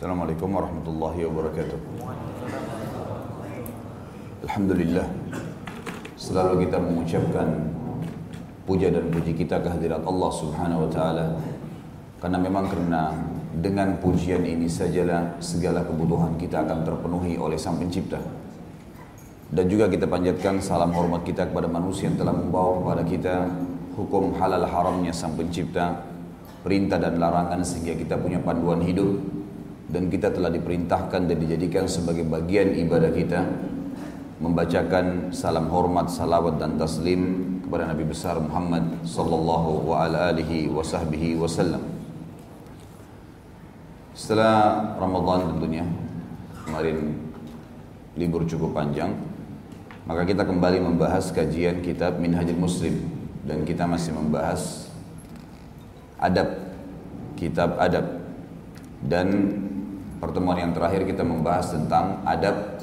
Assalamualaikum warahmatullahi wabarakatuh. Alhamdulillah. Selalu kita mengucapkan puja dan puji kita kehadirat Allah Subhanahu wa taala. Karena memang karena dengan pujian ini sajalah segala kebutuhan kita akan terpenuhi oleh Sang Pencipta. Dan juga kita panjatkan salam hormat kita kepada manusia yang telah membawa kepada kita hukum halal haramnya Sang Pencipta, perintah dan larangan sehingga kita punya panduan hidup dan kita telah diperintahkan dan dijadikan sebagai bagian ibadah kita membacakan salam hormat, salawat dan taslim kepada Nabi besar Muhammad sallallahu wa alihi wa sahbihi wasallam. Setelah Ramadan tentunya kemarin libur cukup panjang, maka kita kembali membahas kajian kitab Minhajul Muslim dan kita masih membahas adab, kitab adab dan pertemuan yang terakhir kita membahas tentang adab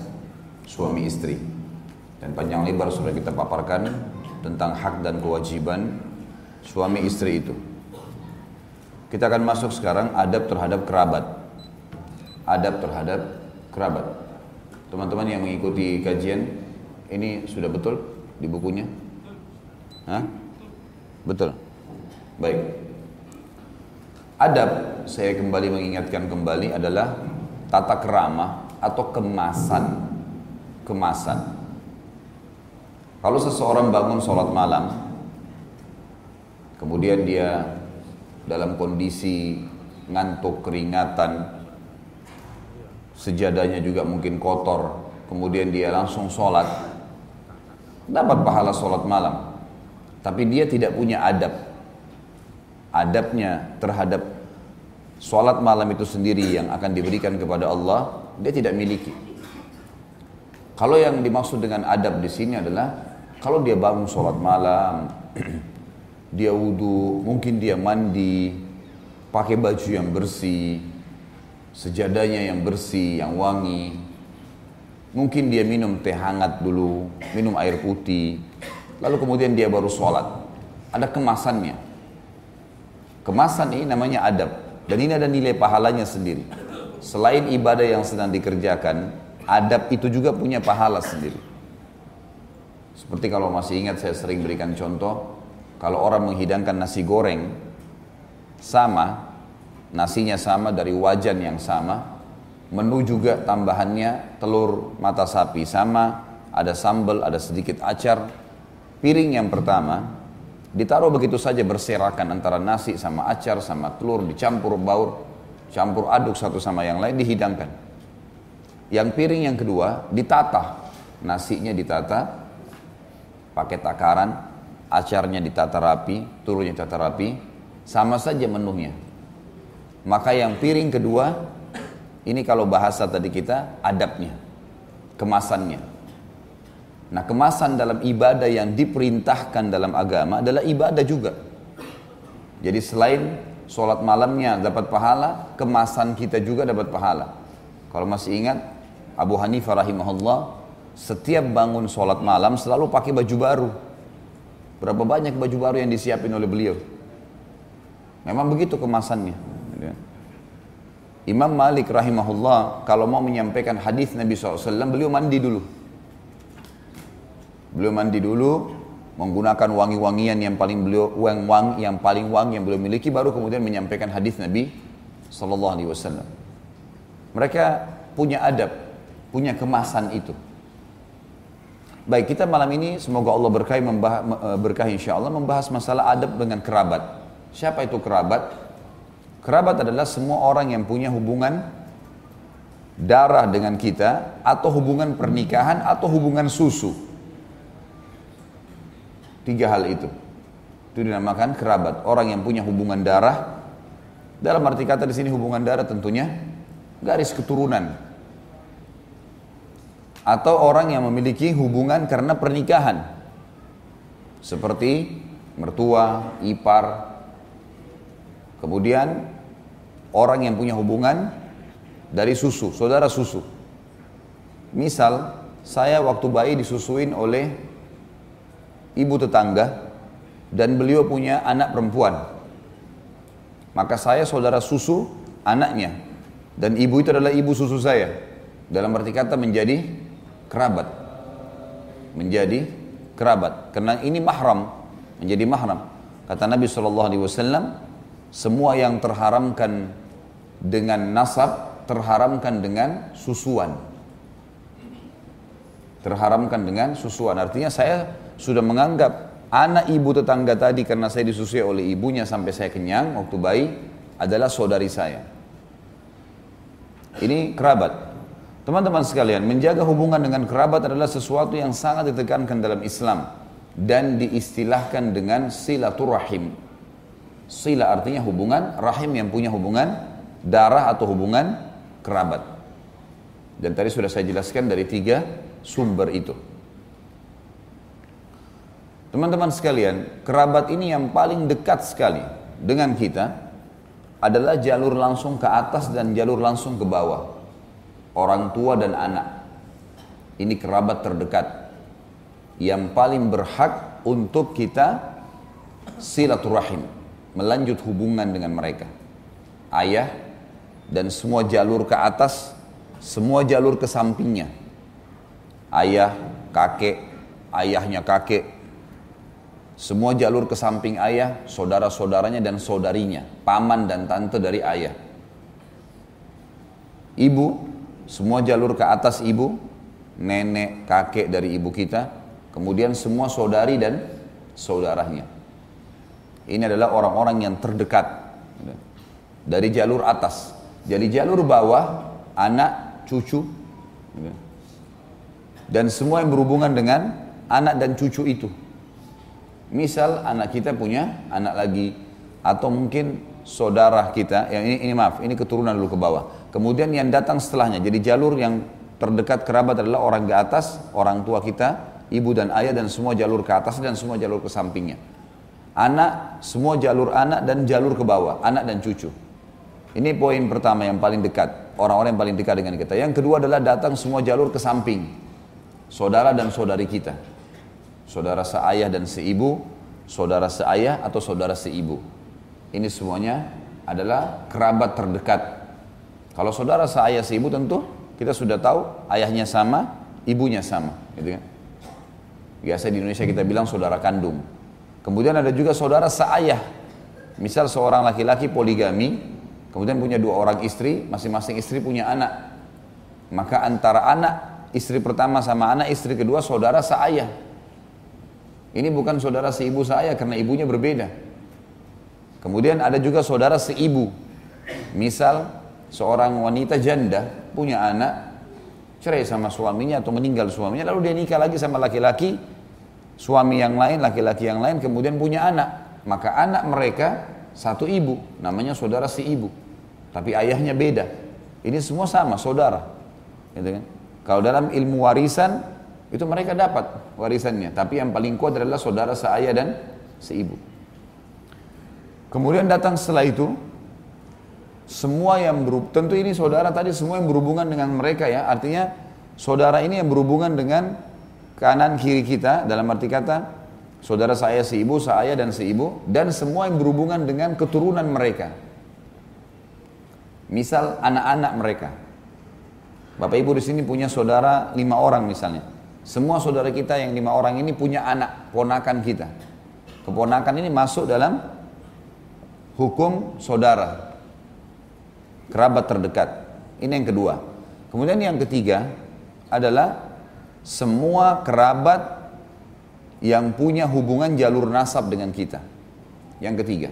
suami istri dan panjang lebar sudah kita paparkan tentang hak dan kewajiban suami istri itu. Kita akan masuk sekarang adab terhadap kerabat. Adab terhadap kerabat. Teman-teman yang mengikuti kajian ini sudah betul di bukunya? Hah? Betul. Baik. Adab saya kembali mengingatkan kembali adalah tata kerama atau kemasan. Kemasan. Kalau seseorang bangun sholat malam, kemudian dia dalam kondisi ngantuk, keringatan, sejadahnya juga mungkin kotor, kemudian dia langsung sholat, dapat pahala sholat malam. Tapi dia tidak punya adab. Adabnya terhadap sholat malam itu sendiri yang akan diberikan kepada Allah, dia tidak miliki. Kalau yang dimaksud dengan adab di sini adalah kalau dia bangun sholat malam, dia wudhu, mungkin dia mandi, pakai baju yang bersih, sejadahnya yang bersih, yang wangi, mungkin dia minum teh hangat dulu, minum air putih, lalu kemudian dia baru sholat. Ada kemasannya. Kemasan ini namanya adab. Dan ini ada nilai pahalanya sendiri. Selain ibadah yang sedang dikerjakan, adab itu juga punya pahala sendiri. Seperti kalau masih ingat saya sering berikan contoh, kalau orang menghidangkan nasi goreng, sama, nasinya sama dari wajan yang sama, menu juga tambahannya telur mata sapi sama, ada sambal, ada sedikit acar. Piring yang pertama, ditaruh begitu saja berserakan antara nasi sama acar sama telur dicampur baur, campur aduk satu sama yang lain dihidangkan. Yang piring yang kedua ditata, nasinya ditata, pakai takaran, acarnya ditata rapi, turunnya ditata rapi, sama saja menunya. Maka yang piring kedua, ini kalau bahasa tadi kita, adabnya, kemasannya. Nah kemasan dalam ibadah yang diperintahkan dalam agama adalah ibadah juga. Jadi selain sholat malamnya dapat pahala, kemasan kita juga dapat pahala. Kalau masih ingat, Abu Hanifah rahimahullah, setiap bangun sholat malam selalu pakai baju baru. Berapa banyak baju baru yang disiapin oleh beliau. Memang begitu kemasannya. Imam Malik rahimahullah kalau mau menyampaikan hadis Nabi SAW beliau mandi dulu. Beliau mandi dulu menggunakan wangi-wangian yang paling beliau wang wang yang paling wangi yang beliau miliki baru kemudian menyampaikan hadis Nabi Sallallahu Alaihi Wasallam. Mereka punya adab, punya kemasan itu. Baik, kita malam ini semoga Allah berkahi membahas, berkah insya Allah membahas masalah adab dengan kerabat. Siapa itu kerabat? Kerabat adalah semua orang yang punya hubungan darah dengan kita atau hubungan pernikahan atau hubungan susu. Tiga hal itu. Itu dinamakan kerabat. Orang yang punya hubungan darah. Dalam arti kata di sini hubungan darah tentunya garis keturunan. Atau orang yang memiliki hubungan karena pernikahan. Seperti mertua, ipar. Kemudian orang yang punya hubungan dari susu, saudara susu. Misal, saya waktu bayi disusuin oleh ibu tetangga dan beliau punya anak perempuan. Maka saya saudara susu anaknya. Dan ibu itu adalah ibu susu saya. Dalam arti kata menjadi kerabat. Menjadi kerabat. Karena ini mahram. Menjadi mahram. Kata Nabi SAW, semua yang terharamkan dengan nasab, terharamkan dengan susuan. Terharamkan dengan susuan. Artinya saya sudah menganggap anak ibu tetangga tadi karena saya disusui oleh ibunya sampai saya kenyang waktu bayi adalah saudari saya. Ini kerabat. Teman-teman sekalian, menjaga hubungan dengan kerabat adalah sesuatu yang sangat ditekankan dalam Islam dan diistilahkan dengan silaturahim. Sila artinya hubungan, rahim yang punya hubungan darah atau hubungan kerabat. Dan tadi sudah saya jelaskan dari tiga sumber itu. Teman-teman sekalian, kerabat ini yang paling dekat sekali dengan kita adalah jalur langsung ke atas dan jalur langsung ke bawah. Orang tua dan anak. Ini kerabat terdekat. Yang paling berhak untuk kita silaturahim. Melanjut hubungan dengan mereka. Ayah dan semua jalur ke atas, semua jalur ke sampingnya. Ayah, kakek, ayahnya kakek, semua jalur ke samping ayah, saudara-saudaranya dan saudarinya, paman dan tante dari ayah. Ibu, semua jalur ke atas ibu, nenek, kakek dari ibu kita, kemudian semua saudari dan saudaranya. Ini adalah orang-orang yang terdekat dari jalur atas. Jadi jalur bawah, anak, cucu, dan semua yang berhubungan dengan anak dan cucu itu. Misal anak kita punya anak lagi atau mungkin saudara kita, yang ini, ini maaf, ini keturunan dulu ke bawah. Kemudian yang datang setelahnya, jadi jalur yang terdekat kerabat adalah orang ke atas, orang tua kita, ibu dan ayah dan semua jalur ke atas dan semua jalur ke sampingnya. Anak, semua jalur anak dan jalur ke bawah, anak dan cucu. Ini poin pertama yang paling dekat, orang-orang yang paling dekat dengan kita. Yang kedua adalah datang semua jalur ke samping, saudara dan saudari kita saudara seayah dan seibu, saudara seayah atau saudara seibu. Ini semuanya adalah kerabat terdekat. Kalau saudara seayah seibu tentu kita sudah tahu ayahnya sama, ibunya sama, gitu kan? Biasa di Indonesia kita bilang saudara kandung. Kemudian ada juga saudara seayah. Misal seorang laki-laki poligami, kemudian punya dua orang istri, masing-masing istri punya anak. Maka antara anak istri pertama sama anak istri kedua saudara seayah. Ini bukan saudara seibu saya karena ibunya berbeda. Kemudian ada juga saudara seibu. Misal seorang wanita janda punya anak cerai sama suaminya atau meninggal suaminya lalu dia nikah lagi sama laki-laki suami yang lain, laki-laki yang lain kemudian punya anak. Maka anak mereka satu ibu, namanya saudara si ibu. Tapi ayahnya beda. Ini semua sama, saudara. Gitu kan? Kalau dalam ilmu warisan, itu mereka dapat warisannya. Tapi yang paling kuat adalah saudara seayah dan seibu. Kemudian datang setelah itu, semua yang berhubungan, tentu ini saudara tadi semua yang berhubungan dengan mereka ya, artinya saudara ini yang berhubungan dengan kanan kiri kita, dalam arti kata, saudara saya seibu, seayah dan seibu, dan semua yang berhubungan dengan keturunan mereka. Misal anak-anak mereka. Bapak ibu di sini punya saudara lima orang misalnya. Semua saudara kita yang lima orang ini punya anak, ponakan kita. Keponakan ini masuk dalam hukum saudara. Kerabat terdekat. Ini yang kedua. Kemudian yang ketiga adalah semua kerabat yang punya hubungan jalur nasab dengan kita. Yang ketiga.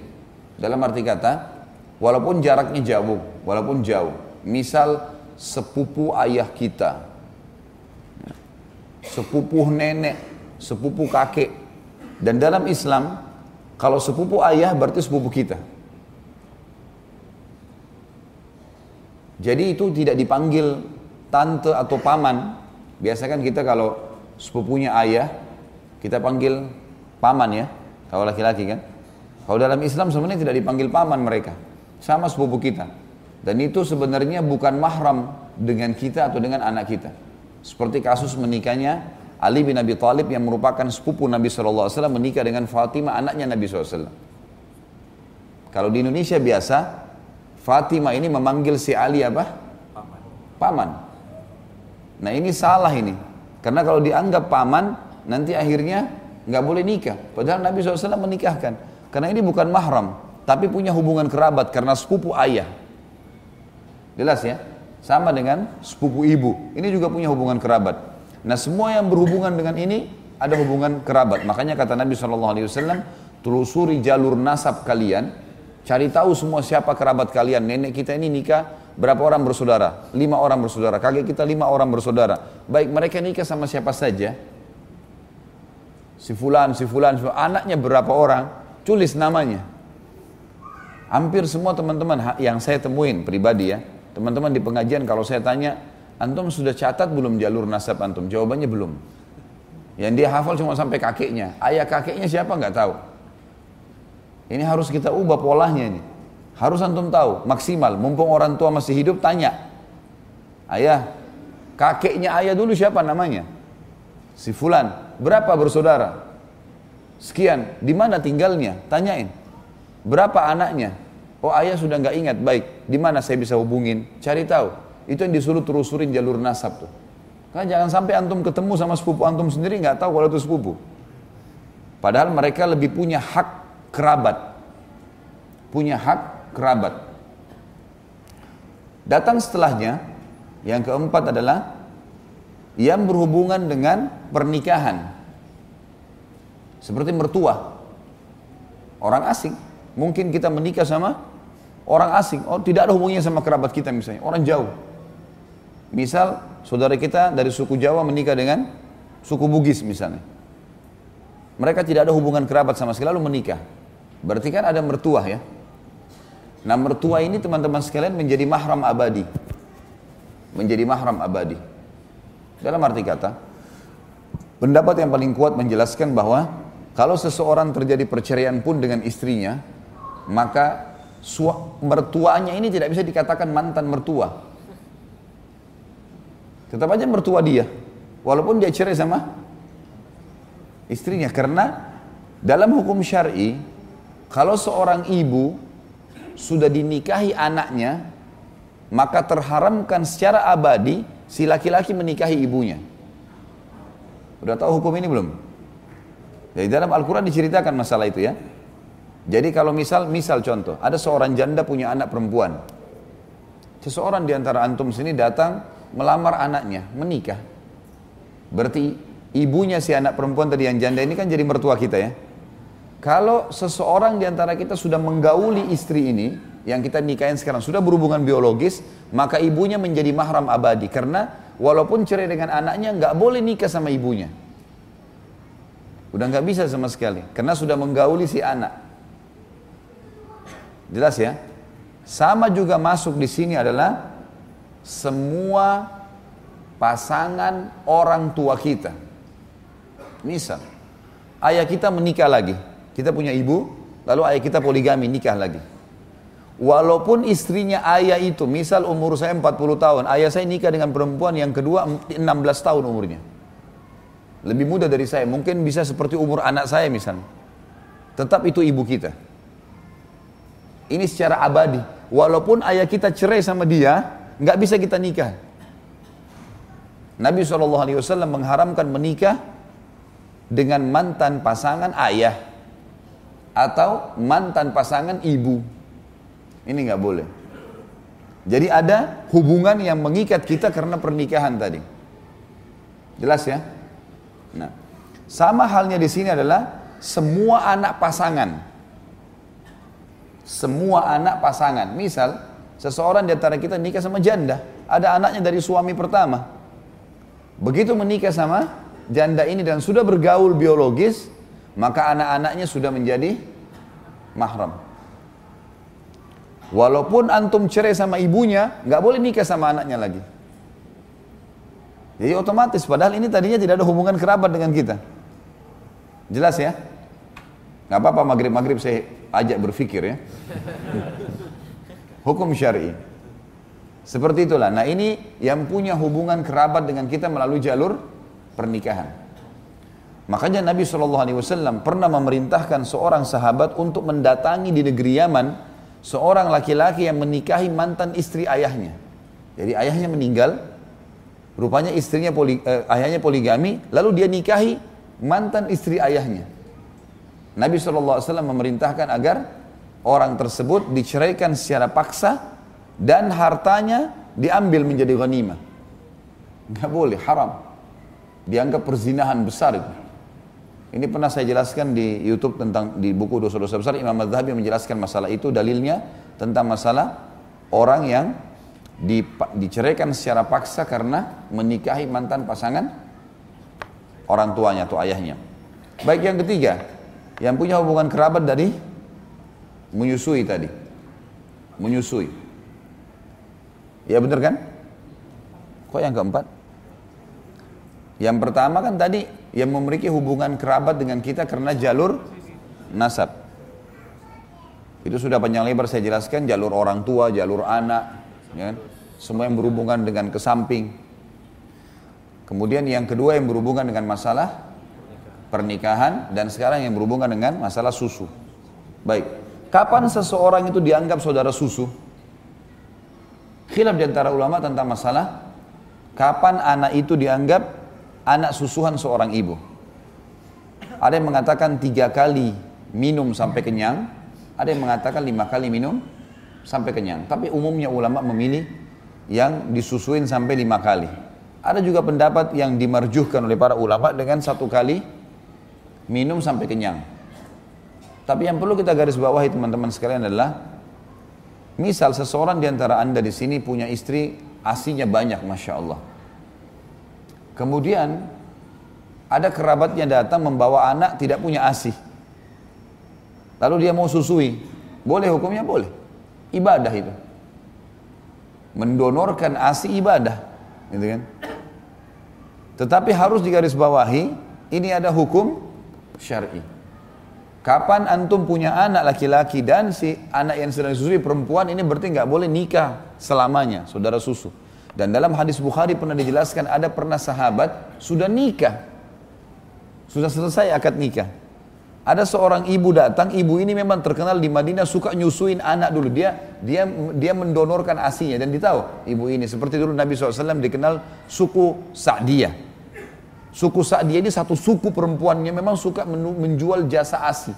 Dalam arti kata, walaupun jaraknya jauh, walaupun jauh. Misal sepupu ayah kita, sepupu nenek, sepupu kakek. Dan dalam Islam, kalau sepupu ayah berarti sepupu kita. Jadi itu tidak dipanggil tante atau paman. Biasa kan kita kalau sepupunya ayah, kita panggil paman ya. Kalau laki-laki kan. Kalau dalam Islam sebenarnya tidak dipanggil paman mereka. Sama sepupu kita. Dan itu sebenarnya bukan mahram dengan kita atau dengan anak kita. Seperti kasus menikahnya Ali bin Abi Thalib yang merupakan sepupu Nabi SAW menikah dengan Fatimah anaknya Nabi SAW. Kalau di Indonesia biasa, Fatimah ini memanggil si Ali apa? paman. Nah ini salah ini. Karena kalau dianggap paman, nanti akhirnya nggak boleh nikah. Padahal Nabi SAW menikahkan. Karena ini bukan mahram, tapi punya hubungan kerabat karena sepupu ayah. Jelas ya? Sama dengan sepupu ibu. Ini juga punya hubungan kerabat. Nah semua yang berhubungan dengan ini ada hubungan kerabat. Makanya kata Nabi SAW, telusuri jalur nasab kalian, cari tahu semua siapa kerabat kalian. Nenek kita ini nikah Berapa orang bersaudara? Lima orang bersaudara. Kakek kita lima orang bersaudara. Baik mereka nikah sama siapa saja. Si fulan, si fulan, si fulan. Anaknya berapa orang? Tulis namanya. Hampir semua teman-teman yang saya temuin pribadi ya. Teman-teman di pengajian kalau saya tanya, Antum sudah catat belum jalur nasab Antum? Jawabannya belum. Yang dia hafal cuma sampai kakeknya. Ayah kakeknya siapa nggak tahu. Ini harus kita ubah polanya ini. Harus antum tahu, maksimal. Mumpung orang tua masih hidup, tanya. Ayah, kakeknya ayah dulu siapa namanya? Si Fulan. Berapa bersaudara? Sekian. Di mana tinggalnya? Tanyain. Berapa anaknya? Oh ayah sudah nggak ingat. Baik. Di mana saya bisa hubungin? Cari tahu. Itu yang disuruh terusurin jalur nasab tuh. Kan jangan sampai antum ketemu sama sepupu antum sendiri nggak tahu kalau itu sepupu. Padahal mereka lebih punya hak kerabat. Punya hak kerabat. Datang setelahnya, yang keempat adalah yang berhubungan dengan pernikahan. Seperti mertua. Orang asing. Mungkin kita menikah sama orang asing. Oh, tidak ada hubungannya sama kerabat kita misalnya. Orang jauh. Misal, saudara kita dari suku Jawa menikah dengan suku Bugis misalnya. Mereka tidak ada hubungan kerabat sama sekali lalu menikah. Berarti kan ada mertua ya. Nah mertua ini teman-teman sekalian menjadi mahram abadi. Menjadi mahram abadi. Dalam arti kata, pendapat yang paling kuat menjelaskan bahwa kalau seseorang terjadi perceraian pun dengan istrinya, maka mertuanya ini tidak bisa dikatakan mantan mertua. Tetap aja mertua dia, walaupun dia cerai sama istrinya. Karena dalam hukum syari, kalau seorang ibu sudah dinikahi anaknya, maka terharamkan secara abadi si laki-laki menikahi ibunya. Udah tahu hukum ini belum? Jadi dalam Al-Quran diceritakan masalah itu ya. Jadi kalau misal, misal contoh, ada seorang janda punya anak perempuan. Seseorang di antara antum sini datang melamar anaknya, menikah. Berarti ibunya si anak perempuan tadi yang janda ini kan jadi mertua kita ya. Kalau seseorang di antara kita sudah menggauli istri ini, yang kita nikahin sekarang sudah berhubungan biologis, maka ibunya menjadi mahram abadi. Karena walaupun cerai dengan anaknya, nggak boleh nikah sama ibunya. Udah nggak bisa sama sekali, karena sudah menggauli si anak. Jelas ya? Sama juga masuk di sini adalah semua pasangan orang tua kita. Misal, ayah kita menikah lagi, kita punya ibu, lalu ayah kita poligami, nikah lagi. Walaupun istrinya ayah itu, misal umur saya 40 tahun, ayah saya nikah dengan perempuan yang kedua 16 tahun umurnya. Lebih muda dari saya, mungkin bisa seperti umur anak saya misalnya. Tetap itu ibu kita. Ini secara abadi. Walaupun ayah kita cerai sama dia, nggak bisa kita nikah. Nabi SAW mengharamkan menikah dengan mantan pasangan ayah atau mantan pasangan ibu. Ini nggak boleh. Jadi ada hubungan yang mengikat kita karena pernikahan tadi. Jelas ya? Nah, sama halnya di sini adalah semua anak pasangan. Semua anak pasangan. Misal, seseorang di antara kita nikah sama janda, ada anaknya dari suami pertama. Begitu menikah sama janda ini dan sudah bergaul biologis, maka anak-anaknya sudah menjadi mahram. Walaupun antum cerai sama ibunya, nggak boleh nikah sama anaknya lagi. Jadi otomatis, padahal ini tadinya tidak ada hubungan kerabat dengan kita. Jelas ya? Nggak apa-apa maghrib-maghrib saya ajak berpikir ya. Hukum syari. Seperti itulah. Nah ini yang punya hubungan kerabat dengan kita melalui jalur pernikahan. Makanya Nabi SAW pernah memerintahkan seorang sahabat untuk mendatangi di negeri Yaman seorang laki-laki yang menikahi mantan istri ayahnya. Jadi ayahnya meninggal, rupanya istrinya poli, eh, ayahnya poligami, lalu dia nikahi mantan istri ayahnya. Nabi SAW memerintahkan agar orang tersebut diceraikan secara paksa dan hartanya diambil menjadi ghanimah. Nggak boleh, haram. Dianggap perzinahan besar itu. Ini pernah saya jelaskan di YouTube tentang di buku dosa-dosa besar Imam Madhabi menjelaskan masalah itu dalilnya tentang masalah orang yang di, diceraikan secara paksa karena menikahi mantan pasangan orang tuanya atau ayahnya. Baik yang ketiga, yang punya hubungan kerabat dari menyusui tadi. Menyusui. Ya benar kan? Kok yang keempat? Yang pertama kan tadi yang memiliki hubungan kerabat dengan kita karena jalur nasab. Itu sudah panjang lebar saya jelaskan jalur orang tua, jalur anak, ya kan? semua yang berhubungan dengan ke samping. Kemudian yang kedua yang berhubungan dengan masalah pernikahan dan sekarang yang berhubungan dengan masalah susu. Baik, kapan seseorang itu dianggap saudara susu? Khilaf di antara ulama tentang masalah kapan anak itu dianggap anak susuhan seorang ibu. Ada yang mengatakan tiga kali minum sampai kenyang, ada yang mengatakan lima kali minum sampai kenyang. Tapi umumnya ulama memilih yang disusuin sampai lima kali. Ada juga pendapat yang dimarjuhkan oleh para ulama dengan satu kali minum sampai kenyang. Tapi yang perlu kita garis bawahi teman-teman sekalian adalah misal seseorang di antara anda di sini punya istri asinya banyak, masya Allah. Kemudian ada kerabatnya datang membawa anak tidak punya ASI. Lalu dia mau susui. Boleh hukumnya? Boleh. Ibadah itu. Mendonorkan ASI ibadah. Gitu kan? Tetapi harus digarisbawahi, ini ada hukum syar'i. Kapan antum punya anak laki-laki dan si anak yang sedang disusui perempuan ini berarti nggak boleh nikah selamanya, saudara susu. Dan dalam hadis Bukhari pernah dijelaskan ada pernah sahabat sudah nikah. Sudah selesai akad nikah. Ada seorang ibu datang, ibu ini memang terkenal di Madinah suka nyusuin anak dulu. Dia dia dia mendonorkan asinya dan ditahu ibu ini seperti dulu Nabi SAW dikenal suku Sa'diyah. Suku Sa'diyah ini satu suku perempuannya memang suka menjual jasa asi.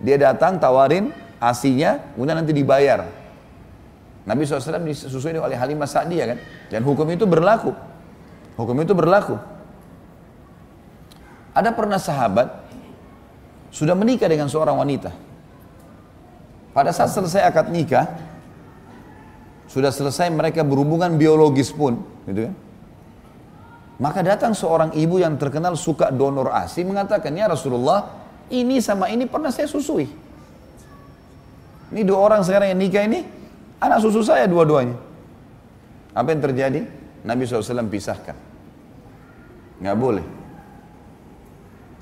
Dia datang tawarin asinya, kemudian nanti dibayar. Nabi SAW disusui oleh Halimah Sa'diyah kan. Dan hukum itu berlaku. Hukum itu berlaku. Ada pernah sahabat sudah menikah dengan seorang wanita. Pada saat selesai akad nikah, sudah selesai mereka berhubungan biologis pun, gitu kan. Maka datang seorang ibu yang terkenal suka donor ASI mengatakan, "Ya Rasulullah, ini sama ini pernah saya susui." Ini dua orang sekarang yang nikah ini Anak susu saya dua-duanya. Apa yang terjadi? Nabi SAW pisahkan. Nggak boleh.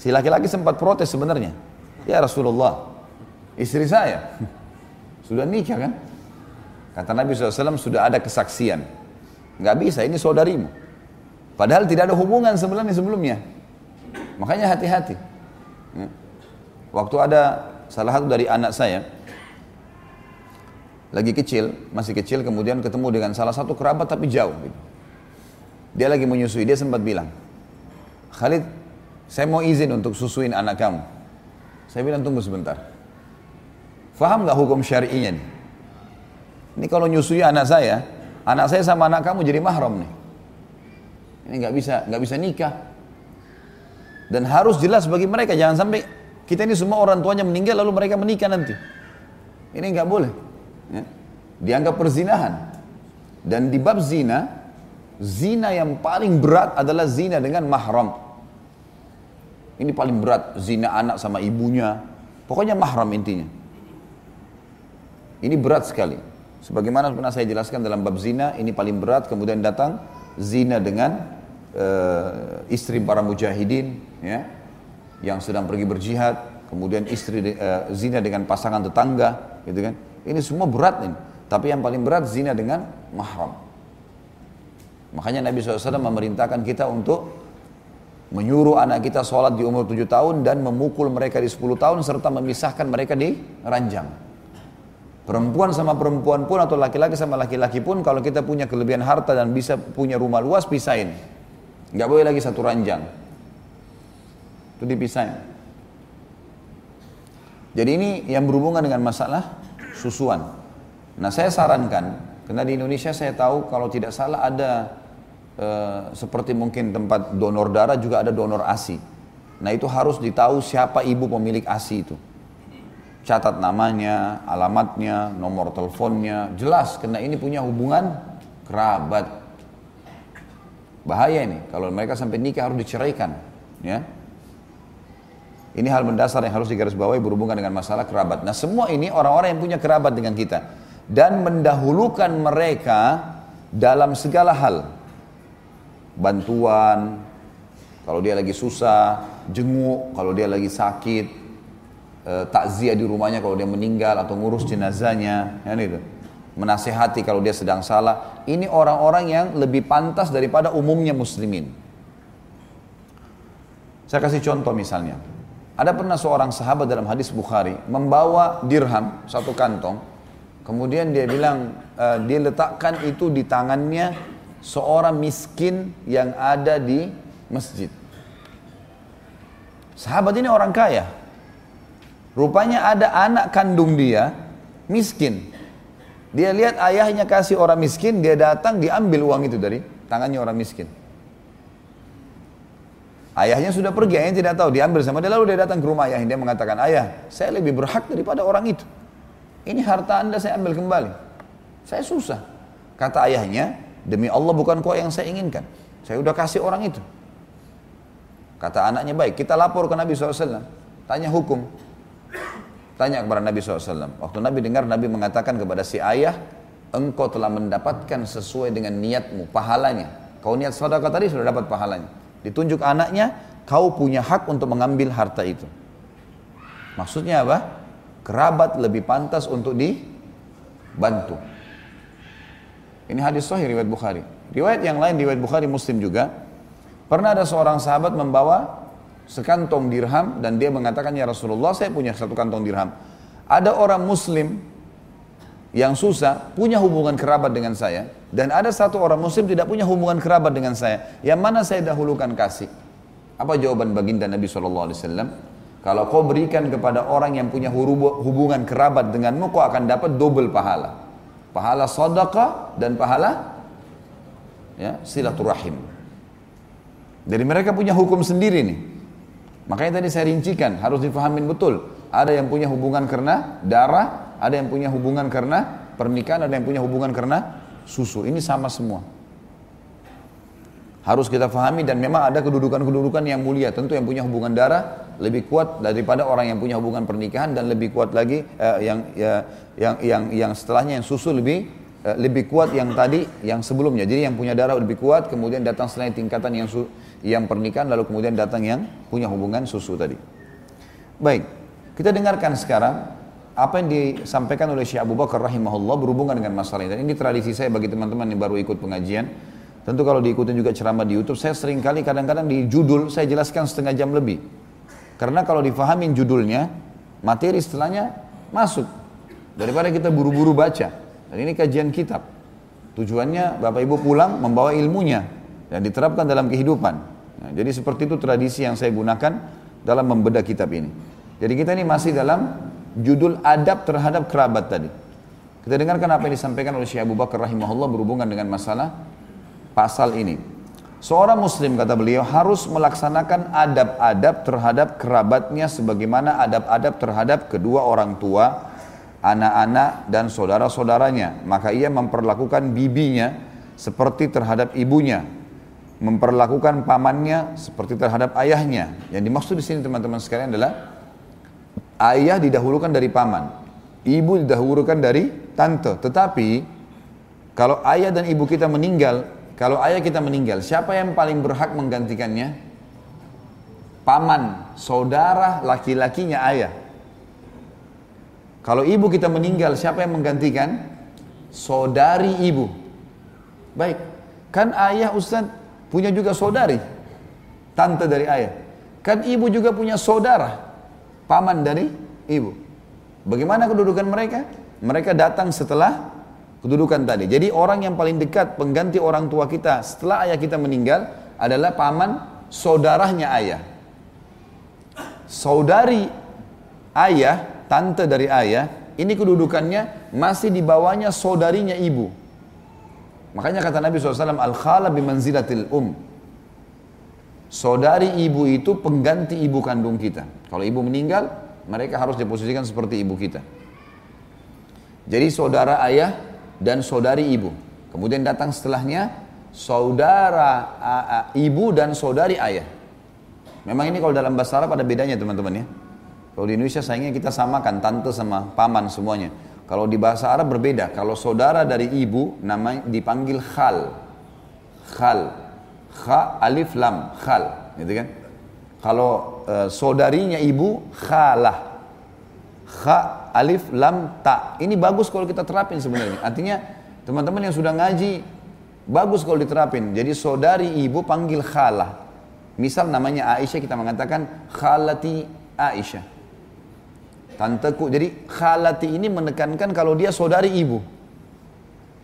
Si laki-laki sempat protes sebenarnya. Ya Rasulullah, istri saya sudah nikah kan? Kata Nabi SAW sudah ada kesaksian. Nggak bisa, ini saudarimu. Padahal tidak ada hubungan sebenarnya sebelumnya. Makanya hati-hati. Ya. Waktu ada salah satu dari anak saya, lagi kecil, masih kecil, kemudian ketemu dengan salah satu kerabat tapi jauh. Gitu. Dia lagi menyusui, dia sempat bilang, Khalid, saya mau izin untuk susuin anak kamu. Saya bilang tunggu sebentar. Faham nggak hukum syari'inya nih? Ini kalau nyusui anak saya, anak saya sama anak kamu jadi mahram nih. Ini nggak bisa nggak bisa nikah. Dan harus jelas bagi mereka, jangan sampai kita ini semua orang tuanya meninggal lalu mereka menikah nanti. Ini nggak boleh ya, dianggap perzinahan. Dan di bab zina, zina yang paling berat adalah zina dengan mahram. Ini paling berat, zina anak sama ibunya. Pokoknya mahram intinya. Ini berat sekali. Sebagaimana pernah saya jelaskan dalam bab zina, ini paling berat. Kemudian datang zina dengan uh, istri para mujahidin, ya, yang sedang pergi berjihad. Kemudian istri uh, zina dengan pasangan tetangga, gitu kan? Ini semua berat ini. Tapi yang paling berat zina dengan mahram. Makanya Nabi SAW memerintahkan kita untuk menyuruh anak kita sholat di umur 7 tahun dan memukul mereka di 10 tahun serta memisahkan mereka di ranjang. Perempuan sama perempuan pun atau laki-laki sama laki-laki pun kalau kita punya kelebihan harta dan bisa punya rumah luas pisahin. Nggak boleh lagi satu ranjang. Itu dipisahin. Jadi ini yang berhubungan dengan masalah susuan. Nah saya sarankan, karena di Indonesia saya tahu kalau tidak salah ada e, seperti mungkin tempat donor darah juga ada donor ASI. Nah itu harus ditahu siapa ibu pemilik ASI itu catat namanya, alamatnya, nomor teleponnya, jelas karena ini punya hubungan kerabat. Bahaya ini kalau mereka sampai nikah harus diceraikan, ya. Ini hal mendasar yang harus digarisbawahi berhubungan dengan masalah kerabat. Nah, semua ini orang-orang yang punya kerabat dengan kita dan mendahulukan mereka dalam segala hal. Bantuan, kalau dia lagi susah, jenguk, kalau dia lagi sakit, e, takziah di rumahnya kalau dia meninggal atau ngurus jenazahnya, ya itu. Menasehati kalau dia sedang salah. Ini orang-orang yang lebih pantas daripada umumnya muslimin. Saya kasih contoh misalnya. Ada pernah seorang sahabat dalam hadis Bukhari membawa dirham satu kantong. Kemudian dia bilang, uh, dia letakkan itu di tangannya seorang miskin yang ada di masjid. Sahabat ini orang kaya, Rupanya ada anak kandung dia miskin. Dia lihat ayahnya kasih orang miskin, dia datang diambil uang itu dari tangannya orang miskin. Ayahnya sudah pergi, ayahnya tidak tahu, diambil sama dia lalu dia datang ke rumah ayahnya, dia mengatakan, ayah saya lebih berhak daripada orang itu. Ini harta anda saya ambil kembali. Saya susah. Kata ayahnya, demi Allah bukan kau yang saya inginkan. Saya udah kasih orang itu. Kata anaknya baik, kita lapor ke Nabi SAW. Tanya hukum. Tanya kepada Nabi SAW. Waktu Nabi dengar, Nabi mengatakan kepada si ayah, engkau telah mendapatkan sesuai dengan niatmu, pahalanya. Kau niat sedekah tadi sudah dapat pahalanya. Ditunjuk anaknya, kau punya hak untuk mengambil harta itu. Maksudnya apa? Kerabat lebih pantas untuk dibantu. Ini hadis sahih riwayat Bukhari. Riwayat yang lain riwayat Bukhari Muslim juga. Pernah ada seorang sahabat membawa sekantong dirham dan dia mengatakan ya Rasulullah saya punya satu kantong dirham. Ada orang muslim yang susah punya hubungan kerabat dengan saya dan ada satu orang muslim tidak punya hubungan kerabat dengan saya. Yang mana saya dahulukan kasih? Apa jawaban baginda Nabi SAW? Kalau kau berikan kepada orang yang punya hubungan kerabat denganmu, kau akan dapat double pahala. Pahala sodaka dan pahala ya, silaturahim. Jadi mereka punya hukum sendiri nih. Makanya tadi saya rincikan, harus difahamin betul. Ada yang punya hubungan karena darah, ada yang punya hubungan karena pernikahan, ada yang punya hubungan karena susu. Ini sama semua. Harus kita fahami dan memang ada kedudukan-kedudukan yang mulia. Tentu yang punya hubungan darah lebih kuat daripada orang yang punya hubungan pernikahan dan lebih kuat lagi eh, yang, ya, yang yang yang setelahnya yang susu lebih eh, lebih kuat yang tadi yang sebelumnya. Jadi yang punya darah lebih kuat, kemudian datang selain tingkatan yang su, yang pernikahan lalu kemudian datang yang punya hubungan susu tadi. Baik, kita dengarkan sekarang apa yang disampaikan oleh Syekh Abu Bakar rahimahullah berhubungan dengan masalah ini. Dan ini tradisi saya bagi teman-teman yang baru ikut pengajian. Tentu kalau diikutin juga ceramah di YouTube, saya sering kali kadang-kadang di judul saya jelaskan setengah jam lebih. Karena kalau difahamin judulnya, materi setelahnya masuk. Daripada kita buru-buru baca. Dan ini kajian kitab. Tujuannya Bapak Ibu pulang membawa ilmunya dan diterapkan dalam kehidupan. Nah, jadi seperti itu tradisi yang saya gunakan dalam membedah kitab ini. Jadi kita ini masih dalam judul adab terhadap kerabat tadi. Kita dengarkan apa yang disampaikan oleh Syekh Abu Bakar rahimahullah berhubungan dengan masalah pasal ini. Seorang muslim kata beliau harus melaksanakan adab-adab terhadap kerabatnya sebagaimana adab-adab terhadap kedua orang tua, anak-anak dan saudara-saudaranya. Maka ia memperlakukan bibinya seperti terhadap ibunya, memperlakukan pamannya seperti terhadap ayahnya. Yang dimaksud di sini teman-teman sekalian adalah ayah didahulukan dari paman, ibu didahulukan dari tante. Tetapi kalau ayah dan ibu kita meninggal, kalau ayah kita meninggal, siapa yang paling berhak menggantikannya? Paman, saudara laki-lakinya ayah. Kalau ibu kita meninggal, siapa yang menggantikan? Saudari ibu. Baik, kan ayah Ustaz punya juga saudari, tante dari ayah. Kan ibu juga punya saudara, paman dari ibu. Bagaimana kedudukan mereka? mereka datang setelah kedudukan tadi. Jadi orang yang paling dekat pengganti orang tua kita setelah ayah kita meninggal adalah paman saudaranya ayah. Saudari ayah, tante dari ayah, ini kedudukannya masih di bawahnya saudarinya ibu. Makanya kata Nabi SAW, Al-khala bimanzilatil um. Saudari ibu itu pengganti ibu kandung kita. Kalau ibu meninggal, mereka harus diposisikan seperti ibu kita. Jadi saudara ayah dan saudari ibu. Kemudian datang setelahnya saudara ibu dan saudari ayah. Memang ini kalau dalam bahasa Arab ada bedanya teman-teman ya. Kalau di Indonesia sayangnya kita samakan tante sama paman semuanya. Kalau di bahasa Arab berbeda. Kalau saudara dari ibu namanya dipanggil khal. Khal. Kha alif lam khal, gitu kan? Kalau e, saudarinya ibu khalah. Kha alif lam ta. Ini bagus kalau kita terapin sebenarnya. Artinya teman-teman yang sudah ngaji bagus kalau diterapin. Jadi saudari ibu panggil khalah. Misal namanya Aisyah kita mengatakan khalati Aisyah. Tanteku. Jadi khalati ini menekankan kalau dia saudari ibu.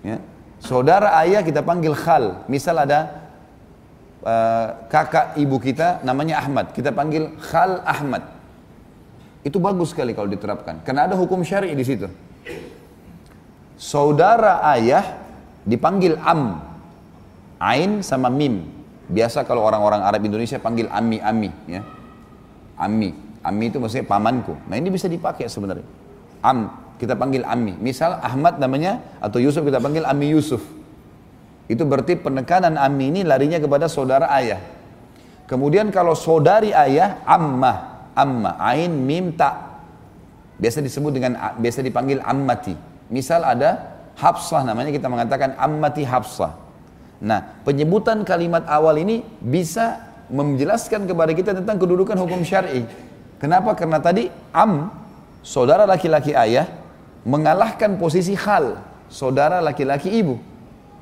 Ya. Saudara ayah kita panggil khal. Misal ada uh, kakak ibu kita namanya Ahmad. Kita panggil khal Ahmad. Itu bagus sekali kalau diterapkan. Karena ada hukum syari di situ. Saudara ayah dipanggil am. Ain sama mim. Biasa kalau orang-orang Arab Indonesia panggil ami ami ya. Ami, ami itu maksudnya pamanku. Nah ini bisa dipakai sebenarnya. Am, kita panggil ami. Misal Ahmad namanya atau Yusuf kita panggil ami Yusuf. Itu berarti penekanan ami ini larinya kepada saudara ayah. Kemudian kalau saudari ayah amma, amma, ain mim ta. Biasa disebut dengan biasa dipanggil ammati. Misal ada Hafsah namanya kita mengatakan ammati Hafsah. Nah, penyebutan kalimat awal ini bisa menjelaskan kepada kita tentang kedudukan hukum syar'i. Kenapa? Karena tadi am, saudara laki-laki ayah, mengalahkan posisi hal, saudara laki-laki ibu.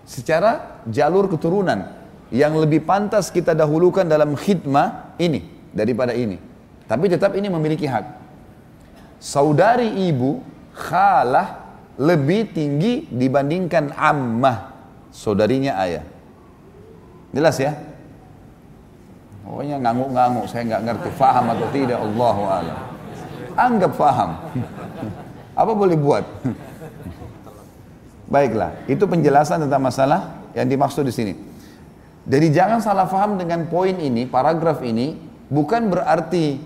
Secara jalur keturunan, yang lebih pantas kita dahulukan dalam khidmah ini, daripada ini. Tapi tetap ini memiliki hak. Saudari ibu, khalah, lebih tinggi dibandingkan ammah saudarinya ayah. Jelas ya? Pokoknya ngangguk-ngangguk, saya nggak ngerti faham atau tidak, Allah a'lam. Anggap faham. Apa boleh buat? Baiklah, itu penjelasan tentang masalah yang dimaksud di sini. Jadi jangan salah faham dengan poin ini, paragraf ini, bukan berarti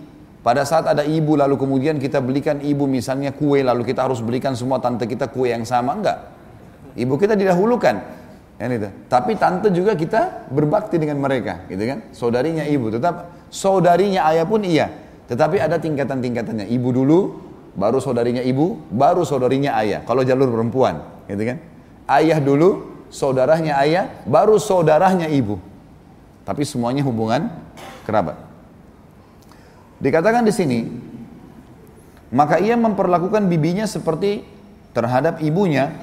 pada saat ada ibu lalu kemudian kita belikan ibu misalnya kue lalu kita harus belikan semua tante kita kue yang sama, enggak. Ibu kita didahulukan. Kan itu. Tapi tante juga kita berbakti dengan mereka, gitu kan? Saudarinya ibu, tetap saudarinya ayah pun iya. Tetapi ada tingkatan-tingkatannya. Ibu dulu, baru saudarinya ibu, baru saudarinya ayah. Kalau jalur perempuan, gitu kan? Ayah dulu, saudaranya ayah, baru saudaranya ibu. Tapi semuanya hubungan kerabat. Dikatakan di sini, maka ia memperlakukan bibinya seperti terhadap ibunya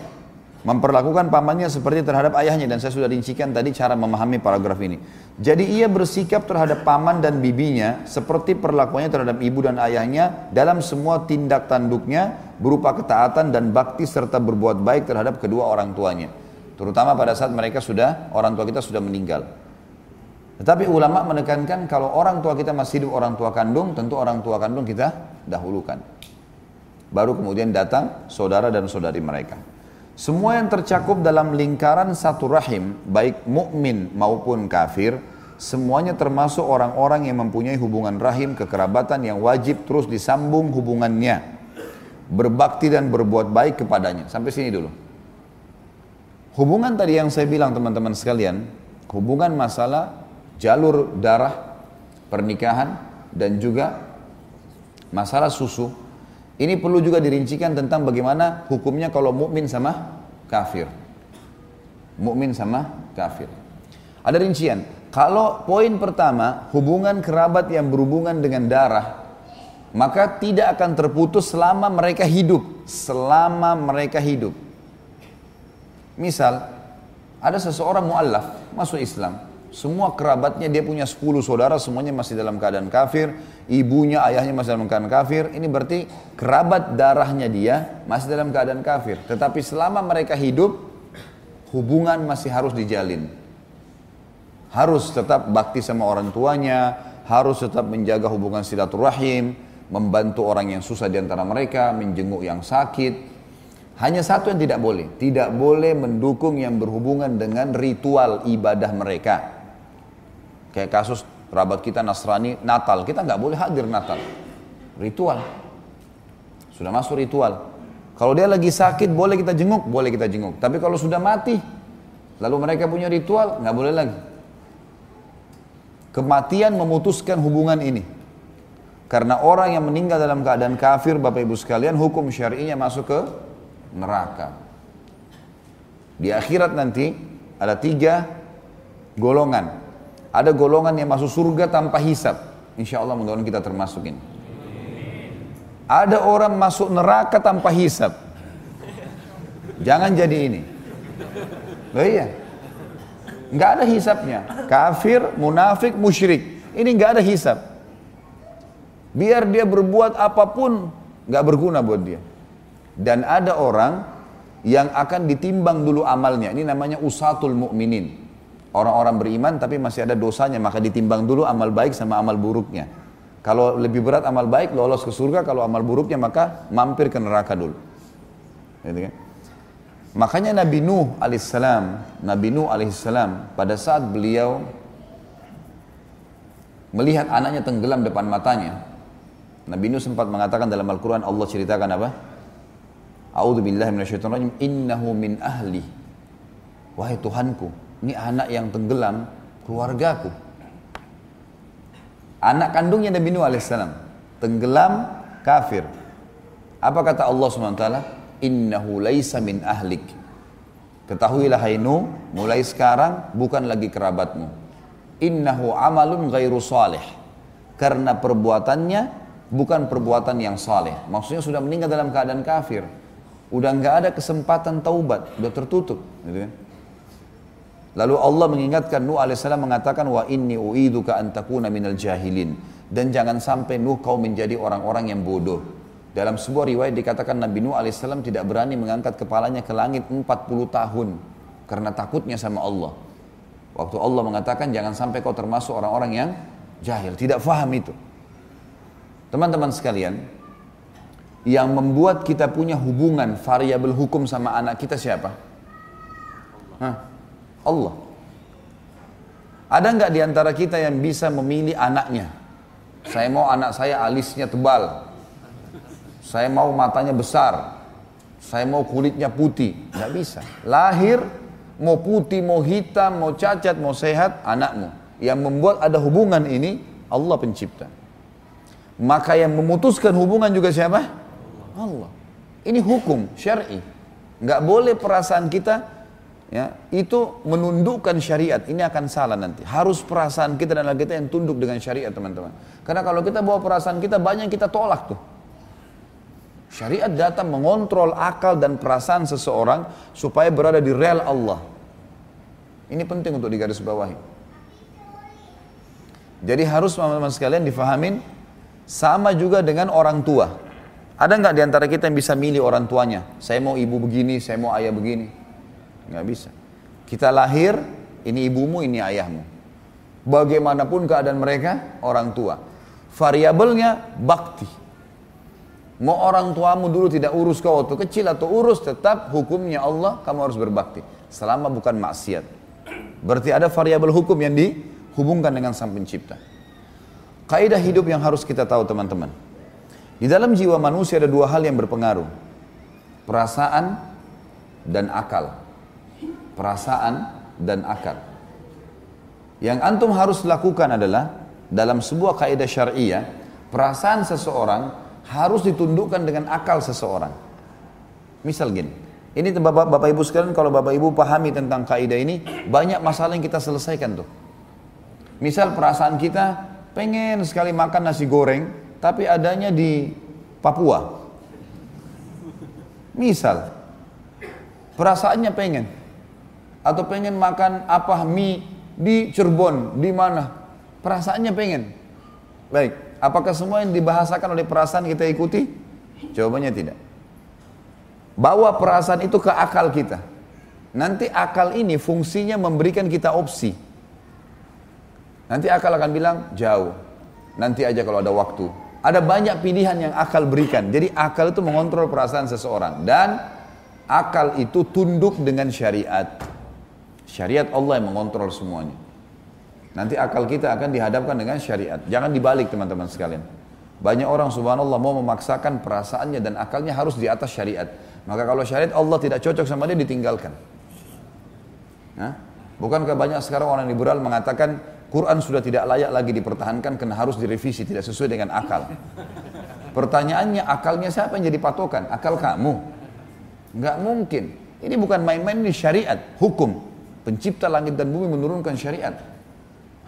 memperlakukan pamannya seperti terhadap ayahnya dan saya sudah rincikan tadi cara memahami paragraf ini. Jadi ia bersikap terhadap paman dan bibinya seperti perlakuannya terhadap ibu dan ayahnya dalam semua tindak tanduknya berupa ketaatan dan bakti serta berbuat baik terhadap kedua orang tuanya. Terutama pada saat mereka sudah orang tua kita sudah meninggal. Tetapi ulama menekankan kalau orang tua kita masih hidup orang tua kandung, tentu orang tua kandung kita dahulukan. Baru kemudian datang saudara dan saudari mereka. Semua yang tercakup dalam lingkaran satu rahim, baik mukmin maupun kafir, semuanya termasuk orang-orang yang mempunyai hubungan rahim kekerabatan yang wajib terus disambung hubungannya, berbakti dan berbuat baik kepadanya. Sampai sini dulu. Hubungan tadi yang saya bilang teman-teman sekalian, hubungan masalah jalur darah, pernikahan, dan juga masalah susu ini perlu juga dirincikan tentang bagaimana hukumnya kalau mukmin sama kafir. Mukmin sama kafir. Ada rincian. Kalau poin pertama, hubungan kerabat yang berhubungan dengan darah, maka tidak akan terputus selama mereka hidup. Selama mereka hidup. Misal, ada seseorang mu'allaf masuk Islam. Semua kerabatnya dia punya 10 saudara semuanya masih dalam keadaan kafir. Ibunya, ayahnya masih dalam keadaan kafir. Ini berarti kerabat darahnya dia masih dalam keadaan kafir. Tetapi selama mereka hidup, hubungan masih harus dijalin. Harus tetap bakti sama orang tuanya, harus tetap menjaga hubungan silaturahim, membantu orang yang susah di antara mereka, menjenguk yang sakit. Hanya satu yang tidak boleh, tidak boleh mendukung yang berhubungan dengan ritual ibadah mereka. Kayak kasus kerabat kita Nasrani Natal, kita nggak boleh hadir Natal. Ritual. Sudah masuk ritual. Kalau dia lagi sakit boleh kita jenguk, boleh kita jenguk. Tapi kalau sudah mati, lalu mereka punya ritual, nggak boleh lagi. Kematian memutuskan hubungan ini. Karena orang yang meninggal dalam keadaan kafir, Bapak Ibu sekalian, hukum syari'inya masuk ke neraka. Di akhirat nanti ada tiga golongan. Ada golongan yang masuk surga tanpa hisap. Insya Allah mudah-mudahan kita termasukin. Ada orang masuk neraka tanpa hisap. Jangan jadi ini. Oh iya. Nggak ada hisapnya. Kafir, munafik, musyrik. Ini nggak ada hisap. Biar dia berbuat apa pun, nggak berguna buat dia. Dan ada orang yang akan ditimbang dulu amalnya. Ini namanya usatul mu'minin. Orang-orang beriman tapi masih ada dosanya, maka ditimbang dulu amal baik sama amal buruknya. Kalau lebih berat amal baik lolos ke surga, kalau amal buruknya maka mampir ke neraka dulu. Gitu kan? Makanya Nabi Nuh alaihissalam, Nabi Nuh alaihissalam pada saat beliau melihat anaknya tenggelam depan matanya, Nabi Nuh sempat mengatakan dalam Al-Quran Allah ceritakan apa? A'udhu billahi minasyaitonirrajim innahu min ahli. Wahai Tuhanku, ini anak yang tenggelam, keluargaku. Anak kandungnya Nabi Nuh alaihissalam. Tenggelam, kafir. Apa kata Allah SWT? Innahu laisa min ahlik. Ketahuilah hai Nuh, mulai sekarang bukan lagi kerabatmu. Innahu amalun ghairu salih. Karena perbuatannya bukan perbuatan yang saleh. Maksudnya sudah meninggal dalam keadaan kafir. Udah nggak ada kesempatan taubat, udah tertutup. Gitu kan? Lalu Allah mengingatkan Nuh alaihissalam mengatakan wa inni uiduka an takuna minal jahilin dan jangan sampai Nuh kau menjadi orang-orang yang bodoh. Dalam sebuah riwayat dikatakan Nabi Nuh alaihissalam tidak berani mengangkat kepalanya ke langit 40 tahun karena takutnya sama Allah. Waktu Allah mengatakan jangan sampai kau termasuk orang-orang yang jahil, tidak faham itu. Teman-teman sekalian, yang membuat kita punya hubungan variabel hukum sama anak kita siapa? Hah? Allah. Ada nggak di antara kita yang bisa memilih anaknya? Saya mau anak saya alisnya tebal. Saya mau matanya besar. Saya mau kulitnya putih. Nggak bisa. Lahir mau putih, mau hitam, mau cacat, mau sehat, anakmu. Yang membuat ada hubungan ini Allah pencipta. Maka yang memutuskan hubungan juga siapa? Allah. Ini hukum syar'i. Nggak boleh perasaan kita ya itu menundukkan syariat. Ini akan salah nanti. Harus perasaan kita dan kita yang tunduk dengan syariat teman-teman. Karena kalau kita bawa perasaan kita banyak kita tolak tuh. Syariat datang mengontrol akal dan perasaan seseorang supaya berada di rel Allah. Ini penting untuk digarisbawahi. Jadi harus teman-teman sekalian difahamin sama juga dengan orang tua. Ada nggak di antara kita yang bisa milih orang tuanya? Saya mau ibu begini saya mau ayah begini nggak bisa. Kita lahir, ini ibumu, ini ayahmu. Bagaimanapun keadaan mereka, orang tua. Variabelnya bakti. Mau orang tuamu dulu tidak urus kau waktu kecil atau urus, tetap hukumnya Allah kamu harus berbakti. Selama bukan maksiat. Berarti ada variabel hukum yang dihubungkan dengan sang pencipta. Kaidah hidup yang harus kita tahu teman-teman. Di dalam jiwa manusia ada dua hal yang berpengaruh. Perasaan dan akal perasaan, dan akal. Yang antum harus lakukan adalah dalam sebuah kaidah syariah, perasaan seseorang harus ditundukkan dengan akal seseorang. Misal gini, ini Bapak, Bapak Ibu sekalian kalau Bapak Ibu pahami tentang kaidah ini, banyak masalah yang kita selesaikan tuh. Misal perasaan kita pengen sekali makan nasi goreng, tapi adanya di Papua. Misal, perasaannya pengen, atau pengen makan apa mie di Cirebon, di mana. Perasaannya pengen. Baik, apakah semua yang dibahasakan oleh perasaan kita ikuti? Jawabannya tidak. Bawa perasaan itu ke akal kita. Nanti akal ini fungsinya memberikan kita opsi. Nanti akal akan bilang jauh. Nanti aja kalau ada waktu. Ada banyak pilihan yang akal berikan. Jadi akal itu mengontrol perasaan seseorang. Dan akal itu tunduk dengan syariat. Syariat Allah yang mengontrol semuanya. Nanti akal kita akan dihadapkan dengan syariat. Jangan dibalik teman-teman sekalian. Banyak orang subhanallah mau memaksakan perasaannya dan akalnya harus di atas syariat. Maka kalau syariat Allah tidak cocok sama dia ditinggalkan. Nah, bukankah banyak sekarang orang liberal mengatakan Quran sudah tidak layak lagi dipertahankan karena harus direvisi, tidak sesuai dengan akal. Pertanyaannya akalnya siapa yang jadi patokan? Akal kamu? Enggak mungkin. Ini bukan main-main ini syariat, hukum. Pencipta langit dan bumi menurunkan syariat.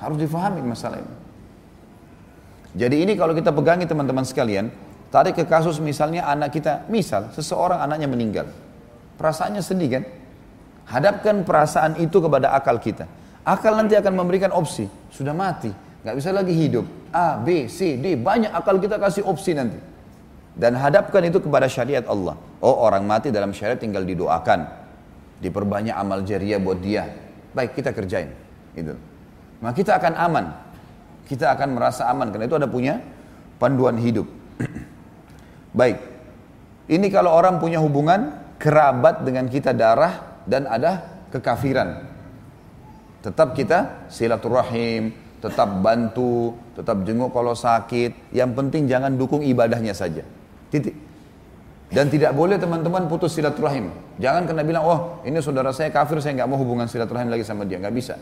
Harus difahami masalah ini. Jadi ini kalau kita pegangi teman-teman sekalian, tarik ke kasus misalnya anak kita, misal seseorang anaknya meninggal. Perasaannya sedih kan? Hadapkan perasaan itu kepada akal kita. Akal nanti akan memberikan opsi. Sudah mati, nggak bisa lagi hidup. A, B, C, D, banyak akal kita kasih opsi nanti. Dan hadapkan itu kepada syariat Allah. Oh orang mati dalam syariat tinggal didoakan. Diperbanyak amal jariah buat dia. Baik kita kerjain. Gitu. Maka kita akan aman. Kita akan merasa aman. Karena itu ada punya panduan hidup. Baik. Ini kalau orang punya hubungan kerabat dengan kita darah dan ada kekafiran. Tetap kita silaturahim, tetap bantu, tetap jenguk kalau sakit. Yang penting jangan dukung ibadahnya saja. Titik. Dan tidak boleh teman-teman putus silaturahim. Jangan kena bilang, oh ini saudara saya kafir, saya nggak mau hubungan silaturahim lagi sama dia. Nggak bisa.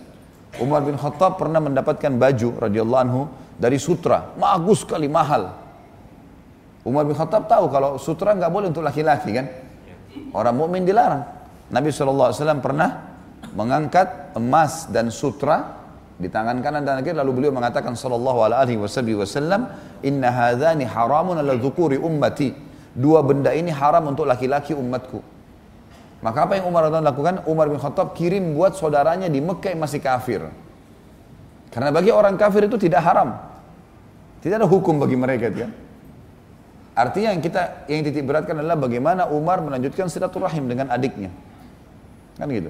Umar bin Khattab pernah mendapatkan baju radhiyallahu anhu dari sutra. Bagus sekali, mahal. Umar bin Khattab tahu kalau sutra nggak boleh untuk laki-laki kan. Orang mukmin dilarang. Nabi SAW pernah mengangkat emas dan sutra di tangan kanan dan kiri lalu beliau mengatakan sallallahu alaihi wasallam inna hadzani haramun ala dzukuri ummati dua benda ini haram untuk laki-laki umatku. Maka apa yang Umar lakukan? Umar bin Khattab kirim buat saudaranya di Mekah yang masih kafir. Karena bagi orang kafir itu tidak haram. Tidak ada hukum bagi mereka kan. Artinya yang kita yang titik beratkan adalah bagaimana Umar melanjutkan silaturahim dengan adiknya. Kan gitu.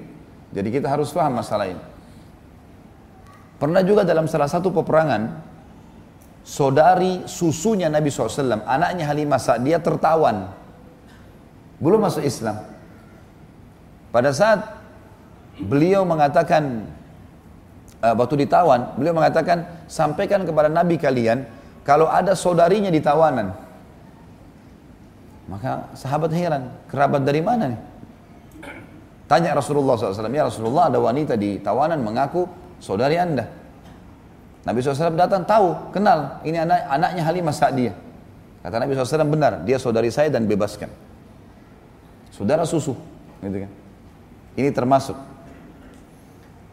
Jadi kita harus paham masalah ini. Pernah juga dalam salah satu peperangan, saudari susunya Nabi SAW, anaknya Halimah dia tertawan. Belum masuk Islam. Pada saat beliau mengatakan, uh, waktu ditawan, beliau mengatakan, sampaikan kepada Nabi kalian, kalau ada saudarinya di tawanan. Maka sahabat heran, kerabat dari mana nih? Tanya Rasulullah SAW, ya Rasulullah ada wanita di tawanan mengaku saudari anda. Nabi SAW datang tahu, kenal, ini anak, anaknya Halimah Sa'diyah. Kata Nabi SAW benar, dia saudari saya dan bebaskan. Saudara susu, gitu kan. Ini termasuk.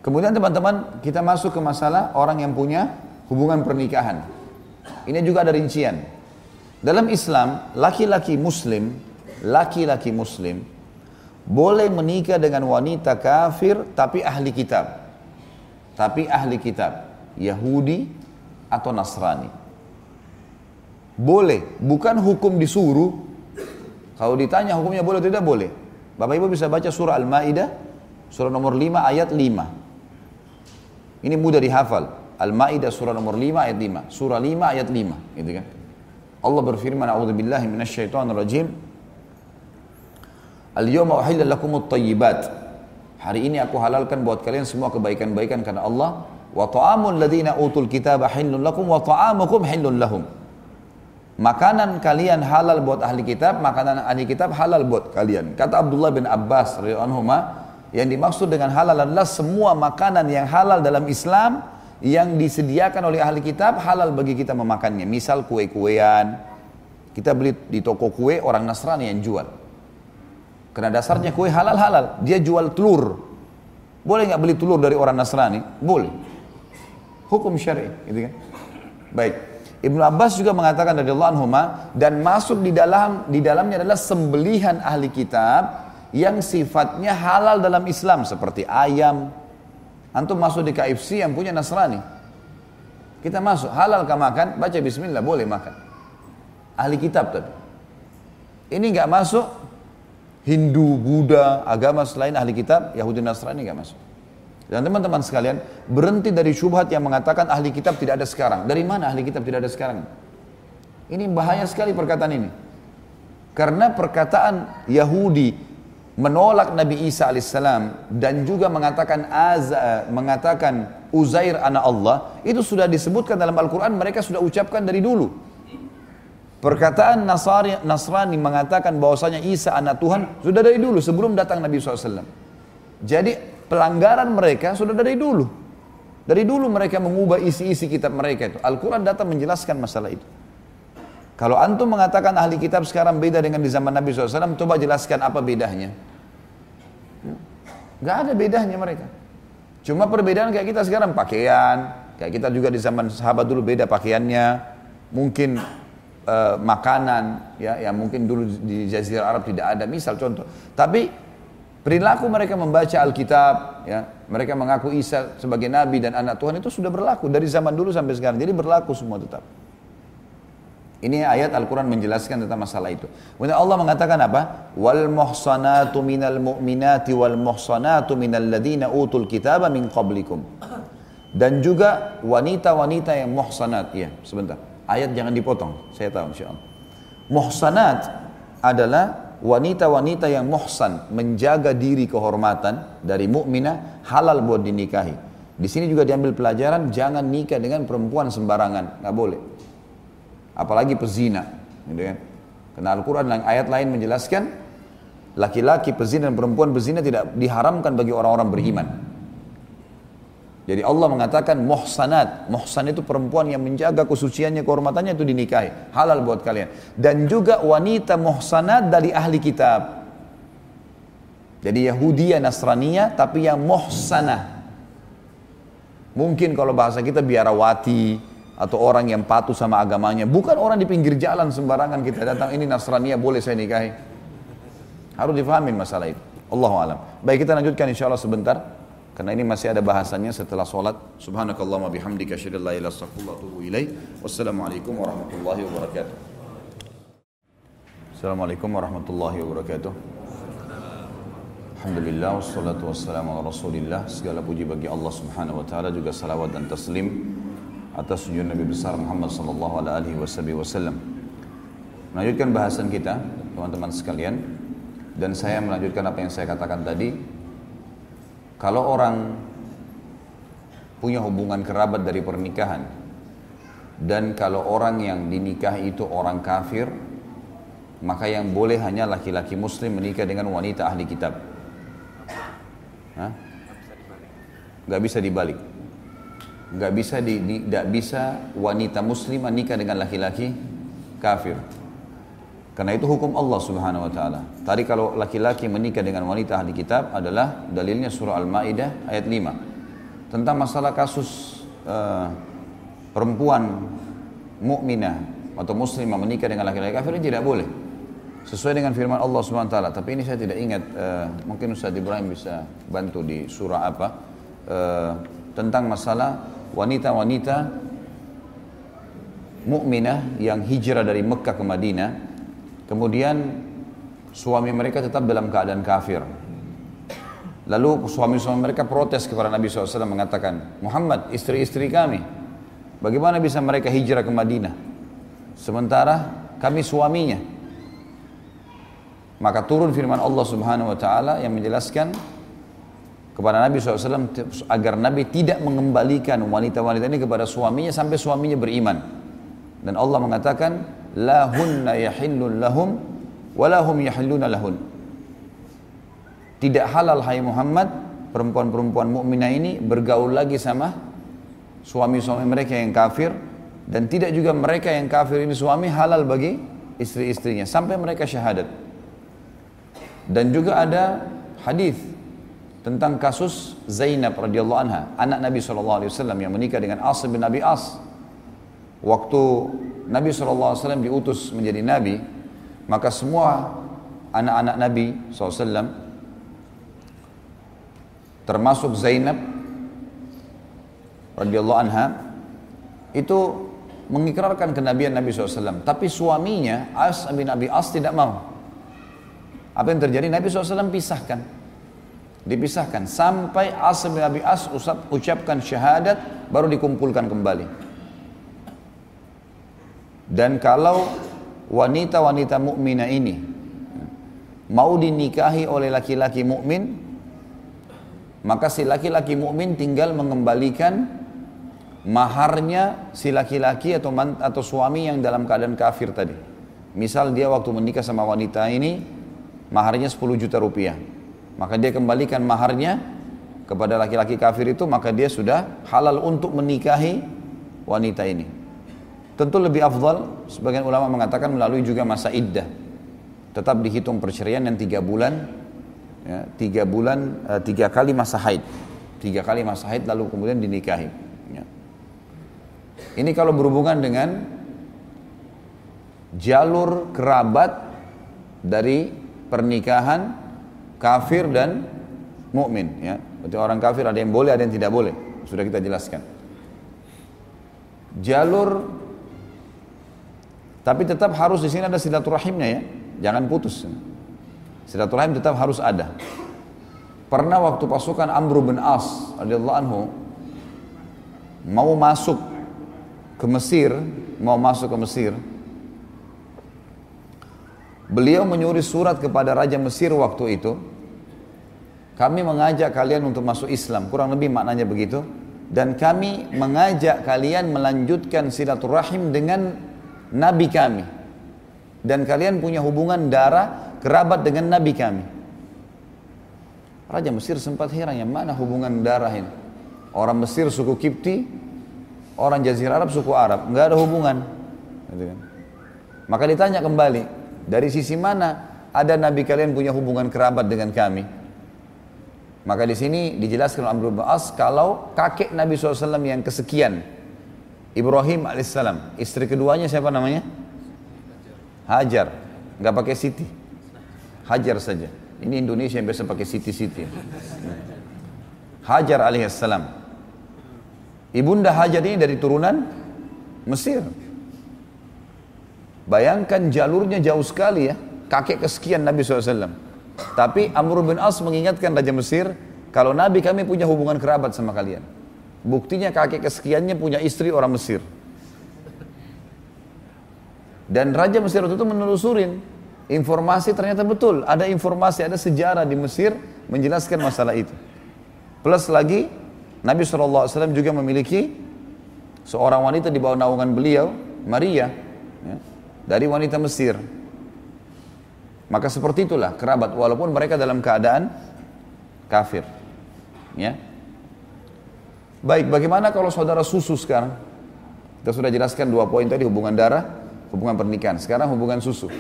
Kemudian teman-teman kita masuk ke masalah orang yang punya hubungan pernikahan. Ini juga ada rincian. Dalam Islam, laki-laki muslim, laki-laki muslim boleh menikah dengan wanita kafir tapi ahli kitab. Tapi ahli kitab, Yahudi atau Nasrani. Boleh, bukan hukum disuruh. Kalau ditanya hukumnya boleh atau tidak boleh. Bapak Ibu bisa baca surah Al-Maidah, surah nomor 5 ayat 5. Ini mudah dihafal. Al-Maidah surah nomor 5 ayat 5. Surah 5 ayat 5, gitu kan. Allah berfirman, "A'udzubillahi minasyaitonirrajim." Al-yawma uhilla lakumut tayyibat. Hari ini aku halalkan buat kalian semua kebaikan-baikan karena Allah. Wa ta'amul ladina utul kitab hillun lakum wa ta'amukum hillun lahum. Makanan kalian halal buat ahli kitab, makanan ahli kitab halal buat kalian. Kata Abdullah bin Abbas radhiyallahu yang dimaksud dengan halal adalah semua makanan yang halal dalam Islam yang disediakan oleh ahli kitab halal bagi kita memakannya. Misal kue-kuean, kita beli di toko kue orang Nasrani yang jual. Karena dasarnya kue halal-halal. Dia jual telur. Boleh nggak beli telur dari orang Nasrani? Boleh. Hukum syari, gitu kan? Baik. Ibnu Abbas juga mengatakan dari Allah dan masuk di dalam di dalamnya adalah sembelihan ahli kitab yang sifatnya halal dalam Islam seperti ayam, Antum masuk di KFC yang punya Nasrani. Kita masuk, halal kah makan? Baca bismillah, boleh makan. Ahli kitab tapi. Ini nggak masuk Hindu, Buddha, agama selain ahli kitab, Yahudi Nasrani nggak masuk. Dan teman-teman sekalian, berhenti dari syubhat yang mengatakan ahli kitab tidak ada sekarang. Dari mana ahli kitab tidak ada sekarang? Ini bahaya sekali perkataan ini. Karena perkataan Yahudi menolak Nabi Isa alaihissalam dan juga mengatakan Aza, mengatakan Uzair anak Allah, itu sudah disebutkan dalam Al-Quran, mereka sudah ucapkan dari dulu. Perkataan Nasrani, Nasrani mengatakan bahwasanya Isa anak Tuhan sudah dari dulu sebelum datang Nabi SAW. Jadi pelanggaran mereka sudah dari dulu. Dari dulu mereka mengubah isi-isi kitab mereka itu. Al-Quran datang menjelaskan masalah itu. Kalau antum mengatakan ahli kitab sekarang beda dengan di zaman Nabi SAW, coba jelaskan apa bedanya. Gak ada bedanya mereka. Cuma perbedaan kayak kita sekarang pakaian, kayak kita juga di zaman sahabat dulu beda pakaiannya, mungkin uh, makanan, ya, yang mungkin dulu di Jazirah Arab tidak ada. Misal contoh. Tapi Perilaku mereka membaca Alkitab, ya, mereka mengaku Isa sebagai nabi dan anak Tuhan itu sudah berlaku dari zaman dulu sampai sekarang. Jadi berlaku semua tetap. Ini ayat Al-Quran menjelaskan tentang masalah itu. Kemudian Allah mengatakan apa? Wal muhsanatu minal mu'minati wal muhsanatu minal ladina utul kitaba min qablikum. Dan juga wanita-wanita yang muhsanat. Ya, sebentar. Ayat jangan dipotong. Saya tahu insya Allah. Muhsanat adalah wanita-wanita yang muhsan menjaga diri kehormatan dari mukminah halal buat dinikahi. Di sini juga diambil pelajaran jangan nikah dengan perempuan sembarangan, nggak boleh. Apalagi pezina, gitu kan? Karena Al-Quran dan ayat lain menjelaskan laki-laki pezina dan perempuan pezina tidak diharamkan bagi orang-orang beriman. Jadi Allah mengatakan muhsanat. Muhsan itu perempuan yang menjaga kesuciannya, kehormatannya itu dinikahi. Halal buat kalian. Dan juga wanita muhsanat dari ahli kitab. Jadi Yahudi Nasrania tapi yang muhsanah. Mungkin kalau bahasa kita biarawati atau orang yang patuh sama agamanya. Bukan orang di pinggir jalan sembarangan kita datang ini Nasrania boleh saya nikahi. Harus difahamin masalah itu. Allah alam. Baik kita lanjutkan insya Allah sebentar. Karena ini masih ada bahasannya setelah sholat. Subhanakallahumma bihamdika asyhadu an la ilaha illa anta Wassalamualaikum warahmatullahi wabarakatuh. Assalamualaikum warahmatullahi wabarakatuh. Alhamdulillah wassalatu wassalamu ala Rasulillah. Segala puji bagi Allah Subhanahu wa taala juga salawat dan taslim atas sujud Nabi besar Muhammad sallallahu alaihi wasallam. Melanjutkan bahasan kita, teman-teman sekalian, dan saya melanjutkan apa yang saya katakan tadi kalau orang punya hubungan kerabat dari pernikahan dan kalau orang yang dinikahi itu orang kafir maka yang boleh hanya laki-laki muslim menikah dengan wanita ahli kitab. Hah? Gak bisa dibalik. Gak bisa di, di, gak bisa wanita muslim menikah dengan laki-laki kafir karena itu hukum Allah Subhanahu wa taala. Tadi kalau laki-laki menikah dengan wanita ahli kitab adalah dalilnya surah Al-Maidah ayat 5. Tentang masalah kasus uh, perempuan mukminah atau muslimah menikah dengan laki-laki kafir tidak boleh. Sesuai dengan firman Allah Subhanahu wa taala, tapi ini saya tidak ingat uh, mungkin Ustaz Ibrahim bisa bantu di surah apa uh, tentang masalah wanita-wanita mukminah yang hijrah dari Mekah ke Madinah Kemudian suami mereka tetap dalam keadaan kafir. Lalu suami-suami mereka protes kepada Nabi SAW mengatakan, Muhammad istri-istri kami, bagaimana bisa mereka hijrah ke Madinah? Sementara kami suaminya. Maka turun firman Allah Subhanahu Wa Taala yang menjelaskan kepada Nabi SAW agar Nabi tidak mengembalikan wanita-wanita ini kepada suaminya sampai suaminya beriman. Dan Allah mengatakan, la hunna yahillun lahum walahum yahilluna lahun. Tidak halal hai Muhammad perempuan-perempuan mukminah ini bergaul lagi sama suami-suami mereka yang kafir dan tidak juga mereka yang kafir ini suami halal bagi istri-istrinya sampai mereka syahadat. Dan juga ada hadis tentang kasus Zainab radhiyallahu anha, anak Nabi SAW yang menikah dengan As bin Abi As. Waktu Nabi SAW diutus menjadi Nabi, maka semua anak-anak Nabi SAW, termasuk Zainab, radhiyallahu anha itu mengikrarkan kenabian Nabi SAW. Tapi suaminya As bin Abi As tidak mau. Apa yang terjadi? Nabi SAW pisahkan. Dipisahkan sampai As bin Abi As ucapkan syahadat baru dikumpulkan kembali. Dan kalau wanita-wanita mukminah ini mau dinikahi oleh laki-laki mukmin, maka si laki-laki mukmin tinggal mengembalikan maharnya si laki-laki atau atau suami yang dalam keadaan kafir tadi. Misal dia waktu menikah sama wanita ini maharnya 10 juta rupiah. Maka dia kembalikan maharnya kepada laki-laki kafir itu maka dia sudah halal untuk menikahi wanita ini. Tentu lebih afdal, sebagian ulama mengatakan melalui juga masa iddah. Tetap dihitung perceraian yang tiga bulan, ya, tiga bulan, uh, tiga kali masa haid. Tiga kali masa haid lalu kemudian dinikahi. Ya. Ini kalau berhubungan dengan jalur kerabat dari pernikahan kafir dan mukmin ya. Berarti orang kafir ada yang boleh, ada yang tidak boleh. Sudah kita jelaskan. Jalur tapi tetap harus di sini ada silaturahimnya ya. Jangan putus. Silaturahim tetap harus ada. Pernah waktu pasukan Amr bin As radhiyallahu anhu mau masuk ke Mesir, mau masuk ke Mesir. Beliau menyuruh surat kepada Raja Mesir waktu itu. Kami mengajak kalian untuk masuk Islam. Kurang lebih maknanya begitu. Dan kami mengajak kalian melanjutkan silaturahim dengan nabi kami. Dan kalian punya hubungan darah kerabat dengan nabi kami. Raja Mesir sempat heran yang mana hubungan darah ini? Orang Mesir suku Kipti orang Jazirah Arab suku Arab. Nggak ada hubungan. Gitu kan. maka ditanya kembali dari sisi mana ada nabi kalian punya hubungan kerabat dengan kami? Maka di sini dijelaskan oleh Amr bin As kalau kakek Nabi SAW yang kesekian Ibrahim alaihissalam. Istri keduanya siapa namanya? Hajar. Nggak pakai Siti. Hajar saja. Ini Indonesia yang biasa pakai Siti-Siti. Hajar alaihissalam. Ibunda Hajar ini dari turunan Mesir. Bayangkan jalurnya jauh sekali ya. Kakek kesekian Nabi SAW. Tapi Amr bin As mengingatkan Raja Mesir, kalau Nabi kami punya hubungan kerabat sama kalian. Buktinya kakek kesekiannya punya istri orang Mesir. Dan Raja Mesir itu menelusurin informasi ternyata betul. Ada informasi, ada sejarah di Mesir menjelaskan masalah itu. Plus lagi Nabi SAW juga memiliki seorang wanita di bawah naungan beliau, Maria, ya, dari wanita Mesir. Maka seperti itulah kerabat, walaupun mereka dalam keadaan kafir. Ya, Baik, bagaimana kalau saudara susu sekarang? Kita sudah jelaskan dua poin tadi, hubungan darah, hubungan pernikahan. Sekarang hubungan susu.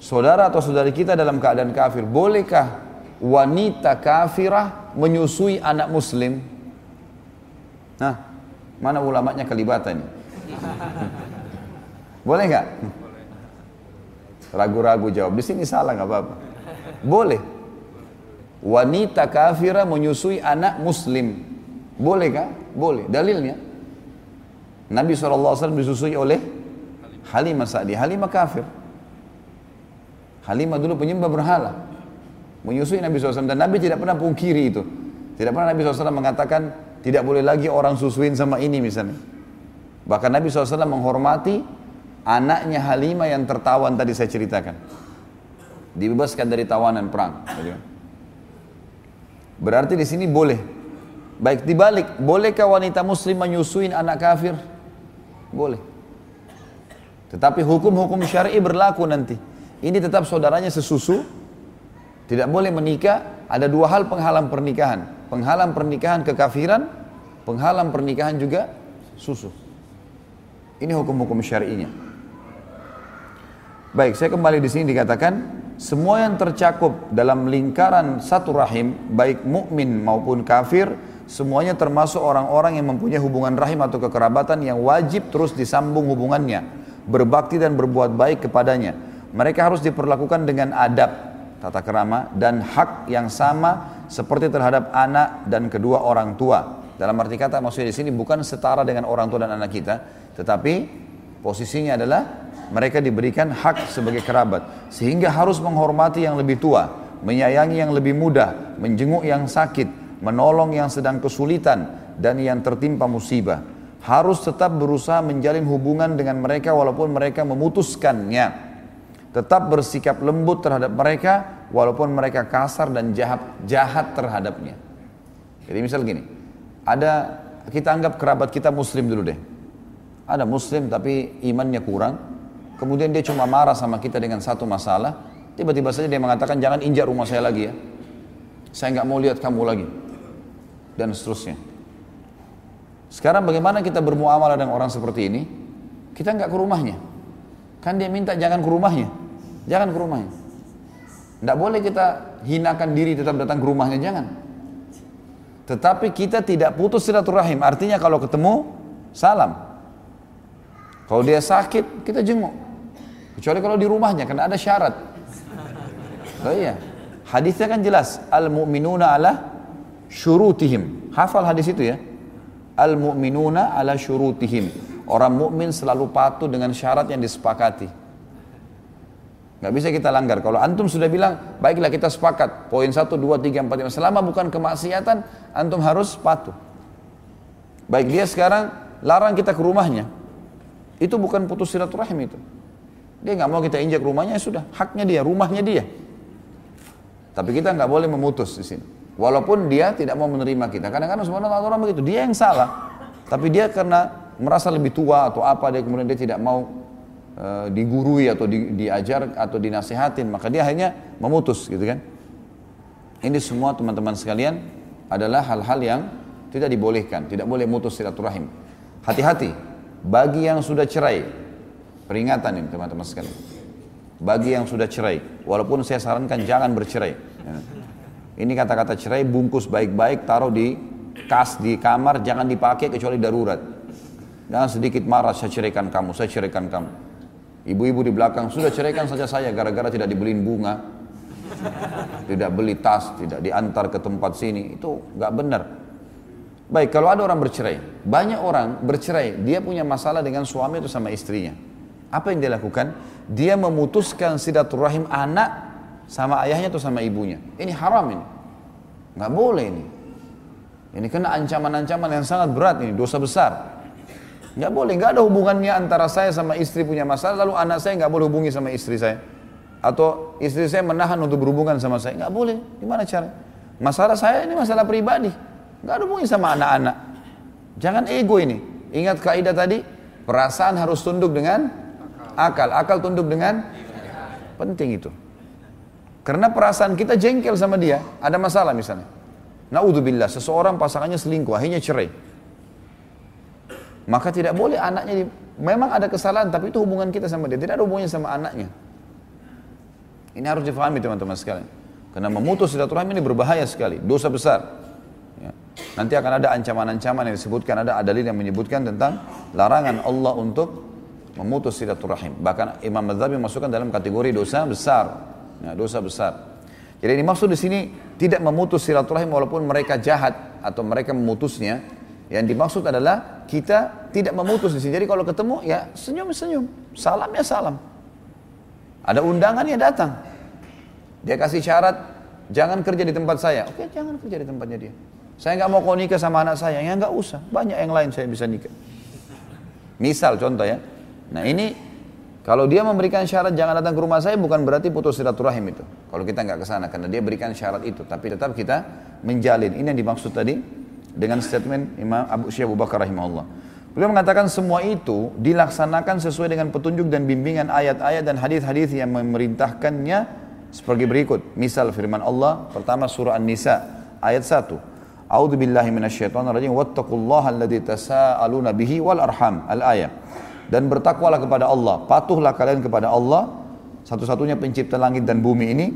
Saudara atau saudari kita dalam keadaan kafir, bolehkah wanita kafirah menyusui anak muslim? Nah, mana ulamanya kelibatan? Boleh nggak? Ragu-ragu jawab. Di sini salah nggak apa-apa. Boleh. Wanita kafirah menyusui anak muslim. Boleh kah? Boleh. Dalilnya. Nabi SAW disusui oleh Halimah Sa'di. Halimah kafir. Halimah dulu penyembah berhala. Menyusui Nabi SAW. Dan Nabi tidak pernah pungkiri itu. Tidak pernah Nabi SAW mengatakan tidak boleh lagi orang susuin sama ini misalnya. Bahkan Nabi SAW menghormati anaknya Halimah yang tertawan tadi saya ceritakan. Dibebaskan dari tawanan perang. Berarti di sini boleh Baik dibalik, bolehkah wanita muslim menyusuin anak kafir? Boleh. Tetapi hukum-hukum syar'i berlaku nanti. Ini tetap saudaranya sesusu, tidak boleh menikah. Ada dua hal penghalang pernikahan. Penghalang pernikahan kekafiran, penghalang pernikahan juga susu. Ini hukum-hukum syar'inya. Baik, saya kembali di sini dikatakan semua yang tercakup dalam lingkaran satu rahim, baik mukmin maupun kafir, semuanya termasuk orang-orang yang mempunyai hubungan rahim atau kekerabatan yang wajib terus disambung hubungannya, berbakti dan berbuat baik kepadanya. Mereka harus diperlakukan dengan adab, tata kerama dan hak yang sama seperti terhadap anak dan kedua orang tua. Dalam arti kata maksudnya di sini bukan setara dengan orang tua dan anak kita, tetapi posisinya adalah mereka diberikan hak sebagai kerabat sehingga harus menghormati yang lebih tua, menyayangi yang lebih muda, menjenguk yang sakit, menolong yang sedang kesulitan dan yang tertimpa musibah. Harus tetap berusaha menjalin hubungan dengan mereka walaupun mereka memutuskannya. Tetap bersikap lembut terhadap mereka walaupun mereka kasar dan jahat jahat terhadapnya. Jadi misal gini, ada kita anggap kerabat kita muslim dulu deh. Ada muslim tapi imannya kurang. Kemudian dia cuma marah sama kita dengan satu masalah. Tiba-tiba saja dia mengatakan jangan injak rumah saya lagi ya. Saya nggak mau lihat kamu lagi. Dan seterusnya. Sekarang bagaimana kita bermuamalah dengan orang seperti ini? Kita nggak ke rumahnya. Kan dia minta jangan ke rumahnya. Jangan ke rumahnya. Tidak boleh kita hinakan diri tetap datang ke rumahnya, jangan. Tetapi kita tidak putus silaturahim. Artinya kalau ketemu, salam. Kalau dia sakit, kita jenguk. Kecuali kalau di rumahnya, karena ada syarat. Oh iya. Hadisnya kan jelas. Al-mu'minuna ala syurutihim. Hafal hadis itu ya. Al-mu'minuna ala syurutihim. Orang mukmin selalu patuh dengan syarat yang disepakati. Nggak bisa kita langgar. Kalau antum sudah bilang, baiklah kita sepakat. Poin 1, 2, 3, 4, 5. Selama bukan kemaksiatan, antum harus patuh. Baik dia sekarang larang kita ke rumahnya. Itu bukan putus silaturahim itu. Dia nggak mau kita injak rumahnya, ya sudah. Haknya dia, rumahnya dia. Tapi kita nggak boleh memutus di sini. Walaupun dia tidak mau menerima kita. Kadang-kadang sebenarnya orang begitu. Dia yang salah. Tapi dia karena merasa lebih tua atau apa, dia kemudian dia tidak mau Eh, digurui atau di, diajar atau dinasihatin maka dia hanya memutus gitu kan ini semua teman-teman sekalian adalah hal-hal yang tidak dibolehkan tidak boleh mutus silaturahim hati-hati bagi yang sudah cerai peringatan ini teman-teman sekalian bagi yang sudah cerai walaupun saya sarankan jangan bercerai ini kata-kata cerai bungkus baik-baik taruh di kas di kamar jangan dipakai kecuali darurat jangan sedikit marah saya ceraikan kamu saya ceraikan kamu Ibu-ibu di belakang, sudah ceraikan saja saya gara-gara tidak dibeliin bunga. Tidak beli tas, tidak diantar ke tempat sini. Itu nggak benar. Baik, kalau ada orang bercerai. Banyak orang bercerai, dia punya masalah dengan suami atau sama istrinya. Apa yang dia lakukan? Dia memutuskan silaturahim anak sama ayahnya atau sama ibunya. Ini haram ini. Nggak boleh ini. Ini kena ancaman-ancaman yang sangat berat ini, dosa besar. Nggak boleh, nggak ada hubungannya antara saya sama istri punya masalah, lalu anak saya nggak boleh hubungi sama istri saya. Atau istri saya menahan untuk berhubungan sama saya. Nggak boleh, gimana cara? Masalah saya ini masalah pribadi. Nggak ada hubungi sama anak-anak. Jangan ego ini. Ingat kaidah tadi, perasaan harus tunduk dengan akal. Akal tunduk dengan penting itu. Karena perasaan kita jengkel sama dia, ada masalah misalnya. Naudzubillah, seseorang pasangannya selingkuh, akhirnya cerai. Maka tidak boleh anaknya di, memang ada kesalahan tapi itu hubungan kita sama dia, tidak ada hubungannya sama anaknya. Ini harus difahami teman-teman sekalian. Karena memutus silaturahmi ini berbahaya sekali, dosa besar. Ya. Nanti akan ada ancaman-ancaman yang disebutkan, ada adalil yang menyebutkan tentang larangan Allah untuk memutus silaturahim. Bahkan Imam Madzhabi masukkan dalam kategori dosa besar. Ya, dosa besar. Jadi ini maksud di sini tidak memutus silaturahim walaupun mereka jahat atau mereka memutusnya, yang dimaksud adalah kita tidak memutus di sini. Jadi kalau ketemu ya senyum-senyum, salam ya salam. Ada undangan ya datang. Dia kasih syarat jangan kerja di tempat saya. Oke, jangan kerja di tempatnya dia. Saya nggak mau kau nikah sama anak saya, ya nggak usah. Banyak yang lain saya bisa nikah. Misal contoh ya. Nah ini kalau dia memberikan syarat jangan datang ke rumah saya bukan berarti putus silaturahim itu. Kalau kita nggak ke sana karena dia berikan syarat itu, tapi tetap kita menjalin. Ini yang dimaksud tadi dengan statement Imam Abu Syekh Abu Bakar rahimahullah. Beliau mengatakan semua itu dilaksanakan sesuai dengan petunjuk dan bimbingan ayat-ayat dan hadis-hadis yang memerintahkannya seperti berikut. Misal firman Allah pertama surah An-Nisa ayat 1. A'udzu billahi rajim wattaqullaha alladzi tasaaluna bihi wal arham. Al-ayat. Dan bertakwalah kepada Allah, patuhlah kalian kepada Allah satu-satunya pencipta langit dan bumi ini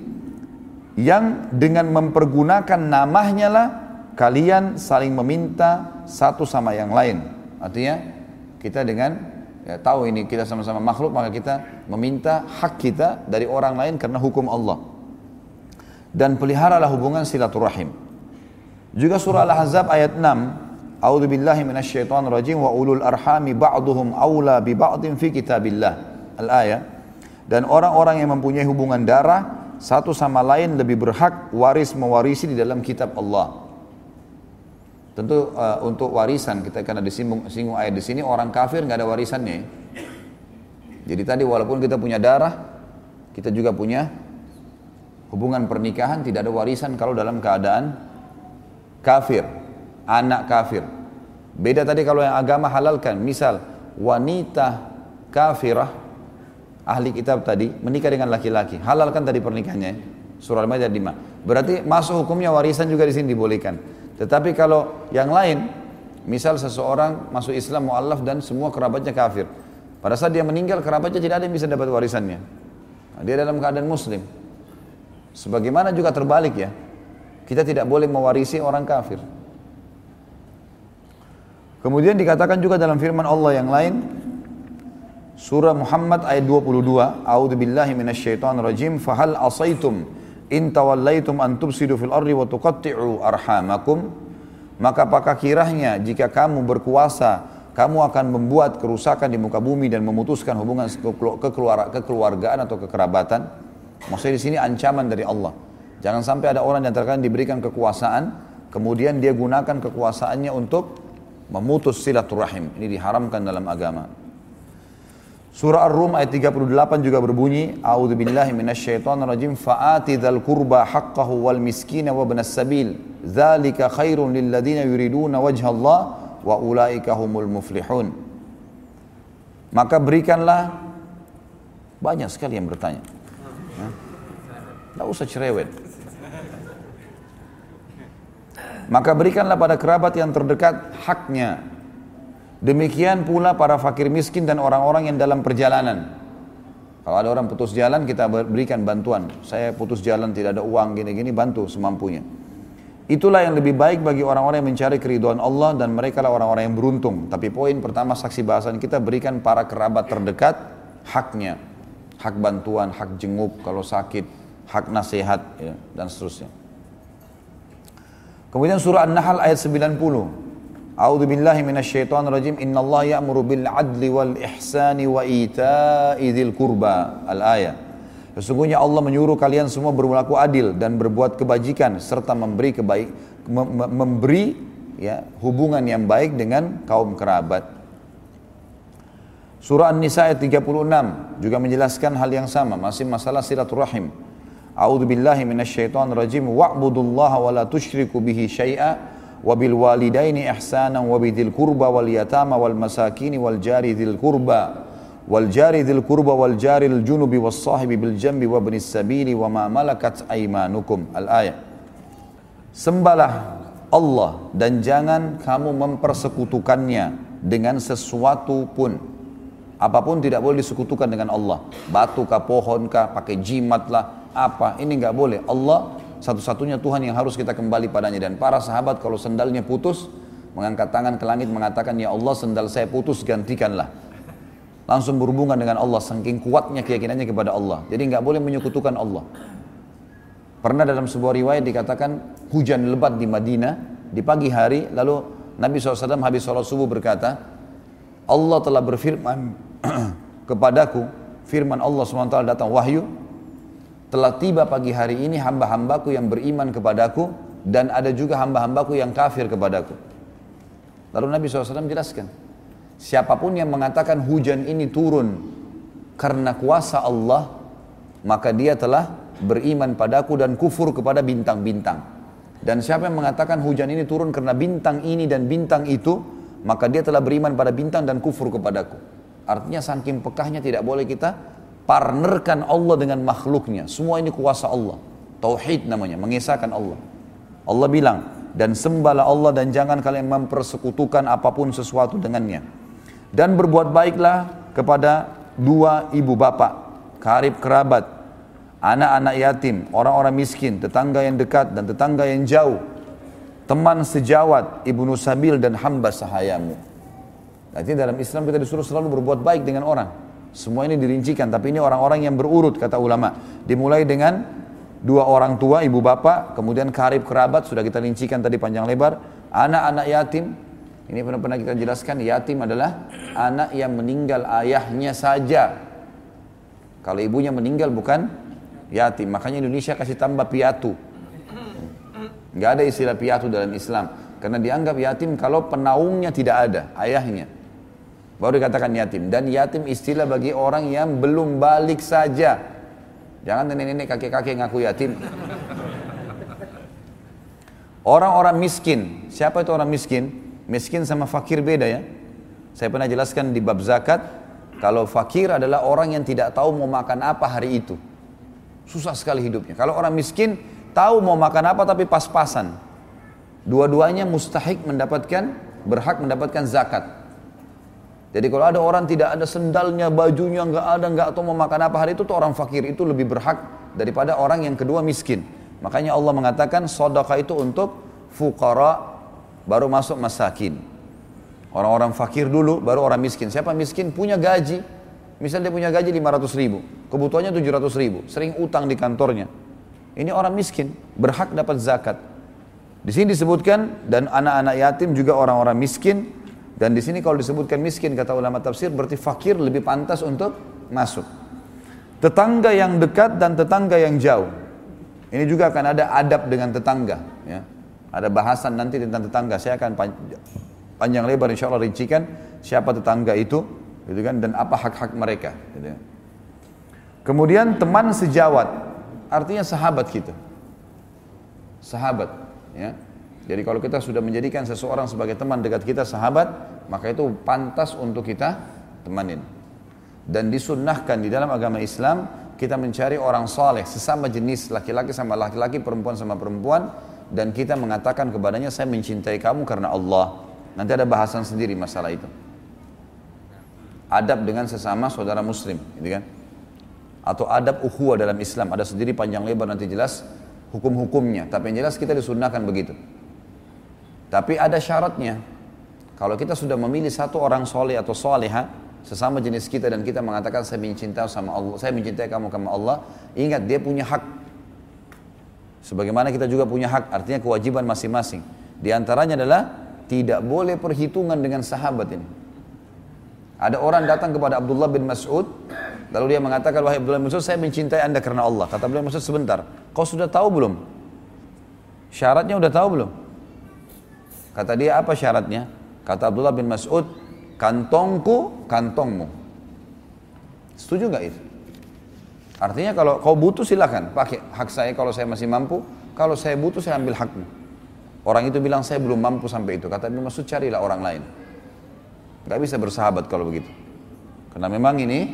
yang dengan mempergunakan namanya lah kalian saling meminta satu sama yang lain. Artinya kita dengan ya, tahu ini kita sama-sama makhluk maka kita meminta hak kita dari orang lain karena hukum Allah. Dan peliharalah hubungan silaturahim. Juga surah Al-Ahzab ayat 6 A'udzu billahi minasyaitonir rajim wa ulul arhami ba'duhum aula bi ba'din fi kitabillah. Al-ayat. Dan orang-orang yang mempunyai hubungan darah satu sama lain lebih berhak waris mewarisi di dalam kitab Allah. Tentu uh, untuk warisan kita karena disinggung singgung ayat di sini orang kafir nggak ada warisannya. Jadi tadi walaupun kita punya darah, kita juga punya hubungan pernikahan tidak ada warisan kalau dalam keadaan kafir, anak kafir. Beda tadi kalau yang agama halalkan, misal wanita kafirah ahli kitab tadi menikah dengan laki-laki, halalkan tadi pernikahannya. Surah Al-Maidah 5. Berarti masuk hukumnya warisan juga di sini dibolehkan. Tetapi kalau yang lain, misal seseorang masuk Islam mu'allaf dan semua kerabatnya kafir. Pada saat dia meninggal kerabatnya tidak ada yang bisa dapat warisannya. Nah, dia dalam keadaan muslim. Sebagaimana juga terbalik ya. Kita tidak boleh mewarisi orang kafir. Kemudian dikatakan juga dalam firman Allah yang lain Surah Muhammad ayat 22 A'udzu billahi minasyaitonir rajim fahal asaitum in tawallaitum an tufsidu fil ardi wa tuqatti'u arhamakum? Maka apakah kiranya jika kamu berkuasa kamu akan membuat kerusakan di muka bumi dan memutuskan hubungan kekeluargaan atau kekerabatan? Maksudnya di sini ancaman dari Allah. Jangan sampai ada orang yang terkadang diberikan kekuasaan, kemudian dia gunakan kekuasaannya untuk memutus silaturahim. Ini diharamkan dalam agama. Surah Ar-Rum ayat 38 juga berbunyi, A'udzu billahi minasyaitonir rajim, fa'ati dzal qurba haqqahu wal miskina wa ibnas sabil, dzalika khairun lil ladzina yuriduna wajha Allah wa ulaika humul muflihun. Maka berikanlah banyak sekali yang bertanya. Tidak usah cerewet. Maka berikanlah pada kerabat yang terdekat haknya. Demikian pula para fakir miskin dan orang-orang yang dalam perjalanan. Kalau ada orang putus jalan, kita berikan bantuan. Saya putus jalan, tidak ada uang, gini-gini, bantu semampunya. Itulah yang lebih baik bagi orang-orang yang mencari keriduan Allah dan mereka lah orang-orang yang beruntung. Tapi poin pertama saksi bahasan kita berikan para kerabat terdekat haknya. Hak bantuan, hak jenguk kalau sakit, hak nasihat ya, dan seterusnya. Kemudian surah An-Nahl ayat 90. A'udzu billahi minasyaitonir rajim. Innallaha ya'muru bil 'adli wal ihsani wa ita'i dzil qurba. Al-ayat. Sesungguhnya Allah menyuruh kalian semua berlaku adil dan berbuat kebajikan serta memberi kebaik memberi ya hubungan yang baik dengan kaum kerabat. Surah An-Nisa ayat 36 juga menjelaskan hal yang sama, masih masalah silaturahim. A'udzu billahi minasyaitonir rajim wa'budullaha wa la tusyriku bihi syai'a wa bil walidaini wa bidil qurba wal yatama wal wal jari dzil qurba wal jari dzil qurba wal jari Sembahlah Allah dan jangan kamu mempersekutukannya dengan sesuatu pun. Apa pun tidak boleh disekutukan dengan Allah. Batu kah pohon kah pakai jimat lah apa? Ini nggak boleh. Allah satu-satunya Tuhan yang harus kita kembali padanya. Dan para sahabat kalau sendalnya putus mengangkat tangan ke langit mengatakan ya Allah sendal saya putus gantikanlah. Langsung berhubungan dengan Allah saking kuatnya keyakinannya kepada Allah. Jadi nggak boleh menyekutukan Allah. Pernah dalam sebuah riwayat dikatakan hujan lebat di Madinah di pagi hari lalu Nabi SAW habis sholat subuh berkata Allah telah berfirman kepadaku firman Allah SWT datang wahyu telah tiba pagi hari ini hamba-hambaku yang beriman kepadaku dan ada juga hamba-hambaku yang kafir kepadaku. Lalu Nabi SAW jelaskan, siapa pun yang mengatakan hujan ini turun karena kuasa Allah, maka dia telah beriman padaku dan kufur kepada bintang-bintang. Dan siapa yang mengatakan hujan ini turun karena bintang ini dan bintang itu, maka dia telah beriman pada bintang dan kufur kepadaku. Artinya saking pekahnya tidak boleh kita partnerkan Allah dengan makhluknya. Semua ini kuasa Allah. Tauhid namanya, mengisahkan Allah. Allah bilang, dan sembahlah Allah dan jangan kalian mempersekutukan apa pun sesuatu dengannya. Dan berbuat baiklah kepada dua ibu bapak, karib kerabat, anak-anak yatim, orang-orang miskin, tetangga yang dekat dan tetangga yang jauh, teman sejawat, ibnu sabil dan hamba sahayamu. Jadi dalam Islam kita disuruh selalu berbuat baik dengan orang. Semua ini dirincikan, tapi ini orang-orang yang berurut kata ulama. Dimulai dengan dua orang tua, ibu bapak, kemudian karib kerabat, sudah kita rincikan tadi panjang lebar, anak-anak yatim, Ini pernah pernah kita jelaskan yatim adalah anak yang meninggal ayahnya saja. Kalau ibunya meninggal bukan yatim. Makanya Indonesia kasih tambah piatu. Nggak ada istilah piatu dalam Islam. Karena dianggap yatim kalau penaungnya tidak ada, ayahnya. Baru dikatakan yatim. Dan yatim istilah bagi orang yang belum balik saja. Jangan nenek-nenek kakek-kakek ngaku yatim. Orang-orang miskin. Siapa itu orang miskin? Miskin sama fakir beda ya. Saya pernah jelaskan di bab zakat. Kalau fakir adalah orang yang tidak tahu mau makan apa hari itu. Susah sekali hidupnya. Kalau orang miskin tahu mau makan apa tapi pas-pasan. Dua-duanya mustahik mendapatkan, berhak mendapatkan zakat. Jadi kalau ada orang tidak ada sendalnya, bajunya nggak ada, nggak tahu mau makan apa hari itu tuh orang fakir itu lebih berhak daripada orang yang kedua miskin. Makanya Allah mengatakan sodaka itu untuk fukara baru masuk masakin. Orang-orang fakir dulu baru orang miskin. Siapa miskin? Punya gaji. Misal dia punya gaji 500 ribu. Kebutuhannya 700 ribu. Sering utang di kantornya. Ini orang miskin. Berhak dapat zakat. Di sini disebutkan dan anak-anak yatim juga orang-orang miskin. Dan di sini kalau disebutkan miskin kata ulama tafsir berarti fakir lebih pantas untuk masuk. Tetangga yang dekat dan tetangga yang jauh. Ini juga akan ada adab dengan tetangga. Ya. Ada bahasan nanti tentang tetangga. Saya akan panjang lebar insya Allah rincikan siapa tetangga itu, gitu kan, dan apa hak-hak mereka. Gitu. Kan. Kemudian teman sejawat, artinya sahabat kita. Sahabat, ya. Jadi kalau kita sudah menjadikan seseorang sebagai teman dekat kita sahabat, maka itu pantas untuk kita temanin. Dan disunnahkan di dalam agama Islam kita mencari orang soleh sesama jenis laki-laki sama laki-laki perempuan sama perempuan dan kita mengatakan kepadanya saya mencintai kamu karena Allah. Nanti ada bahasan sendiri masalah itu. Adab dengan sesama saudara muslim gitu kan? Atau adab ukhuwah dalam Islam ada sendiri panjang lebar nanti jelas hukum-hukumnya. Tapi yang jelas kita disunahkan begitu tapi ada syaratnya kalau kita sudah memilih satu orang soleh atau soleha sesama jenis kita dan kita mengatakan saya mencintai sama Allah, saya mencintai kamu karena Allah, ingat dia punya hak. Sebagaimana kita juga punya hak, artinya kewajiban masing-masing. Di antaranya adalah tidak boleh perhitungan dengan sahabat ini. Ada orang datang kepada Abdullah bin Mas'ud, lalu dia mengatakan, wahai Abdullah bin Mas'ud, saya mencintai anda karena Allah. Kata Abdullah bin Mas'ud, sebentar, kau sudah tahu belum? Syaratnya udah tahu belum? Kata dia, apa syaratnya? Kata Abdullah bin Mas'ud, kantongku, kantongmu. Setuju nggak itu? Artinya kalau kau butuh silakan pakai hak saya kalau saya masih mampu. Kalau saya butuh saya ambil hakmu. Orang itu bilang saya belum mampu sampai itu. Kata Ibnu Mas'ud carilah orang lain. Gak bisa bersahabat kalau begitu. Karena memang ini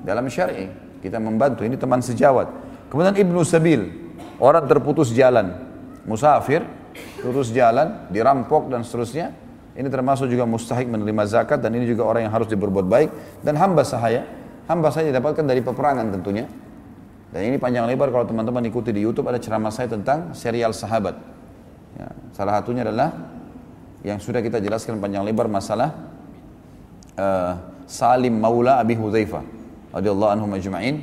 dalam syar'i kita membantu. Ini teman sejawat. Kemudian Ibnu Sabil, orang terputus jalan, musafir, terus jalan, dirampok dan seterusnya. Ini termasuk juga mustahik menerima zakat dan ini juga orang yang harus diberbuat baik dan hamba sahaya. Hamba saya didapatkan dari peperangan tentunya. Dan ini panjang lebar kalau teman-teman ikuti di YouTube ada ceramah saya tentang serial sahabat. Ya, salah satunya adalah yang sudah kita jelaskan panjang lebar masalah uh, Salim Maula Abi Hudzaifah radhiyallahu anhu majma'in.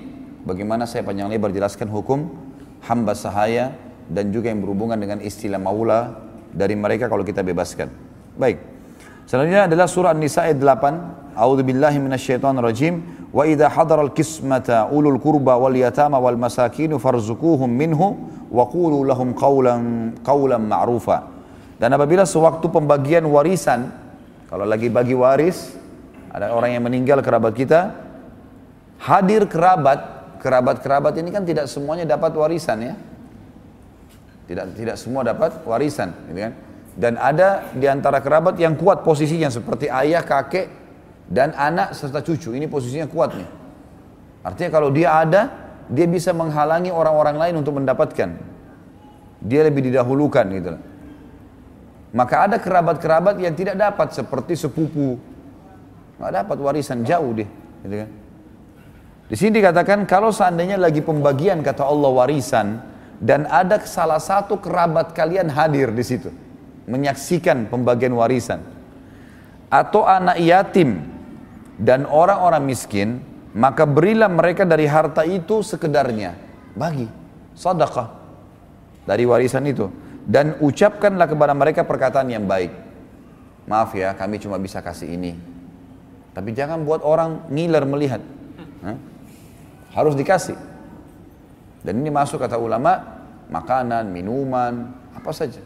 Bagaimana saya panjang lebar jelaskan hukum hamba sahaya dan juga yang berhubungan dengan istilah maula dari mereka kalau kita bebaskan. Baik. Selanjutnya adalah surah An-Nisa ayat 8. A'udzu billahi minasyaitonir rajim. Wa idza hadaral qismata ulul qurba wal yatama wal masakin farzuquhum minhu wa qulu lahum qawlan qawlan ma'rufa. Dan apabila sewaktu pembagian warisan, kalau lagi bagi waris, ada orang yang meninggal kerabat kita, hadir kerabat, kerabat-kerabat ini kan tidak semuanya dapat warisan ya. Tidak tidak semua dapat warisan, gitu kan? Dan ada di antara kerabat yang kuat posisinya seperti ayah, kakek, dan anak serta cucu. Ini posisinya kuat nih. Artinya kalau dia ada, dia bisa menghalangi orang-orang lain untuk mendapatkan. Dia lebih didahulukan gitu. Maka ada kerabat-kerabat yang tidak dapat seperti sepupu. Nggak dapat warisan jauh deh. Gitu kan. Di sini dikatakan kalau seandainya lagi pembagian kata Allah warisan dan ada salah satu kerabat kalian hadir di situ menyaksikan pembagian warisan atau anak yatim dan orang-orang miskin maka berilah mereka dari harta itu sekedarnya bagi sedekah dari warisan itu dan ucapkanlah kepada mereka perkataan yang baik maaf ya kami cuma bisa kasih ini. Tapi jangan buat orang ngiler melihat. Hah? Harus dikasih. Dan ini masuk kata ulama, makanan, minuman, apa saja.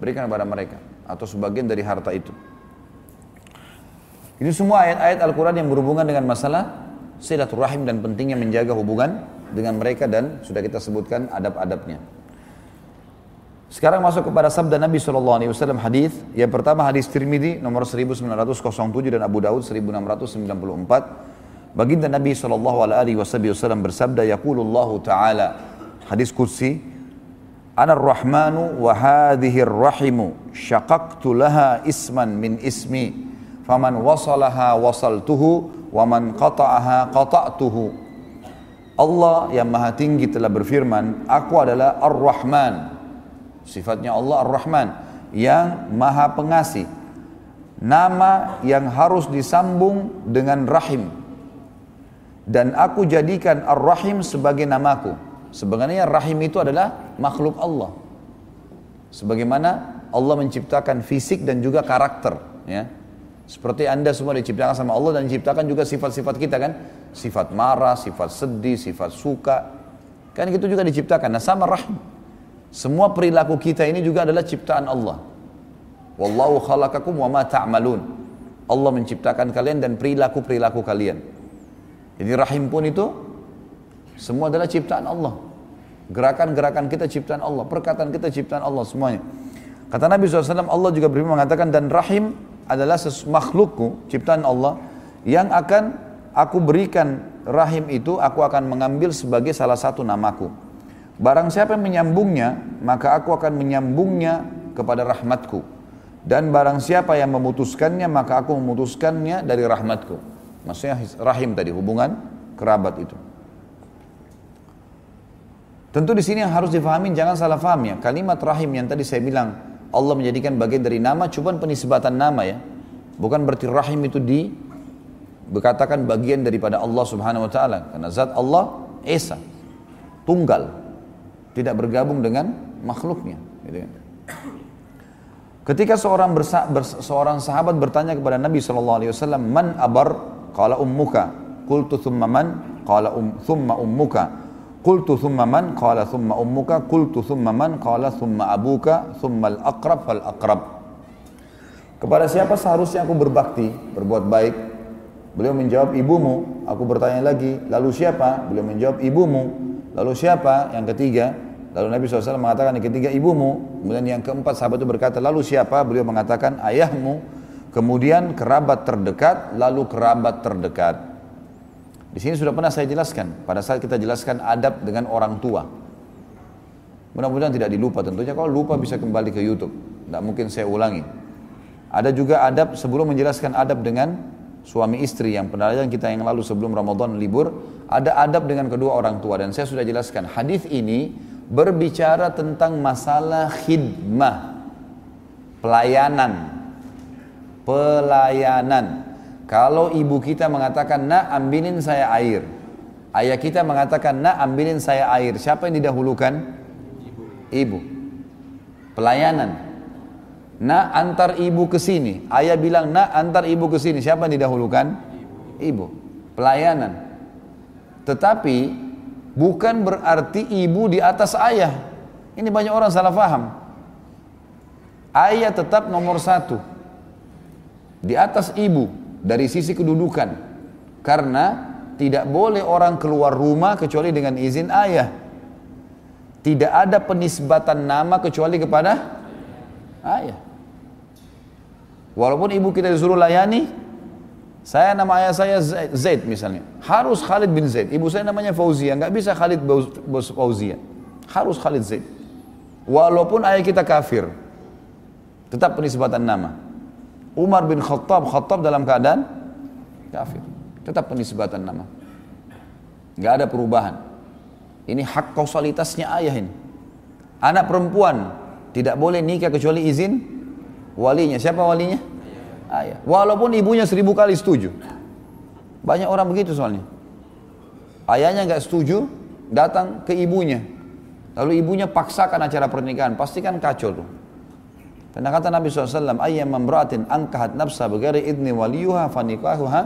Berikan kepada mereka. Atau sebagian dari harta itu. Ini semua ayat-ayat Al-Quran yang berhubungan dengan masalah silaturahim dan pentingnya menjaga hubungan dengan mereka dan sudah kita sebutkan adab-adabnya. Sekarang masuk kepada sabda Nabi SAW hadis. Yang pertama hadis Tirmidzi nomor 1907 dan Abu Daud 1694. Baginda Nabi SAW bersabda, Yaqulullah Ta'ala, hadis Qudsi, Ana rahmanu wa hadhihi rahimu syaqaqtu laha isman min ismi. Faman wasalaha wasaltuhu. Wa man qata'aha qata'tuhu. Allah yang maha tinggi telah berfirman aku adalah Ar-Rahman. Sifatnya Allah Ar-Rahman yang maha pengasih. Nama yang harus disambung dengan rahim dan aku jadikan Ar-Rahim sebagai namaku sebenarnya rahim itu adalah makhluk Allah sebagaimana Allah menciptakan fisik dan juga karakter ya seperti anda semua diciptakan sama Allah dan diciptakan juga sifat-sifat kita kan. Sifat marah, sifat sedih, sifat suka. Kan itu juga diciptakan. Nah sama rahim. Semua perilaku kita ini juga adalah ciptaan Allah. Wallahu khalaqakum wa ma ta'malun. Allah menciptakan kalian dan perilaku-perilaku kalian. Jadi rahim pun itu semua adalah ciptaan Allah. Gerakan-gerakan kita ciptaan Allah, perkataan kita ciptaan Allah semuanya. Kata Nabi SAW, Allah juga berfirman mengatakan dan rahim adalah makhlukku, ciptaan Allah, yang akan aku berikan rahim itu, aku akan mengambil sebagai salah satu namaku. Barang siapa yang menyambungnya, maka aku akan menyambungnya kepada rahmatku. Dan barang siapa yang memutuskannya, maka aku memutuskannya dari rahmatku. Maksudnya rahim tadi, hubungan kerabat itu. Tentu di sini yang harus difahami, jangan salah faham ya. Kalimat rahim yang tadi saya bilang, Allah menjadikan bagian dari nama cuma penisbatan nama ya. Bukan berarti rahim itu di berkatakan bagian daripada Allah Subhanahu wa taala karena zat Allah esa tunggal tidak bergabung dengan makhluknya gitu kan. Ketika seorang bersa, bers, seorang sahabat bertanya kepada Nabi wasallam, "Man abar?" Qala ummuka. Qultu thumma man? Qala um, thumma ummuka. Qultu thumma man qala thumma ummuka qultu thumma man qala thumma abuka thumma al-aqrab fal aqrab Kepada siapa seharusnya aku berbakti, berbuat baik? Beliau menjawab ibumu. Aku bertanya lagi, lalu siapa? Beliau menjawab ibumu. Lalu siapa? Yang ketiga. Lalu Nabi SAW mengatakan yang ketiga ibumu. Kemudian yang keempat sahabat itu berkata, lalu siapa? Beliau mengatakan ayahmu. Kemudian kerabat terdekat, lalu kerabat terdekat. Di sini sudah pernah saya jelaskan pada saat kita jelaskan adab dengan orang tua. Mudah-mudahan tidak dilupa tentunya kalau lupa bisa kembali ke YouTube. Tidak mungkin saya ulangi. Ada juga adab sebelum menjelaskan adab dengan suami istri yang pelajaran kita yang lalu sebelum Ramadan libur. Ada adab dengan kedua orang tua dan saya sudah jelaskan. Hadis ini berbicara tentang masalah khidmah. Pelayanan. Pelayanan kalau ibu kita mengatakan, nak ambilin saya air. Ayah kita mengatakan, nak ambilin saya air. Siapa yang didahulukan? Ibu. Pelayanan. Nak antar ibu ke sini. Ayah bilang, nak antar ibu ke sini. Siapa yang didahulukan? Ibu. ibu. Pelayanan. Tetapi bukan berarti ibu di atas ayah. Ini banyak orang salah faham. Ayah tetap nomor satu. Di atas ibu dari sisi kedudukan. Karena tidak boleh orang keluar rumah kecuali dengan izin ayah. Tidak ada penisbatan nama kecuali kepada ayah. Walaupun ibu kita disuruh layani, saya nama ayah saya Zaid misalnya. Harus Khalid bin Zaid. Ibu saya namanya Fauzia, nggak bisa Khalid bos Fauzia. Harus Khalid Zaid. Walaupun ayah kita kafir, tetap penisbatan nama. Umar bin Khattab, Khattab dalam keadaan kafir. Tetap penisbatan nama. Gak ada perubahan. Ini hak kausalitasnya ayah ini. Anak perempuan tidak boleh nikah kecuali izin walinya. Siapa walinya? Ayah. Walaupun ibunya seribu kali setuju. Banyak orang begitu soalnya. Ayahnya nggak setuju, datang ke ibunya. Lalu ibunya paksakan acara pernikahan, pasti kan kacau tuh. Karena kata Nabi SAW, ayyam membratin angkahat nafsa begari idni waliyuha fanikahuha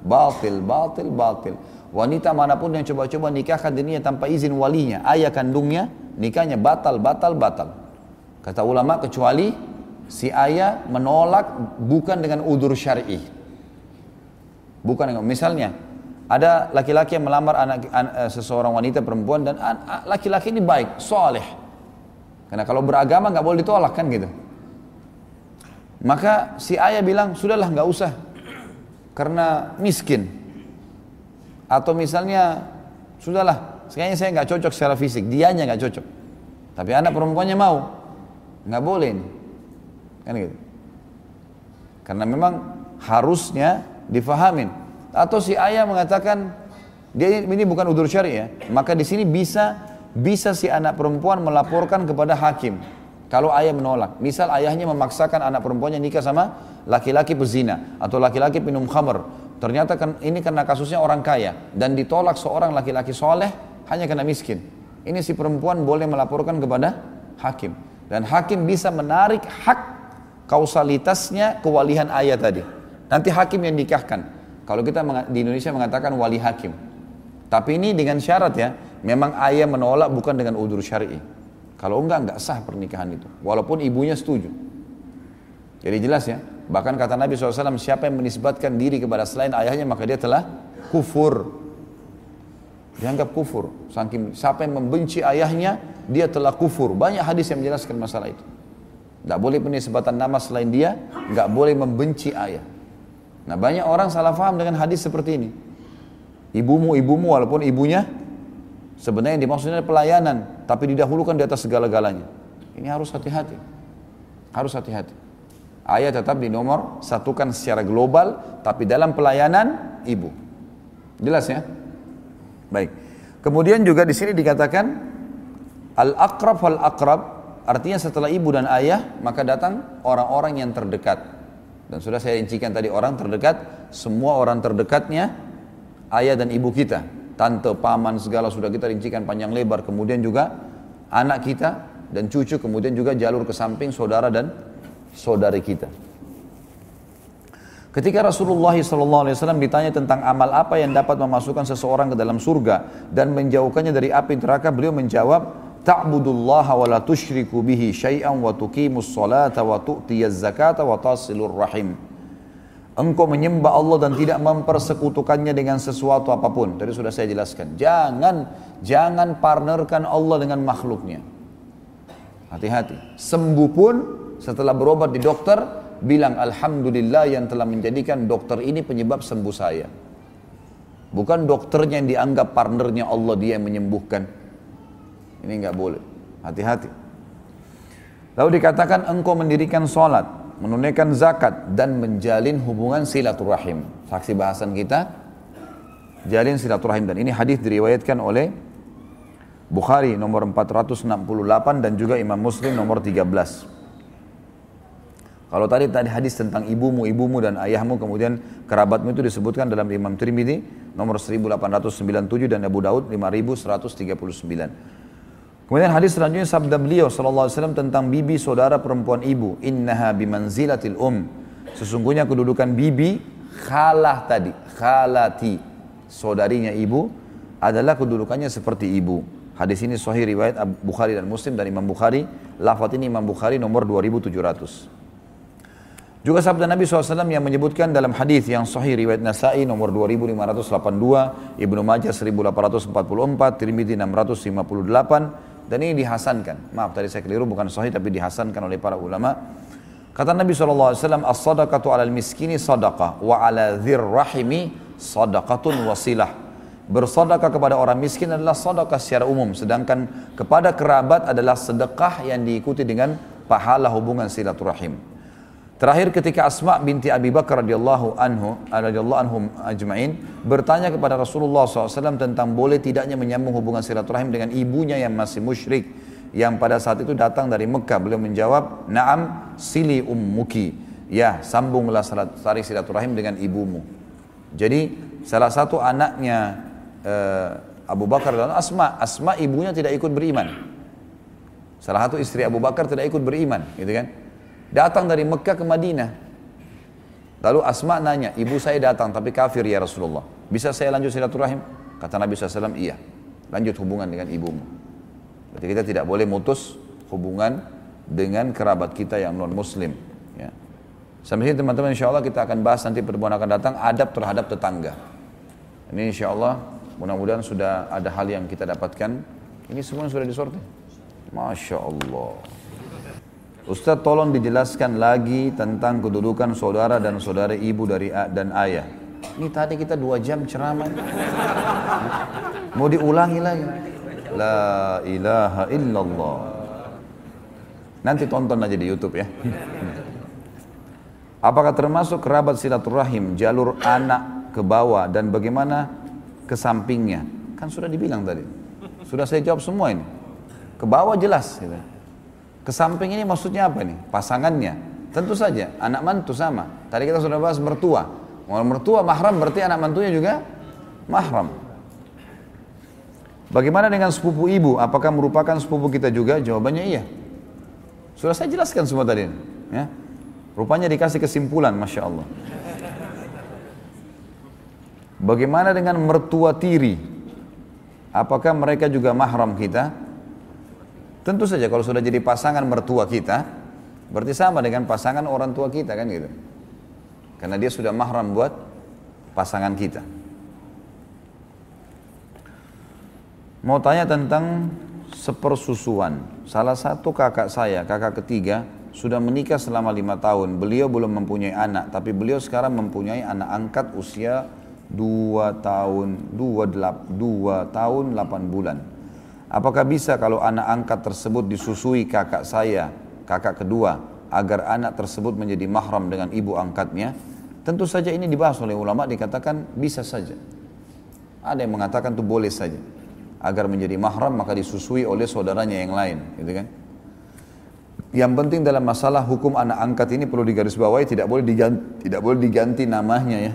batil, batil, batil. Wanita mana pun yang coba-coba nikahkan dirinya tanpa izin walinya, ayah kandungnya, nikahnya batal, batal, batal. Kata ulama kecuali si ayah menolak bukan dengan udur syar'i. Bukan dengan misalnya ada laki-laki yang melamar anak, anak eh, seseorang wanita perempuan dan laki-laki ini baik, soleh. Karena kalau beragama nggak boleh ditolak kan gitu. Maka si ayah bilang, sudahlah nggak usah. Karena miskin. Atau misalnya, sudahlah, kayaknya saya nggak cocok secara fisik, dianya nggak cocok. Tapi anak perempuannya mau. Nggak boleh ini. Kan gitu. Karena memang harusnya difahamin. Atau si ayah mengatakan, dia ini bukan udur syari ya. Maka di sini bisa bisa si anak perempuan melaporkan kepada hakim kalau ayah menolak, misal ayahnya memaksakan anak perempuannya nikah sama laki-laki pezina atau laki-laki minum khamr, ternyata ini karena kasusnya orang kaya dan ditolak seorang laki-laki soleh hanya karena miskin. Ini si perempuan boleh melaporkan kepada hakim dan hakim bisa menarik hak kausalitasnya kewalihan ayah tadi. Nanti hakim yang nikahkan. Kalau kita di Indonesia mengatakan wali hakim. Tapi ini dengan syarat ya, memang ayah menolak bukan dengan udur syar'i. Kalau enggak, enggak sah pernikahan itu. Walaupun ibunya setuju. Jadi jelas ya. Bahkan kata Nabi SAW, siapa yang menisbatkan diri kepada selain ayahnya, maka dia telah kufur. Dianggap kufur. Saking, siapa yang membenci ayahnya, dia telah kufur. Banyak hadis yang menjelaskan masalah itu. Tidak boleh penisbatan nama selain dia, nggak boleh membenci ayah. Nah banyak orang salah faham dengan hadis seperti ini. Ibumu, ibumu walaupun ibunya Sebenarnya yang dimaksudnya pelayanan, tapi didahulukan di atas segala-galanya. Ini harus hati-hati. Harus hati-hati. Ayah tetap di nomor satukan secara global, tapi dalam pelayanan ibu. Jelas ya? Baik. Kemudian juga di sini dikatakan al-aqrab fal aqrab artinya setelah ibu dan ayah maka datang orang-orang yang terdekat. Dan sudah saya rincikan tadi orang terdekat, semua orang terdekatnya ayah dan ibu kita tante, paman, segala sudah kita rincikan panjang lebar. Kemudian juga anak kita dan cucu, kemudian juga jalur ke samping saudara dan saudari kita. Ketika Rasulullah SAW ditanya tentang amal apa yang dapat memasukkan seseorang ke dalam surga dan menjauhkannya dari api neraka, beliau menjawab, "Ta'budullaha wa la tusyriku bihi syai'an wa tuqimus salata wa tu'tiyaz zakata wa tasilur rahim." Engkau menyembah Allah dan tidak mempersekutukannya dengan sesuatu apa pun. Tadi sudah saya jelaskan. Jangan jangan partnerkan Allah dengan makhluknya. Hati-hati. Sembuh pun setelah berobat di dokter, bilang Alhamdulillah yang telah menjadikan dokter ini penyebab sembuh saya. Bukan dokternya yang dianggap partnernya Allah dia yang menyembuhkan. Ini nggak boleh. Hati-hati. Lalu dikatakan engkau mendirikan sholat menunaikan zakat dan menjalin hubungan silaturahim. Saksi bahasan kita jalin silaturahim dan ini hadis diriwayatkan oleh Bukhari nomor 468 dan juga Imam Muslim nomor 13. Kalau tadi tadi hadis tentang ibumu, ibumu dan ayahmu kemudian kerabatmu itu disebutkan dalam Imam Trimidi nomor 1897 dan Abu Daud 5139. Kemudian hadis selanjutnya sabda beliau sallallahu alaihi wasallam tentang bibi saudara perempuan ibu, innaha bimanzilatil um. Sesungguhnya kedudukan bibi khalah tadi, khalati saudarinya ibu adalah kedudukannya seperti ibu. Hadis ini sahih riwayat Bukhari dan Muslim dan Imam Bukhari. Lafaz ini Imam Bukhari nomor 2700. Juga sabda Nabi SAW yang menyebutkan dalam hadis yang sahih riwayat Nasai nomor 2582, Ibnu Majah 1844, Tirmidzi 658, dan ini dihasankan. Maaf tadi saya keliru bukan sahih tapi dihasankan oleh para ulama. Kata Nabi SAW, As-sadaqatu alal miskini sadaqah wa ala dhir rahimi sadaqatun wasilah. Bersedekah kepada orang miskin adalah sedekah secara umum. Sedangkan kepada kerabat adalah sedekah yang diikuti dengan pahala hubungan silaturahim. Terakhir ketika Asma binti Abi Bakar radhiyallahu anhu radhiyallahu anhum ajmain bertanya kepada Rasulullah SAW tentang boleh tidaknya menyambung hubungan silaturahim dengan ibunya yang masih musyrik yang pada saat itu datang dari Mekah. Beliau menjawab, "Na'am, sili ummuki." Ya, sambunglah tali silaturahim dengan ibumu. Jadi salah satu anaknya uh, Abu Bakar dan Asma, Asma ibunya tidak ikut beriman. Salah satu istri Abu Bakar tidak ikut beriman, gitu kan? Datang dari Mekah ke Madinah. Lalu Asma nanya, ibu saya datang tapi kafir ya Rasulullah. Bisa saya lanjut silaturahim? Kata Nabi SAW, iya. Lanjut hubungan dengan ibumu. Berarti kita tidak boleh mutus hubungan dengan kerabat kita yang non muslim. Ya. Sampai sini teman-teman insya Allah kita akan bahas nanti pertemuan akan datang adab terhadap tetangga. Ini insya Allah mudah-mudahan sudah ada hal yang kita dapatkan. Ini semua sudah disortir. Masya Allah. Ustaz tolong dijelaskan lagi tentang kedudukan saudara dan saudara ibu dari dan ayah. Ini tadi kita dua jam ceramah. Mau diulangi lagi. La ilaha illallah. Nanti tonton aja di Youtube ya. Apakah termasuk kerabat silaturahim jalur anak ke bawah dan bagaimana ke sampingnya? Kan sudah dibilang tadi. Sudah saya jawab semua ini. Ke bawah jelas. Gitu. Ke samping ini maksudnya apa nih? Pasangannya. Tentu saja, anak mantu sama. Tadi kita sudah bahas mertua. Kalau mertua mahram berarti anak mantunya juga mahram. Bagaimana dengan sepupu ibu? Apakah merupakan sepupu kita juga? Jawabannya iya. Sudah saya jelaskan semua tadi. Ya. Rupanya dikasih kesimpulan, Masya Allah. Bagaimana dengan mertua tiri? Apakah mereka juga mahram kita? Tentu saja kalau sudah jadi pasangan mertua kita, berarti sama dengan pasangan orang tua kita kan gitu. Karena dia sudah mahram buat pasangan kita. Mau tanya tentang sepersusuan. Salah satu kakak saya, kakak ketiga, sudah menikah selama lima tahun. Beliau belum mempunyai anak, tapi beliau sekarang mempunyai anak angkat usia dua tahun, dua, delap, dua tahun delapan bulan. Apakah bisa kalau anak angkat tersebut disusui kakak saya, kakak kedua, agar anak tersebut menjadi mahram dengan ibu angkatnya? Tentu saja ini dibahas oleh ulama dikatakan bisa saja. Ada yang mengatakan itu boleh saja. Agar menjadi mahram maka disusui oleh saudaranya yang lain, gitu kan? Yang penting dalam masalah hukum anak angkat ini perlu digarisbawahi tidak boleh diganti, tidak boleh diganti namanya ya.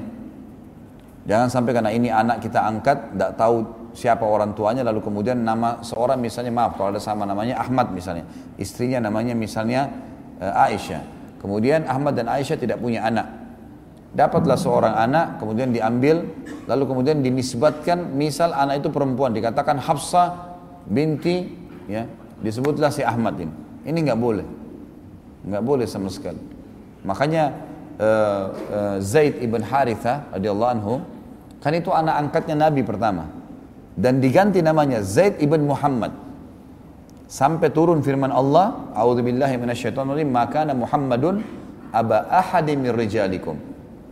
Jangan sampai karena ini anak kita angkat, tidak tahu siapa orang tuanya lalu kemudian nama seorang misalnya maaf kalau ada sama namanya Ahmad misalnya. Istrinya namanya misalnya uh, Aisyah. Kemudian Ahmad dan Aisyah tidak punya anak. Dapatlah seorang anak kemudian diambil lalu kemudian dinisbatkan. Misal anak itu perempuan dikatakan Hafsah binti ya disebutlah si Ahmad ini. Ini nggak boleh. Nggak boleh sama sekali. Makanya uh, uh, Zaid ibn Haritha radhiyallahu anhu kan itu anak angkatnya Nabi pertama dan diganti namanya Zaid ibn Muhammad. Sampai turun firman Allah a'udzubillahi minasyaitonir maka Muhammadun aba ahadi min rijalikum.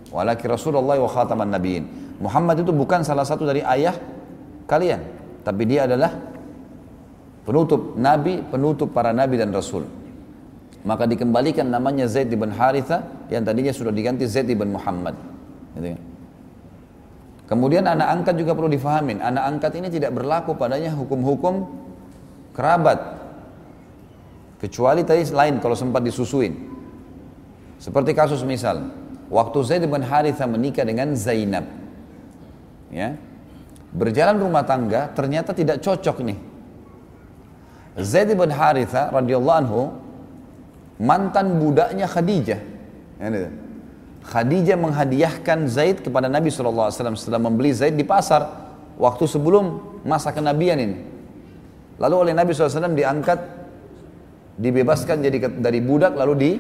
Walakin Rasulullah wa khataman nabiyyin. Muhammad itu bukan salah satu dari ayah kalian tapi dia adalah penutup nabi penutup para nabi dan rasul. Maka dikembalikan namanya Zaid ibn Haritha yang tadinya sudah diganti Zaid ibn Muhammad. Gitu ya. Kemudian anak angkat juga perlu difahamin. Anak angkat ini tidak berlaku padanya hukum-hukum kerabat. Kecuali tadi lain kalau sempat disusuin. Seperti kasus misal, waktu Zaid bin Haritha menikah dengan Zainab. Ya. Berjalan rumah tangga ternyata tidak cocok nih. Zaid bin Haritha radhiyallahu anhu mantan budaknya Khadijah. Khadijah menghadiahkan Zaid kepada Nabi SAW setelah membeli Zaid di pasar waktu sebelum masa kenabian ini. Lalu oleh Nabi SAW diangkat, dibebaskan jadi dari budak lalu di,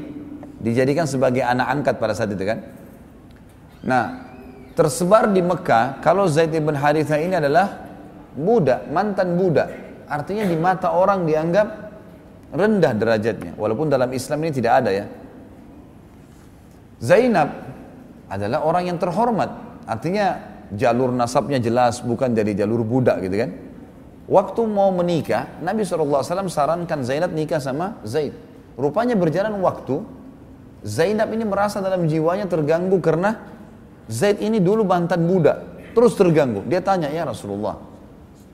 dijadikan sebagai anak angkat pada saat itu kan. Nah, tersebar di Mekah kalau Zaid ibn Haritha ini adalah budak, mantan budak. Artinya di mata orang dianggap rendah derajatnya. Walaupun dalam Islam ini tidak ada ya. Zainab adalah orang yang terhormat. Artinya jalur nasabnya jelas, bukan dari jalur budak gitu kan. Waktu mau menikah, Nabi SAW sarankan Zainab nikah sama Zaid. Rupanya berjalan waktu, Zainab ini merasa dalam jiwanya terganggu karena Zaid ini dulu mantan budak. Terus terganggu. Dia tanya, ya Rasulullah,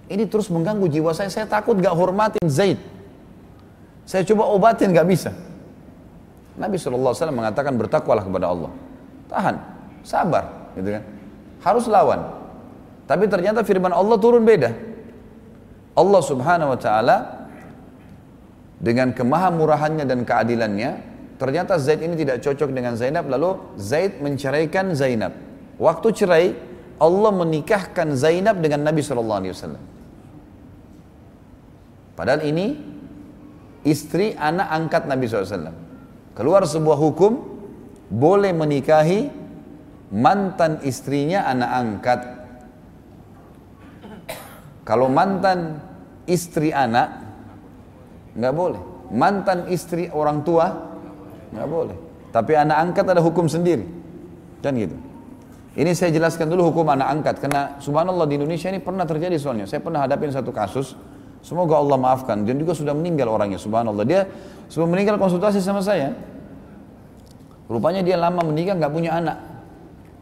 ini terus mengganggu jiwa saya, saya takut gak hormatin Zaid. Saya coba obatin gak bisa. Nabi SAW mengatakan bertakwalah kepada Allah. Tahan, sabar, gitu kan. Harus lawan. Tapi ternyata firman Allah turun beda. Allah Subhanahu wa taala dengan kemahamurahannya dan keadilannya Ternyata Zaid ini tidak cocok dengan Zainab, lalu Zaid menceraikan Zainab. Waktu cerai, Allah menikahkan Zainab dengan Nabi SAW. Padahal ini istri anak angkat Nabi SAW. Keluar sebuah hukum, boleh menikahi mantan istrinya anak angkat. Kalau mantan istri anak, nggak boleh. Mantan istri orang tua, nggak boleh. Tapi anak angkat ada hukum sendiri. Kan gitu. Ini saya jelaskan dulu hukum anak angkat. Karena subhanallah di Indonesia ini pernah terjadi soalnya. Saya pernah hadapin satu kasus. Semoga Allah maafkan. Dan juga sudah meninggal orangnya subhanallah. Dia sebelum meninggal konsultasi sama saya. Rupanya dia lama menikah nggak punya anak.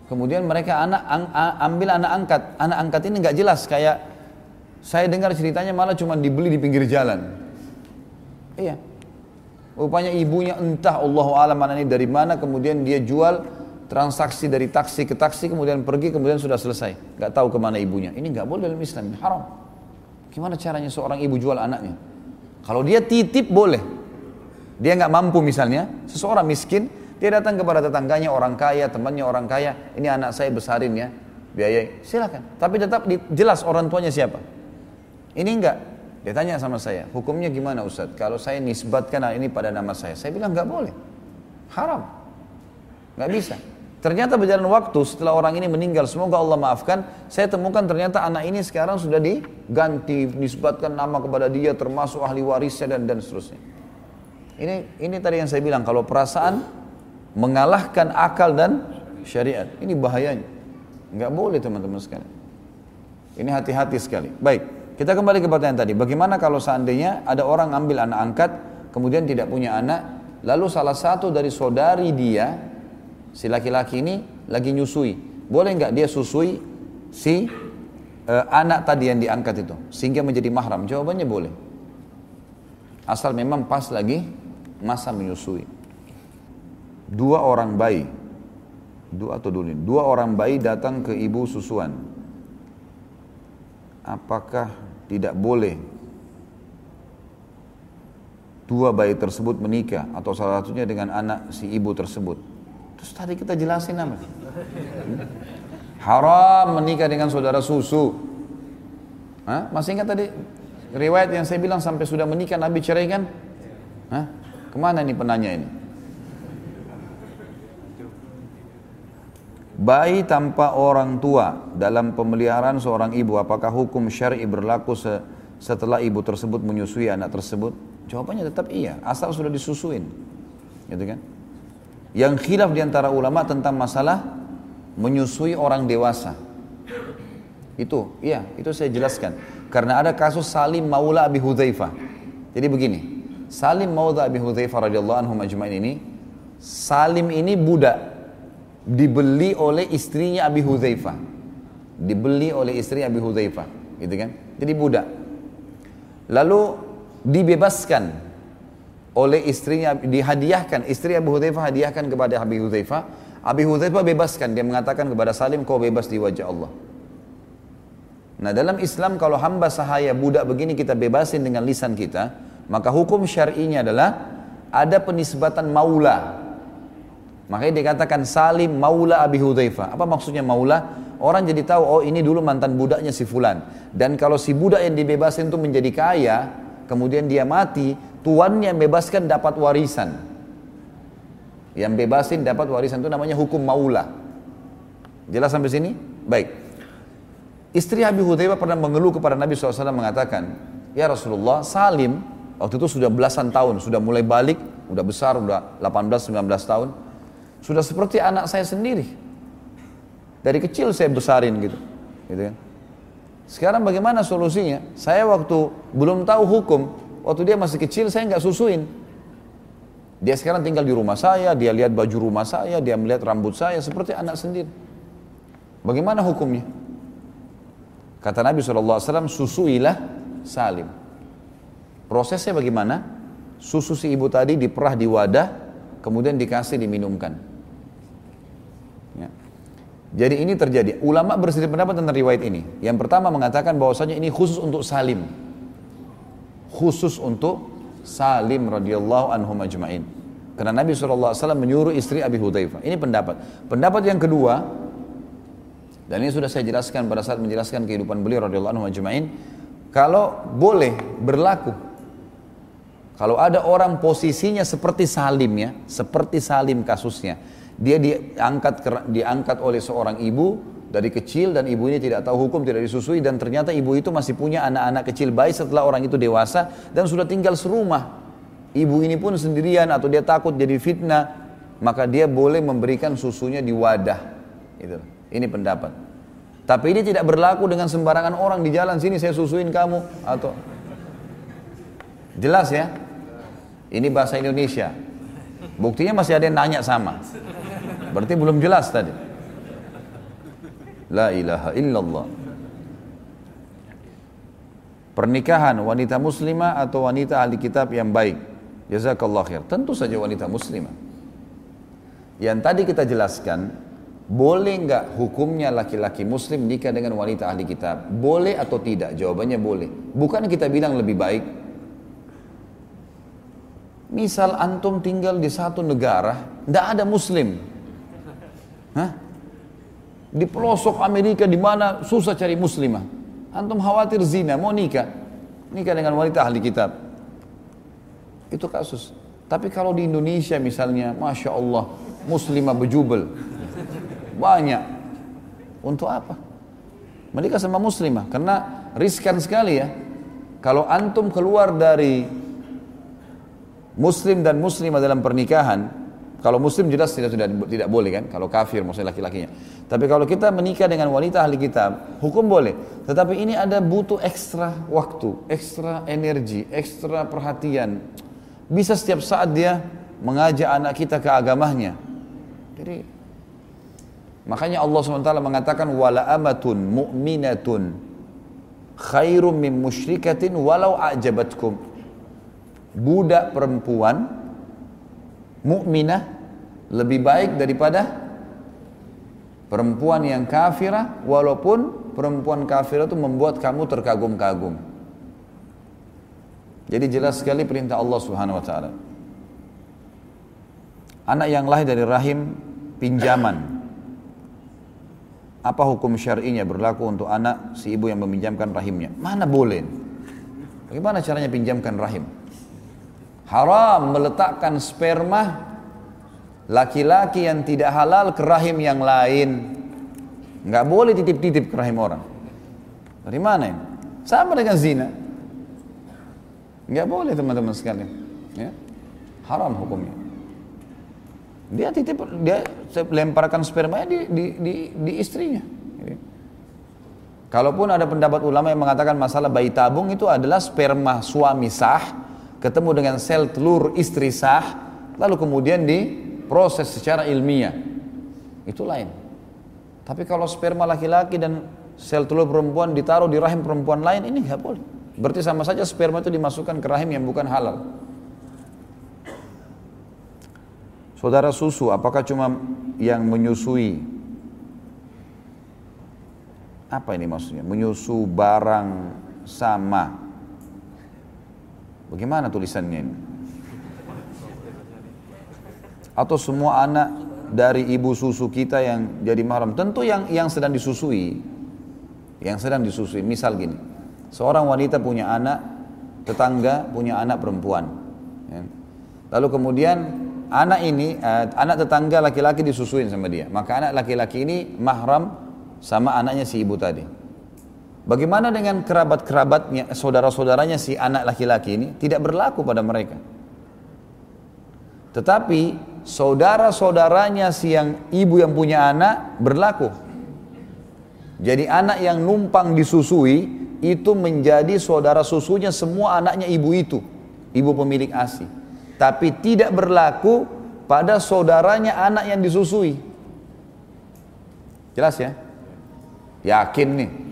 Kemudian mereka anak ambil anak angkat. Anak angkat ini nggak jelas kayak saya dengar ceritanya malah cuma dibeli di pinggir jalan. Iya. Rupanya ibunya entah Allah alam mana ini dari mana kemudian dia jual transaksi dari taksi ke taksi kemudian pergi kemudian sudah selesai. Gak tahu ke mana ibunya. Ini gak boleh dalam Islam, haram. Gimana caranya seorang ibu jual anaknya? Kalau dia titip boleh. Dia nggak mampu misalnya, seseorang miskin, dia datang kepada tetangganya orang kaya, temannya orang kaya, ini anak saya besarin ya, biayai, silakan. Tapi tetap jelas orang tuanya siapa. Ini enggak, dia tanya sama saya, hukumnya gimana Ustadz? Kalau saya nisbatkan hal ini pada nama saya, saya bilang nggak boleh, haram, nggak bisa. Ternyata berjalan waktu setelah orang ini meninggal, semoga Allah maafkan, saya temukan ternyata anak ini sekarang sudah diganti, nisbatkan nama kepada dia, termasuk ahli warisnya dan dan seterusnya. Ini ini tadi yang saya bilang, kalau perasaan mengalahkan akal dan syariat, ini bahayanya. Nggak boleh teman-teman sekalian. Ini hati-hati sekali. Baik. Kita kembali ke pertanyaan tadi, bagaimana kalau seandainya ada orang ambil anak angkat, kemudian tidak punya anak, lalu salah satu dari saudari dia, si laki-laki ini lagi nyusui, boleh nggak dia susui si uh, anak tadi yang diangkat itu, sehingga menjadi mahram? Jawabannya boleh. Asal memang pas lagi masa menyusui. Dua orang bayi, dua atau dulu dua orang bayi datang ke ibu susuan. Apakah tidak boleh dua bayi tersebut menikah atau salah satunya dengan anak si ibu tersebut. Terus tadi kita jelasin apa? Haram menikah dengan saudara susu. Hah? Masih ingat tadi riwayat yang saya bilang sampai sudah menikah Nabi ceraikan? Hah? Ke mana ini penanya ini? Bayi tanpa orang tua dalam pemeliharaan seorang ibu, apakah hukum syar'i berlaku setelah ibu tersebut menyusui anak tersebut? Jawabannya tetap iya, asal sudah disusuin. Gitu kan? Yang khilaf di antara ulama tentang masalah menyusui orang dewasa. Itu, iya, itu saya jelaskan. Karena ada kasus Salim Maula Abi Hudzaifah. Jadi begini, Salim Maula Abi Hudzaifah radhiyallahu anhu majma'in ini, Salim ini budak dibeli oleh istrinya Abi Hudzaifah. Dibeli oleh istri Abi Hudzaifah, gitu kan? Jadi budak. Lalu dibebaskan oleh istrinya dihadiahkan istri Abu Hudzaifah hadiahkan kepada Abi Hudzaifah Abi Hudzaifah bebaskan dia mengatakan kepada Salim kau bebas di wajah Allah Nah dalam Islam kalau hamba sahaya budak begini kita bebasin dengan lisan kita maka hukum syar'inya adalah ada penisbatan maula Makanya dikatakan Salim Maula Abi Hudzaifah. Apa maksudnya Maula? Orang jadi tahu oh ini dulu mantan budaknya si fulan. Dan kalau si budak yang dibebasin itu menjadi kaya, kemudian dia mati, tuannya yang bebaskan dapat warisan. Yang bebasin dapat warisan itu namanya hukum maula. Jelas sampai sini? Baik. Istri Abi Hudzaifah pernah mengeluh kepada Nabi SAW mengatakan, Ya Rasulullah, Salim waktu itu sudah belasan tahun, sudah mulai balik, udah besar, udah 18-19 tahun. Sudah seperti anak saya sendiri. Dari kecil saya besarin gitu. Gitu kan. Sekarang bagaimana solusinya? Saya waktu belum tahu hukum, waktu dia masih kecil saya nggak susuin. Dia sekarang tinggal di rumah saya, dia lihat baju rumah saya, dia melihat rambut saya seperti anak sendiri. Bagaimana hukumnya? Kata Nabi SAW, susuilah salim. Prosesnya bagaimana? Susu si ibu tadi diperah di wadah, kemudian dikasih diminumkan. Ya. Jadi ini terjadi. Ulama berselisih pendapat tentang riwayat ini. Yang pertama mengatakan bahwasanya ini khusus untuk Salim. Khusus untuk Salim radhiyallahu anhu majma'in. Karena Nabi SAW menyuruh istri Abi Hudzaifah. Ini pendapat. Pendapat yang kedua, dan ini sudah saya jelaskan pada saat menjelaskan kehidupan beliau radhiyallahu anhu majma'in, kalau boleh berlaku kalau ada orang posisinya seperti Salim ya, seperti Salim kasusnya, dia diangkat diangkat oleh seorang ibu dari kecil dan ibu ini tidak tahu hukum, tidak disusui dan ternyata ibu itu masih punya anak-anak kecil bayi setelah orang itu dewasa dan sudah tinggal serumah. Ibu ini pun sendirian atau dia takut jadi fitnah, maka dia boleh memberikan susunya di wadah. Itu. Ini pendapat. Tapi ini tidak berlaku dengan sembarangan orang di jalan sini saya susuin kamu atau jelas ya ini bahasa Indonesia. Buktinya masih ada yang nanya sama. Berarti belum jelas tadi. La ilaha illallah. Pernikahan wanita muslimah atau wanita ahli kitab yang baik. Jazakallah khair. Tentu saja wanita muslimah. Yang tadi kita jelaskan, boleh nggak hukumnya laki-laki muslim nikah dengan wanita ahli kitab? Boleh atau tidak? Jawabannya boleh. Bukan kita bilang lebih baik, Misal antum tinggal di satu negara, tidak ada muslim. Hah? Di pelosok Amerika di mana susah cari muslimah. Antum khawatir zina, mau nikah. Nikah dengan wanita ahli kitab. Itu kasus. Tapi kalau di Indonesia misalnya, Masya Allah, muslimah bejubel. Banyak. Untuk apa? Menikah sama muslimah. Karena riskan sekali ya. Kalau antum keluar dari muslim dan muslimah dalam pernikahan, kalau muslim jelas tidak tidak tidak boleh kan, kalau kafir maksudnya laki-lakinya. Tapi kalau kita menikah dengan wanita ahli kitab, hukum boleh. Tetapi ini ada butuh ekstra waktu, ekstra energi, ekstra perhatian. Bisa setiap saat dia mengajak anak kita ke agamanya. Jadi makanya Allah SWT mengatakan wala amatun mu'minatun khairum min musyrikatin walau a'jabatkum budak perempuan mukminah lebih baik daripada perempuan yang kafirah walaupun perempuan kafirah itu membuat kamu terkagum-kagum. Jadi jelas sekali perintah Allah Subhanahu wa taala. Anak yang lahir dari rahim pinjaman. Apa hukum syar'inya berlaku untuk anak si ibu yang meminjamkan rahimnya? Mana boleh? Bagaimana caranya pinjamkan rahim? Haram meletakkan sperma laki-laki yang tidak halal ke rahim yang lain. Nggak boleh titip-titip ke rahim orang. Dari mana ini? Sama dengan zina. Nggak boleh teman-teman sekalian. Ya. Haram hukumnya. Dia titip, dia lemparkan spermanya di, di, di, di istrinya. Kalaupun ada pendapat ulama yang mengatakan masalah bayi tabung itu adalah sperma suami sah ketemu dengan sel telur istri sah, lalu kemudian diproses secara ilmiah. Itu lain. Tapi kalau sperma laki-laki dan sel telur perempuan ditaruh di rahim perempuan lain, ini nggak boleh. Berarti sama saja sperma itu dimasukkan ke rahim yang bukan halal. Saudara susu, apakah cuma yang menyusui? Apa ini maksudnya? Menyusu barang sama Bagaimana tulisannya ini? Atau semua anak dari ibu susu kita yang jadi mahram. Tentu yang yang sedang disusui. Yang sedang disusui. Misal gini. Seorang wanita punya anak, tetangga punya anak perempuan. Ya. Lalu kemudian anak ini, uh, anak tetangga laki-laki disusuin sama dia. Maka anak laki-laki ini mahram sama anaknya si ibu tadi. Bagaimana dengan kerabat-kerabatnya, saudara-saudaranya si anak laki-laki ini tidak berlaku pada mereka. Tetapi saudara-saudaranya si yang ibu yang punya anak berlaku. Jadi anak yang numpang disusui itu menjadi saudara susunya semua anaknya ibu itu, ibu pemilik ASI. Tapi tidak berlaku pada saudaranya anak yang disusui. Jelas ya? Yakin nih.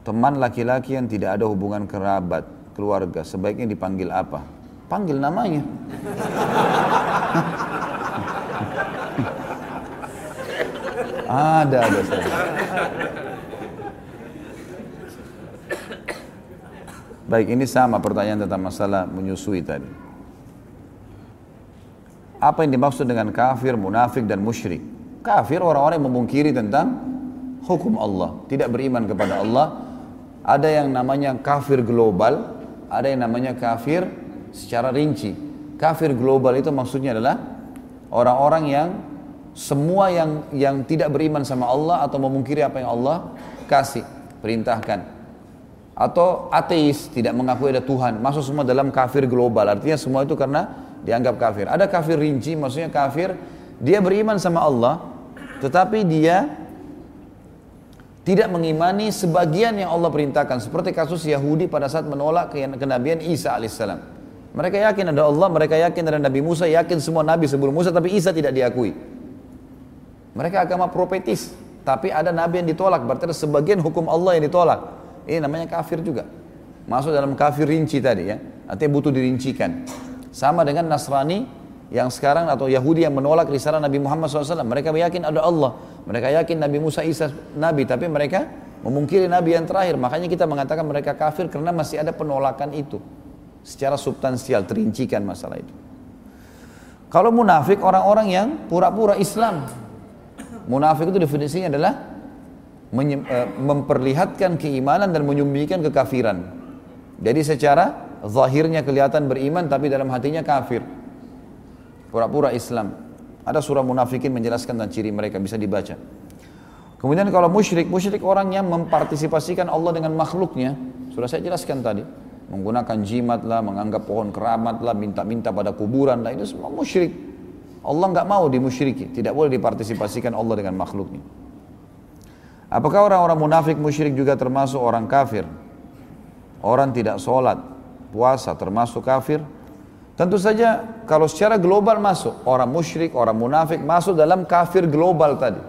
Teman laki-laki yang tidak ada hubungan kerabat, keluarga, sebaiknya dipanggil apa? Panggil namanya. ada, ada saya. Baik, ini sama pertanyaan tentang masalah menyusui tadi. Apa yang dimaksud dengan kafir, munafik, dan musyrik? Kafir orang-orang yang memungkiri tentang hukum Allah, tidak beriman kepada Allah. Ada yang namanya kafir global, ada yang namanya kafir secara rinci. Kafir global itu maksudnya adalah orang-orang yang semua yang yang tidak beriman sama Allah atau memungkiri apa yang Allah kasih, perintahkan. Atau ateis, tidak mengakui ada Tuhan, masuk semua dalam kafir global. Artinya semua itu karena dianggap kafir. Ada kafir rinci, maksudnya kafir dia beriman sama Allah, tetapi dia tidak mengimani sebagian yang Allah perintahkan. Seperti kasus Yahudi pada saat menolak kenabian Isa alaihissalam. Mereka yakin ada Allah, mereka yakin ada Nabi Musa, yakin semua Nabi sebelum Musa, tapi Isa tidak diakui. Mereka agama profetis, tapi ada Nabi yang ditolak, berarti ada sebagian hukum Allah yang ditolak. Ini namanya kafir juga. Masuk dalam kafir rinci tadi ya. Artinya butuh dirincikan. Sama dengan Nasrani yang sekarang atau Yahudi yang menolak risalah Nabi Muhammad SAW. Mereka yakin ada Allah. Mereka yakin Nabi Musa Isa Nabi. Tapi mereka memungkiri Nabi yang terakhir. Makanya kita mengatakan mereka kafir karena masih ada penolakan itu. Secara substansial terincikan masalah itu. Kalau munafik orang-orang yang pura-pura Islam. Munafik itu definisinya adalah eh, memperlihatkan keimanan dan menyembunyikan kekafiran. Jadi secara zahirnya kelihatan beriman tapi dalam hatinya kafir. Pura-pura Islam. Ada surah munafikin menjelaskan tentang ciri mereka bisa dibaca. Kemudian kalau musyrik, musyrik orang yang mempartisipasikan Allah dengan makhluknya. Sudah saya jelaskan tadi. Menggunakan jimat lah, menganggap pohon keramat lah, minta-minta pada kuburan lah. Itu semua musyrik. Allah nggak mau dimusyriki. Tidak boleh dipartisipasikan Allah dengan makhluknya. Apakah orang-orang munafik musyrik juga termasuk orang kafir? Orang tidak sholat, puasa termasuk kafir? Tentu saja kalau secara global masuk orang musyrik, orang munafik masuk dalam kafir global tadi.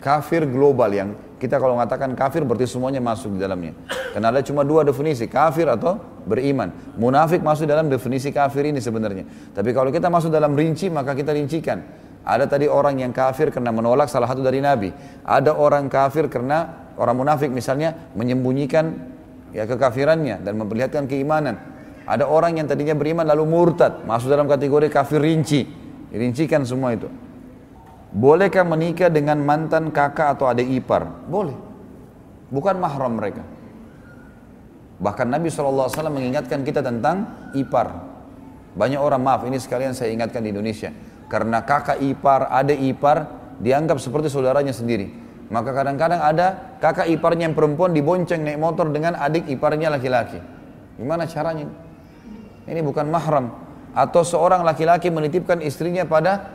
Kafir global yang kita kalau mengatakan kafir berarti semuanya masuk di dalamnya. Karena ada cuma dua definisi, kafir atau beriman. Munafik masuk dalam definisi kafir ini sebenarnya. Tapi kalau kita masuk dalam rinci maka kita rincikan. Ada tadi orang yang kafir karena menolak salah satu dari Nabi. Ada orang kafir karena orang munafik misalnya menyembunyikan ya kekafirannya dan memperlihatkan keimanan. Ada orang yang tadinya beriman lalu murtad, masuk dalam kategori kafir rinci. Dirincikan semua itu. Bolehkah menikah dengan mantan kakak atau adik ipar? Boleh. Bukan mahram mereka. Bahkan Nabi SAW mengingatkan kita tentang ipar. Banyak orang, maaf ini sekalian saya ingatkan di Indonesia. Karena kakak ipar, adik ipar dianggap seperti saudaranya sendiri. Maka kadang-kadang ada kakak iparnya yang perempuan dibonceng naik motor dengan adik iparnya laki-laki. Gimana caranya? Ini bukan mahram. Atau seorang laki-laki menitipkan istrinya pada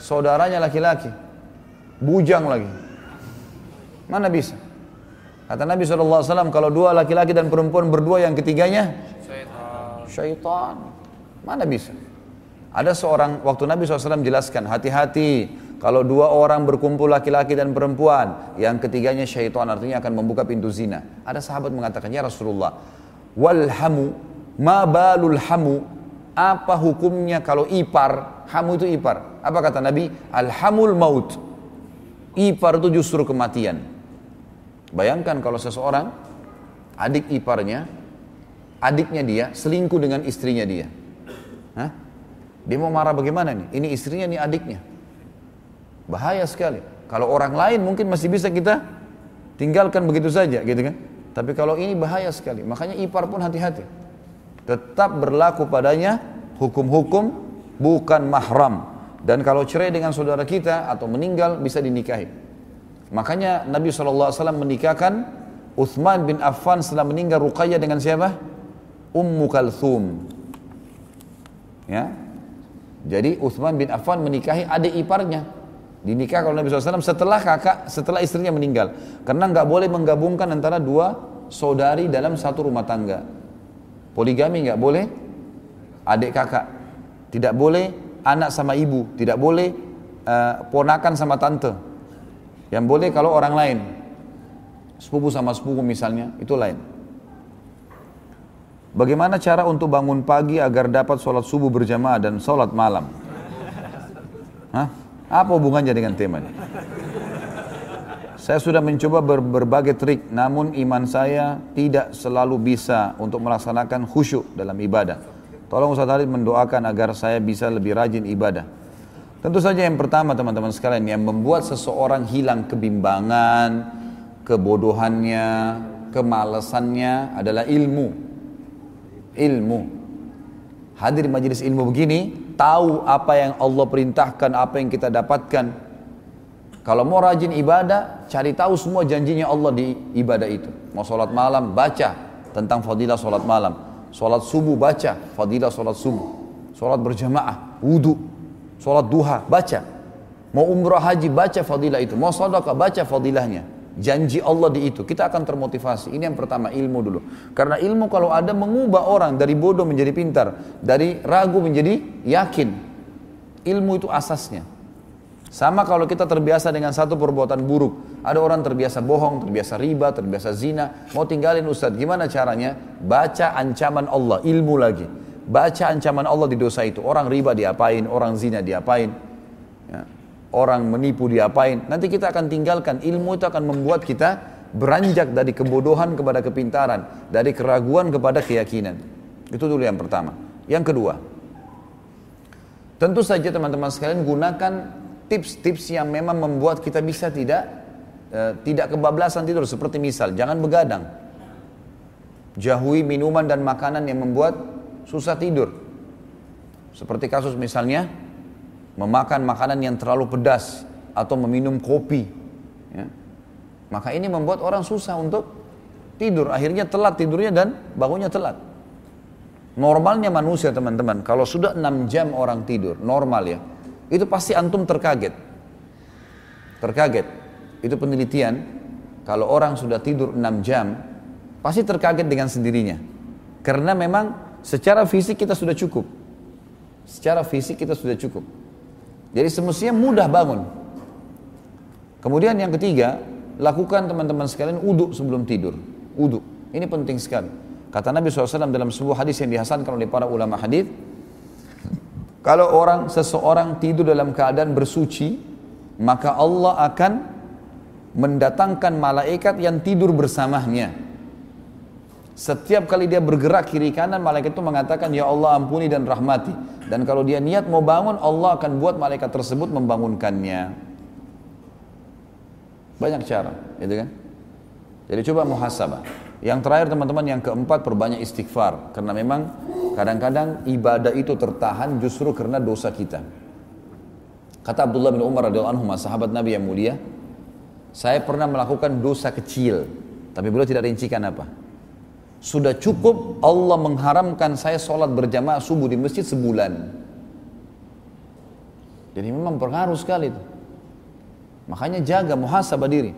saudaranya laki-laki. Bujang lagi. Mana bisa? Kata Nabi SAW, kalau dua laki-laki dan perempuan berdua yang ketiganya? Syaitan. Syaitan. Mana bisa? Ada seorang, waktu Nabi SAW jelaskan, hati-hati kalau dua orang berkumpul laki-laki dan perempuan, yang ketiganya syaitan artinya akan membuka pintu zina. Ada sahabat mengatakan, ya Rasulullah, walhamu, ma balul hamu, apa hukumnya kalau ipar, hamu itu ipar. Apa kata Nabi? Alhamul maut. Ipar itu justru kematian. Bayangkan kalau seseorang, adik iparnya, adiknya dia selingkuh dengan istrinya dia. Hah? Dia mau marah bagaimana nih? Ini istrinya, ini adiknya. Bahaya sekali. Kalau orang lain mungkin masih bisa kita tinggalkan begitu saja gitu kan. Tapi kalau ini bahaya sekali. Makanya ipar pun hati-hati. Tetap berlaku padanya hukum-hukum bukan mahram. Dan kalau cerai dengan saudara kita atau meninggal bisa dinikahi. Makanya Nabi SAW menikahkan Uthman bin Affan setelah meninggal Ruqayyah dengan siapa? Ummu Kalthum. Ya. Jadi Uthman bin Affan menikahi adik iparnya Dinikah kalau Nabi SAW setelah kakak, setelah istrinya meninggal. Karena nggak boleh menggabungkan antara dua saudari dalam satu rumah tangga. Poligami nggak boleh, adik kakak. Tidak boleh anak sama ibu. Tidak boleh uh, ponakan sama tante. Yang boleh kalau orang lain. Sepupu sama sepupu misalnya, itu lain. Bagaimana cara untuk bangun pagi agar dapat sholat subuh berjamaah dan sholat malam? Hah? Apa hubungannya dengan tema? Saya sudah mencoba ber berbagai trik, namun iman saya tidak selalu bisa untuk melaksanakan khusyuk dalam ibadah. Tolong Ustaz Halid mendoakan agar saya bisa lebih rajin ibadah. Tentu saja yang pertama teman-teman sekalian yang membuat seseorang hilang kebimbangan, kebodohannya, kemalasannya adalah ilmu. Ilmu. Hadir majelis ilmu begini, tahu apa yang Allah perintahkan, apa yang kita dapatkan, kalau mau rajin ibadah, cari tahu semua janjinya Allah di ibadah itu. Mau sholat malam, baca tentang fadilah sholat malam. Sholat subuh, baca fadilah sholat subuh. Sholat berjamaah, wudhu. Sholat duha, baca. Mau umrah haji, baca fadilah itu. Mau sedekah, baca fadilahnya. Janji Allah di itu. Kita akan termotivasi. Ini yang pertama, ilmu dulu. Karena ilmu kalau ada mengubah orang dari bodoh menjadi pintar. Dari ragu menjadi yakin. Ilmu itu asasnya. Sama kalau kita terbiasa dengan satu perbuatan buruk. Ada orang terbiasa bohong, terbiasa riba, terbiasa zina. Mau tinggalin Ustadz, gimana caranya? Baca ancaman Allah, ilmu lagi. Baca ancaman Allah di dosa itu. Orang riba diapain, orang zina diapain. Ya. Orang menipu diapain. Nanti kita akan tinggalkan. Ilmu itu akan membuat kita beranjak dari kebodohan kepada kepintaran. Dari keraguan kepada keyakinan. Itu dulu yang pertama. Yang kedua. Tentu saja teman-teman sekalian gunakan tips-tips yang memang membuat kita bisa tidak uh, tidak kebablasan tidur. Seperti misal jangan begadang. Jauhi minuman dan makanan yang membuat susah tidur. Seperti kasus misalnya memakan makanan yang terlalu pedas atau meminum kopi ya. maka ini membuat orang susah untuk tidur. Akhirnya telat tidurnya dan bangunnya telat. Normalnya manusia teman-teman kalau sudah 6 jam orang tidur normal ya itu pasti antum terkaget. Terkaget. Itu penelitian, kalau orang sudah tidur 6 jam, pasti terkaget dengan sendirinya. Karena memang secara fisik kita sudah cukup. Secara fisik kita sudah cukup. Jadi semestinya mudah bangun. Kemudian yang ketiga, lakukan teman-teman sekalian uduk sebelum tidur. Uduk. Ini penting sekali. Kata Nabi SAW dalam sebuah hadis yang dihasankan oleh para ulama hadis, kalau orang seseorang tidur dalam keadaan bersuci, maka Allah akan mendatangkan malaikat yang tidur bersamanya. Setiap kali dia bergerak kiri kanan, malaikat itu mengatakan, Ya Allah ampuni dan rahmati. Dan kalau dia niat mau bangun, Allah akan buat malaikat tersebut membangunkannya. Banyak cara, gitu kan? Jadi coba muhasabah. Yang terakhir teman-teman, yang keempat perbanyak istighfar. Karena memang Kadang-kadang ibadah itu tertahan justru karena dosa kita. Kata Abdullah bin Umar radhiyallahu anhu, sahabat Nabi yang mulia, saya pernah melakukan dosa kecil, tapi beliau tidak rincikan apa. Sudah cukup Allah mengharamkan saya sholat berjamaah subuh di masjid sebulan. Jadi memang pengaruh sekali itu. Makanya jaga muhasabah diri.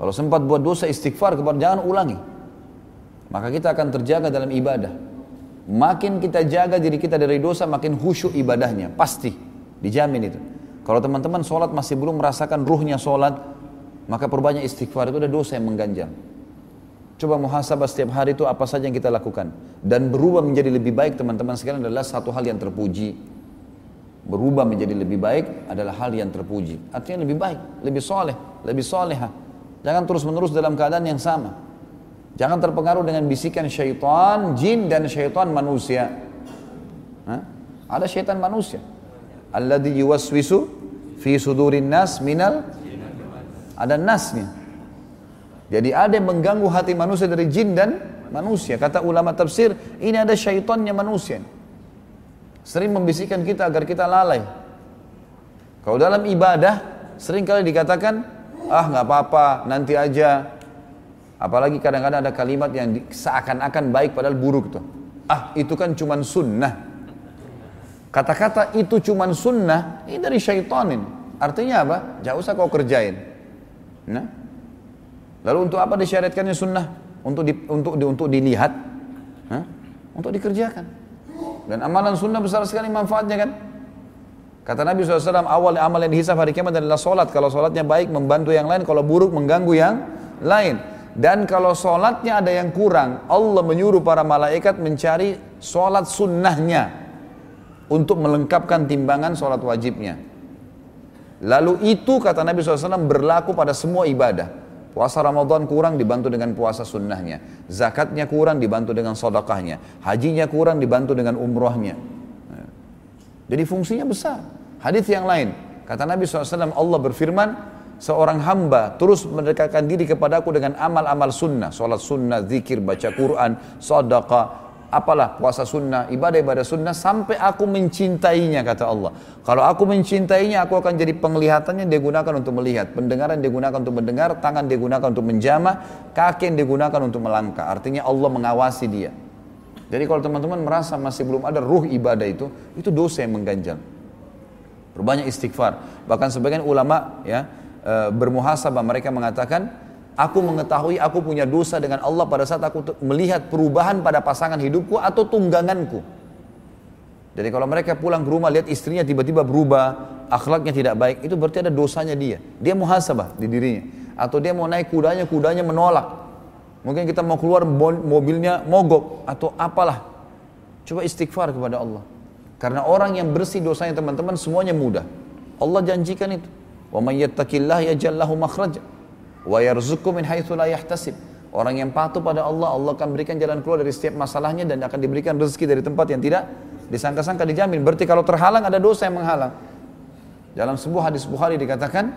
Kalau sempat buat dosa istighfar kepada jangan ulangi. Maka kita akan terjaga dalam ibadah. Makin kita jaga diri kita dari dosa, makin khusyuk ibadahnya. Pasti. Dijamin itu. Kalau teman-teman sholat masih belum merasakan ruhnya sholat, maka perbanyak istighfar itu ada dosa yang mengganjal. Coba muhasabah setiap hari itu apa saja yang kita lakukan. Dan berubah menjadi lebih baik teman-teman sekalian adalah satu hal yang terpuji. Berubah menjadi lebih baik adalah hal yang terpuji. Artinya lebih baik, lebih soleh, lebih soleha. Jangan terus menerus dalam keadaan yang sama. Jangan terpengaruh dengan bisikan syaitan, jin dan syaitan manusia. Hah? Ada syaitan manusia. Alladhi yuwaswisu fi sudurin nas minal ada nasnya. Jadi ada yang mengganggu hati manusia dari jin dan manusia. Kata ulama tafsir, ini ada syaitannya manusia. Sering membisikkan kita agar kita lalai. Kalau dalam ibadah, sering kali dikatakan, ah nggak apa-apa, nanti aja, Apalagi kadang-kadang ada kalimat yang seakan-akan baik padahal buruk tuh. Ah itu kan cuman sunnah. Kata-kata itu cuman sunnah, ini dari syaitanin. Artinya apa? Jauh usah kau kerjain. Nah, lalu untuk apa disyariatkannya sunnah? Untuk di, untuk di, untuk dilihat, Hah? untuk dikerjakan. Dan amalan sunnah besar sekali manfaatnya kan? Kata Nabi SAW, awal amal yang dihisap hari kiamat adalah sholat. Kalau sholatnya baik, membantu yang lain. Kalau buruk, mengganggu yang lain. Dan kalau sholatnya ada yang kurang, Allah menyuruh para malaikat mencari sholat sunnahnya untuk melengkapkan timbangan sholat wajibnya. Lalu itu kata Nabi SAW berlaku pada semua ibadah. Puasa Ramadan kurang dibantu dengan puasa sunnahnya. Zakatnya kurang dibantu dengan sodakahnya. Hajinya kurang dibantu dengan umrohnya. Jadi fungsinya besar. Hadis yang lain. Kata Nabi SAW Allah berfirman. Seorang hamba terus mendekatkan diri kepadaku dengan amal-amal sunnah. Salat sunnah, zikir, baca Quran, sodakah, apalah puasa sunnah, ibadah-ibadah sunnah sampai aku mencintainya kata Allah. Kalau aku mencintainya aku akan jadi penglihatannya dia gunakan untuk melihat, pendengaran dia gunakan untuk mendengar, tangan dia gunakan untuk menjamah, kaki yang dia gunakan untuk melangkah. Artinya Allah mengawasi dia. Jadi kalau teman-teman merasa masih belum ada ruh ibadah itu, itu dosa yang mengganjal. Berbanyak istighfar. Bahkan sebagian ulama ya e, bermuhasabah mereka mengatakan Aku mengetahui aku punya dosa dengan Allah pada saat aku melihat perubahan pada pasangan hidupku atau tungganganku. Jadi kalau mereka pulang ke rumah lihat istrinya tiba-tiba berubah, akhlaknya tidak baik, itu berarti ada dosanya dia. Dia muhasabah di dirinya. Atau dia mau naik kudanya, kudanya menolak. Mungkin kita mau keluar mobilnya mogok atau apalah. Coba istighfar kepada Allah. Karena orang yang bersih dosanya teman-teman semuanya mudah. Allah janjikan itu. Orang yang patuh pada Allah, Allah akan berikan jalan keluar dari setiap masalahnya dan akan diberikan rezeki dari tempat yang tidak disangka-sangka dijamin. Berarti kalau terhalang ada dosa yang menghalang. Dalam sebuah hadis Bukhari dikatakan,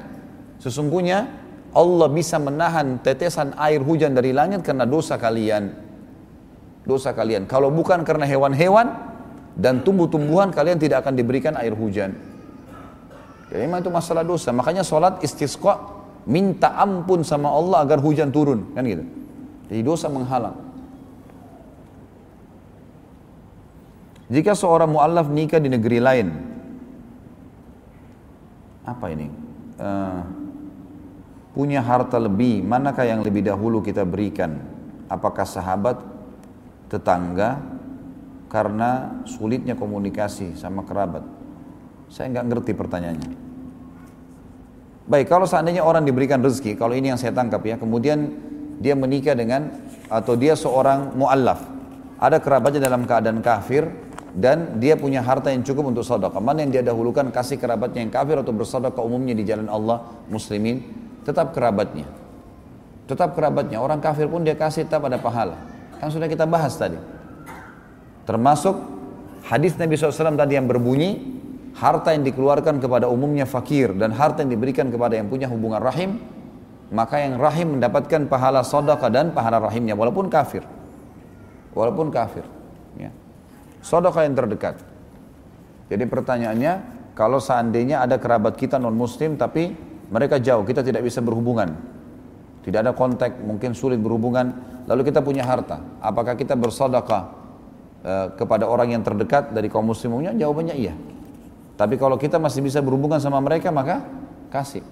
sesungguhnya Allah bisa menahan tetesan air hujan dari langit karena dosa kalian. Dosa kalian. Kalau bukan karena hewan-hewan dan tumbuh-tumbuhan, kalian tidak akan diberikan air hujan. Jadi memang itu masalah dosa. Makanya sholat istisqa minta ampun sama Allah agar hujan turun. Kan gitu. Jadi dosa menghalang. Jika seorang muallaf nikah di negeri lain apa ini? Uh, punya harta lebih manakah yang lebih dahulu kita berikan? Apakah sahabat tetangga? Karena sulitnya komunikasi sama kerabat. Saya nggak ngerti pertanyaannya Baik, kalau seandainya orang diberikan rezeki, kalau ini yang saya tangkap ya, kemudian dia menikah dengan atau dia seorang muallaf, ada kerabatnya dalam keadaan kafir dan dia punya harta yang cukup untuk sedekah. Mana yang dia dahulukan kasih kerabatnya yang kafir atau bersedekah umumnya di jalan Allah muslimin, tetap kerabatnya. Tetap kerabatnya. Orang kafir pun dia kasih tetap ada pahala. Kan sudah kita bahas tadi. Termasuk hadis Nabi SAW tadi yang berbunyi harta yang dikeluarkan kepada umumnya fakir dan harta yang diberikan kepada yang punya hubungan rahim, maka yang rahim mendapatkan pahala sodaka dan pahala rahimnya walaupun kafir. Walaupun kafir. Ya. Sodaka yang terdekat. Jadi pertanyaannya, kalau seandainya ada kerabat kita non muslim tapi mereka jauh, kita tidak bisa berhubungan. Tidak ada kontak, mungkin sulit berhubungan. Lalu kita punya harta. Apakah kita bersodakah uh, kepada orang yang terdekat dari kaum muslimnya? Jawabannya iya. Tapi kalau kita masih bisa berhubungan sama mereka maka kasih.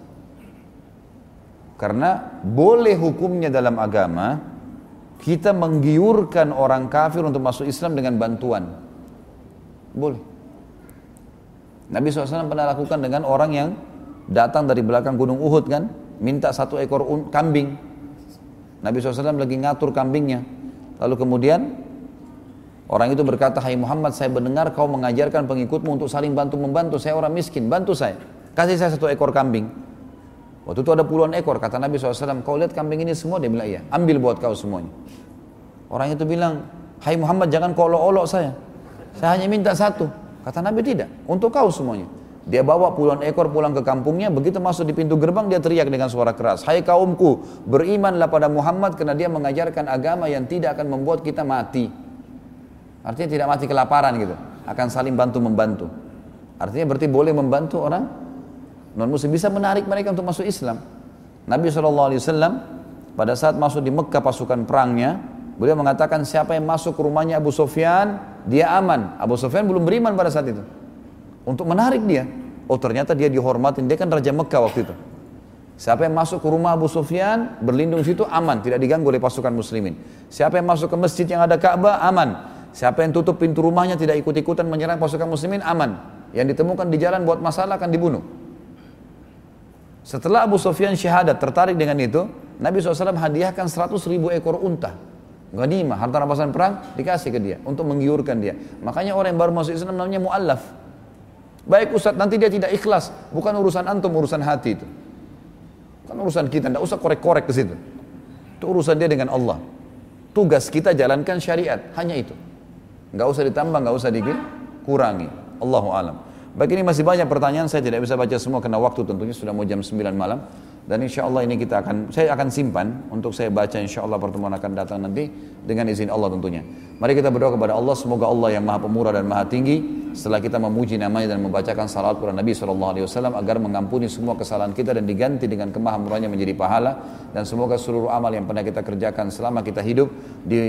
Karena boleh hukumnya dalam agama kita menggiurkan orang kafir untuk masuk Islam dengan bantuan. Boleh. Nabi SAW pernah lakukan dengan orang yang datang dari belakang gunung Uhud kan, minta satu ekor kambing. Nabi SAW lagi ngatur kambingnya. Lalu kemudian Orang itu berkata, Hai Muhammad, saya mendengar kau mengajarkan pengikutmu untuk saling bantu-membantu. Saya orang miskin, bantu saya. Kasih saya satu ekor kambing. Waktu itu ada puluhan ekor, kata Nabi SAW, kau lihat kambing ini semua? Dia bilang, iya, ambil buat kau semuanya. Orang itu bilang, Hai Muhammad, jangan kau olok-olok saya. Saya hanya minta satu. Kata Nabi, tidak, untuk kau semuanya. Dia bawa puluhan ekor pulang ke kampungnya, begitu masuk di pintu gerbang dia teriak dengan suara keras, Hai kaumku, berimanlah pada Muhammad karena dia mengajarkan agama yang tidak akan membuat kita mati. Artinya tidak mati kelaparan gitu. Akan saling bantu membantu. Artinya berarti boleh membantu orang non muslim bisa menarik mereka untuk masuk Islam. Nabi SAW pada saat masuk di Mekah pasukan perangnya, beliau mengatakan siapa yang masuk ke rumahnya Abu Sofyan, dia aman. Abu Sofyan belum beriman pada saat itu. Untuk menarik dia. Oh ternyata dia dihormatin, dia kan Raja Mekah waktu itu. Siapa yang masuk ke rumah Abu Sufyan, berlindung situ aman, tidak diganggu oleh pasukan muslimin. Siapa yang masuk ke masjid yang ada Ka'bah, aman. Siapa yang tutup pintu rumahnya tidak ikut-ikutan menyerang pasukan muslimin aman. Yang ditemukan di jalan buat masalah akan dibunuh. Setelah Abu Sufyan syahadat tertarik dengan itu, Nabi SAW hadiahkan 100 ribu ekor unta. Ghanimah, harta rampasan perang dikasih ke dia untuk menggiurkan dia. Makanya orang yang baru masuk Islam namanya mu'allaf. Baik Ustaz, nanti dia tidak ikhlas. Bukan urusan antum, urusan hati itu. Bukan urusan kita, tidak usah korek-korek ke situ. Itu urusan dia dengan Allah. Tugas kita jalankan syariat, hanya itu. Nggak usah ditambah, nggak usah dikurangi. Allahu alam. Baik ini masih banyak pertanyaan, saya tidak bisa baca semua karena waktu tentunya sudah mau jam 9 malam. Dan insya Allah ini kita akan, saya akan simpan untuk saya baca insya Allah pertemuan akan datang nanti dengan izin Allah tentunya. Mari kita berdoa kepada Allah, semoga Allah yang maha pemurah dan maha tinggi, setelah kita memuji namanya dan membacakan salat kepada Nabi SAW agar mengampuni semua kesalahan kita dan diganti dengan kemahamurahnya menjadi pahala dan semoga seluruh amal yang pernah kita kerjakan selama kita hidup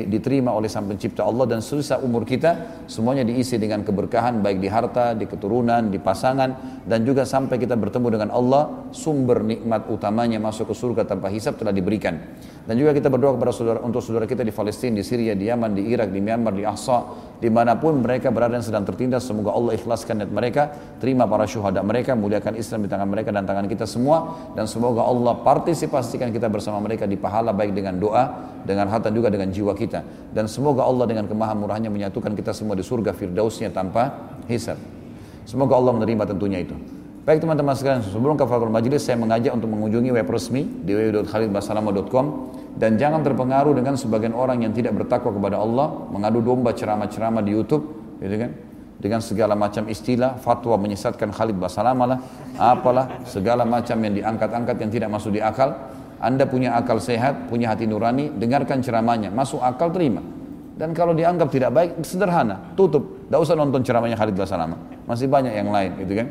diterima oleh sang pencipta Allah dan selesai umur kita semuanya diisi dengan keberkahan baik di harta, di keturunan, di pasangan dan juga sampai kita bertemu dengan Allah sumber nikmat utama utamanya masuk ke surga tanpa hisab telah diberikan. Dan juga kita berdoa kepada saudara untuk saudara kita di Palestina, di Syria, di Yaman, di Irak, di Myanmar, di Ahsa, di mana pun mereka berada dan sedang tertindas. Semoga Allah ikhlaskan niat mereka, terima para syuhada mereka, muliakan Islam di tangan mereka dan tangan kita semua. Dan semoga Allah partisipasikan kita bersama mereka di pahala baik dengan doa, dengan harta juga dengan jiwa kita. Dan semoga Allah dengan kemahamurahnya menyatukan kita semua di surga firdausnya tanpa hisab. Semoga Allah menerima tentunya itu. Baik teman-teman sekalian, sebelum kafaratul majlis saya mengajak untuk mengunjungi web resmi di www.khalidbasalama.com dan jangan terpengaruh dengan sebagian orang yang tidak bertakwa kepada Allah, mengadu domba ceramah-ceramah di YouTube, gitu kan? Dengan segala macam istilah, fatwa menyesatkan Khalid Basalama lah, apalah, segala macam yang diangkat-angkat yang tidak masuk di akal. Anda punya akal sehat, punya hati nurani, dengarkan ceramahnya, masuk akal terima. Dan kalau dianggap tidak baik, sederhana, tutup. Tidak usah nonton ceramahnya Khalid Basalama. Masih banyak yang lain, gitu kan?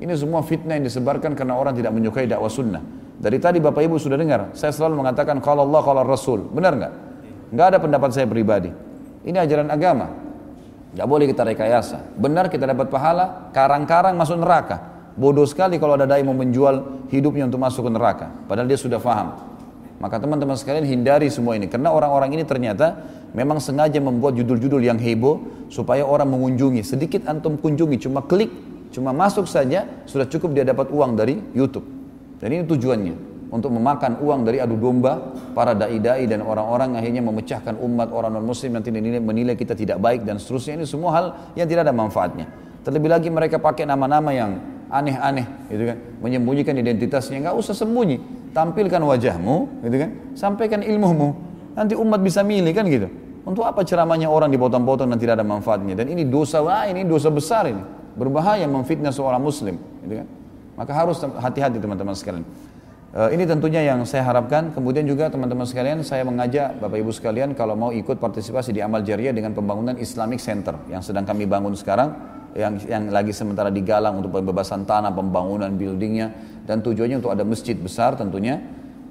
Ini semua fitnah yang disebarkan karena orang tidak menyukai dakwah sunnah. Dari tadi Bapak Ibu sudah dengar, saya selalu mengatakan kalau Allah, kalau Rasul. Benar nggak? Nggak ada pendapat saya pribadi. Ini ajaran agama. Nggak boleh kita rekayasa. Benar kita dapat pahala, karang-karang masuk neraka. Bodoh sekali kalau ada dai mau menjual hidupnya untuk masuk ke neraka. Padahal dia sudah faham. Maka teman-teman sekalian hindari semua ini. Karena orang-orang ini ternyata memang sengaja membuat judul-judul yang heboh supaya orang mengunjungi. Sedikit antum kunjungi, cuma klik Cuma masuk saja sudah cukup dia dapat uang dari YouTube. Dan ini tujuannya untuk memakan uang dari adu domba para dai-dai dan orang-orang akhirnya memecahkan umat orang non muslim nanti menilai, menilai kita tidak baik dan seterusnya ini semua hal yang tidak ada manfaatnya. Terlebih lagi mereka pakai nama-nama yang aneh-aneh gitu kan, menyembunyikan identitasnya nggak usah sembunyi, tampilkan wajahmu gitu kan, sampaikan ilmumu, nanti umat bisa milih kan gitu. Untuk apa ceramahnya orang dipotong-potong dan tidak ada manfaatnya dan ini dosa lain, ini dosa besar ini. Berbahaya memfitnah seorang muslim. Gitu kan? Maka harus hati-hati teman-teman sekalian. Uh, ini tentunya yang saya harapkan. Kemudian juga teman-teman sekalian, saya mengajak Bapak Ibu sekalian kalau mau ikut partisipasi di amal jariah dengan pembangunan Islamic Center yang sedang kami bangun sekarang, yang yang lagi sementara digalang untuk pembebasan tanah, pembangunan buildingnya, dan tujuannya untuk ada masjid besar tentunya.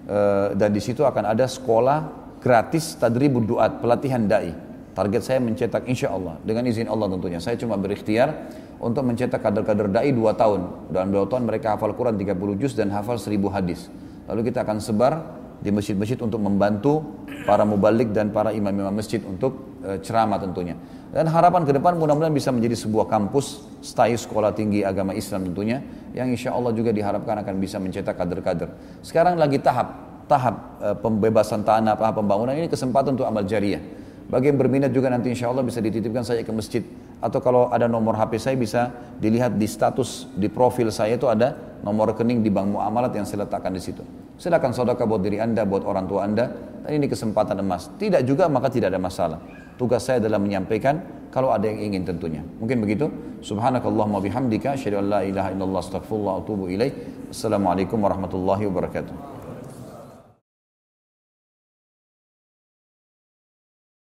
Uh, dan di situ akan ada sekolah gratis tadribud duat, pelatihan dai. Target saya mencetak insya Allah dengan izin Allah tentunya. Saya cuma berikhtiar untuk mencetak kader-kader dai dua tahun. Dalam dua tahun mereka hafal Quran 30 juz dan hafal 1000 hadis. Lalu kita akan sebar di masjid-masjid untuk membantu para mubalik dan para imam-imam masjid untuk e, ceramah tentunya. Dan harapan ke depan mudah-mudahan bisa menjadi sebuah kampus stay sekolah tinggi agama Islam tentunya yang insya Allah juga diharapkan akan bisa mencetak kader-kader. Sekarang lagi tahap tahap e, pembebasan tanah, tahap pembangunan ini kesempatan untuk amal jariah. Bagi yang berminat juga nanti insya Allah bisa dititipkan saya ke masjid atau kalau ada nomor HP saya bisa dilihat di status di profil saya itu ada nomor rekening di bank muamalat yang saya letakkan di situ. Silakan saudara buat diri anda, buat orang tua anda. Dan ini kesempatan emas. Tidak juga maka tidak ada masalah. Tugas saya adalah menyampaikan kalau ada yang ingin tentunya. Mungkin begitu. Subhanakallahumma bihamdika asyhadu an la ilaha illallah astaghfirullah wa atubu ilaih. Assalamualaikum warahmatullahi wabarakatuh.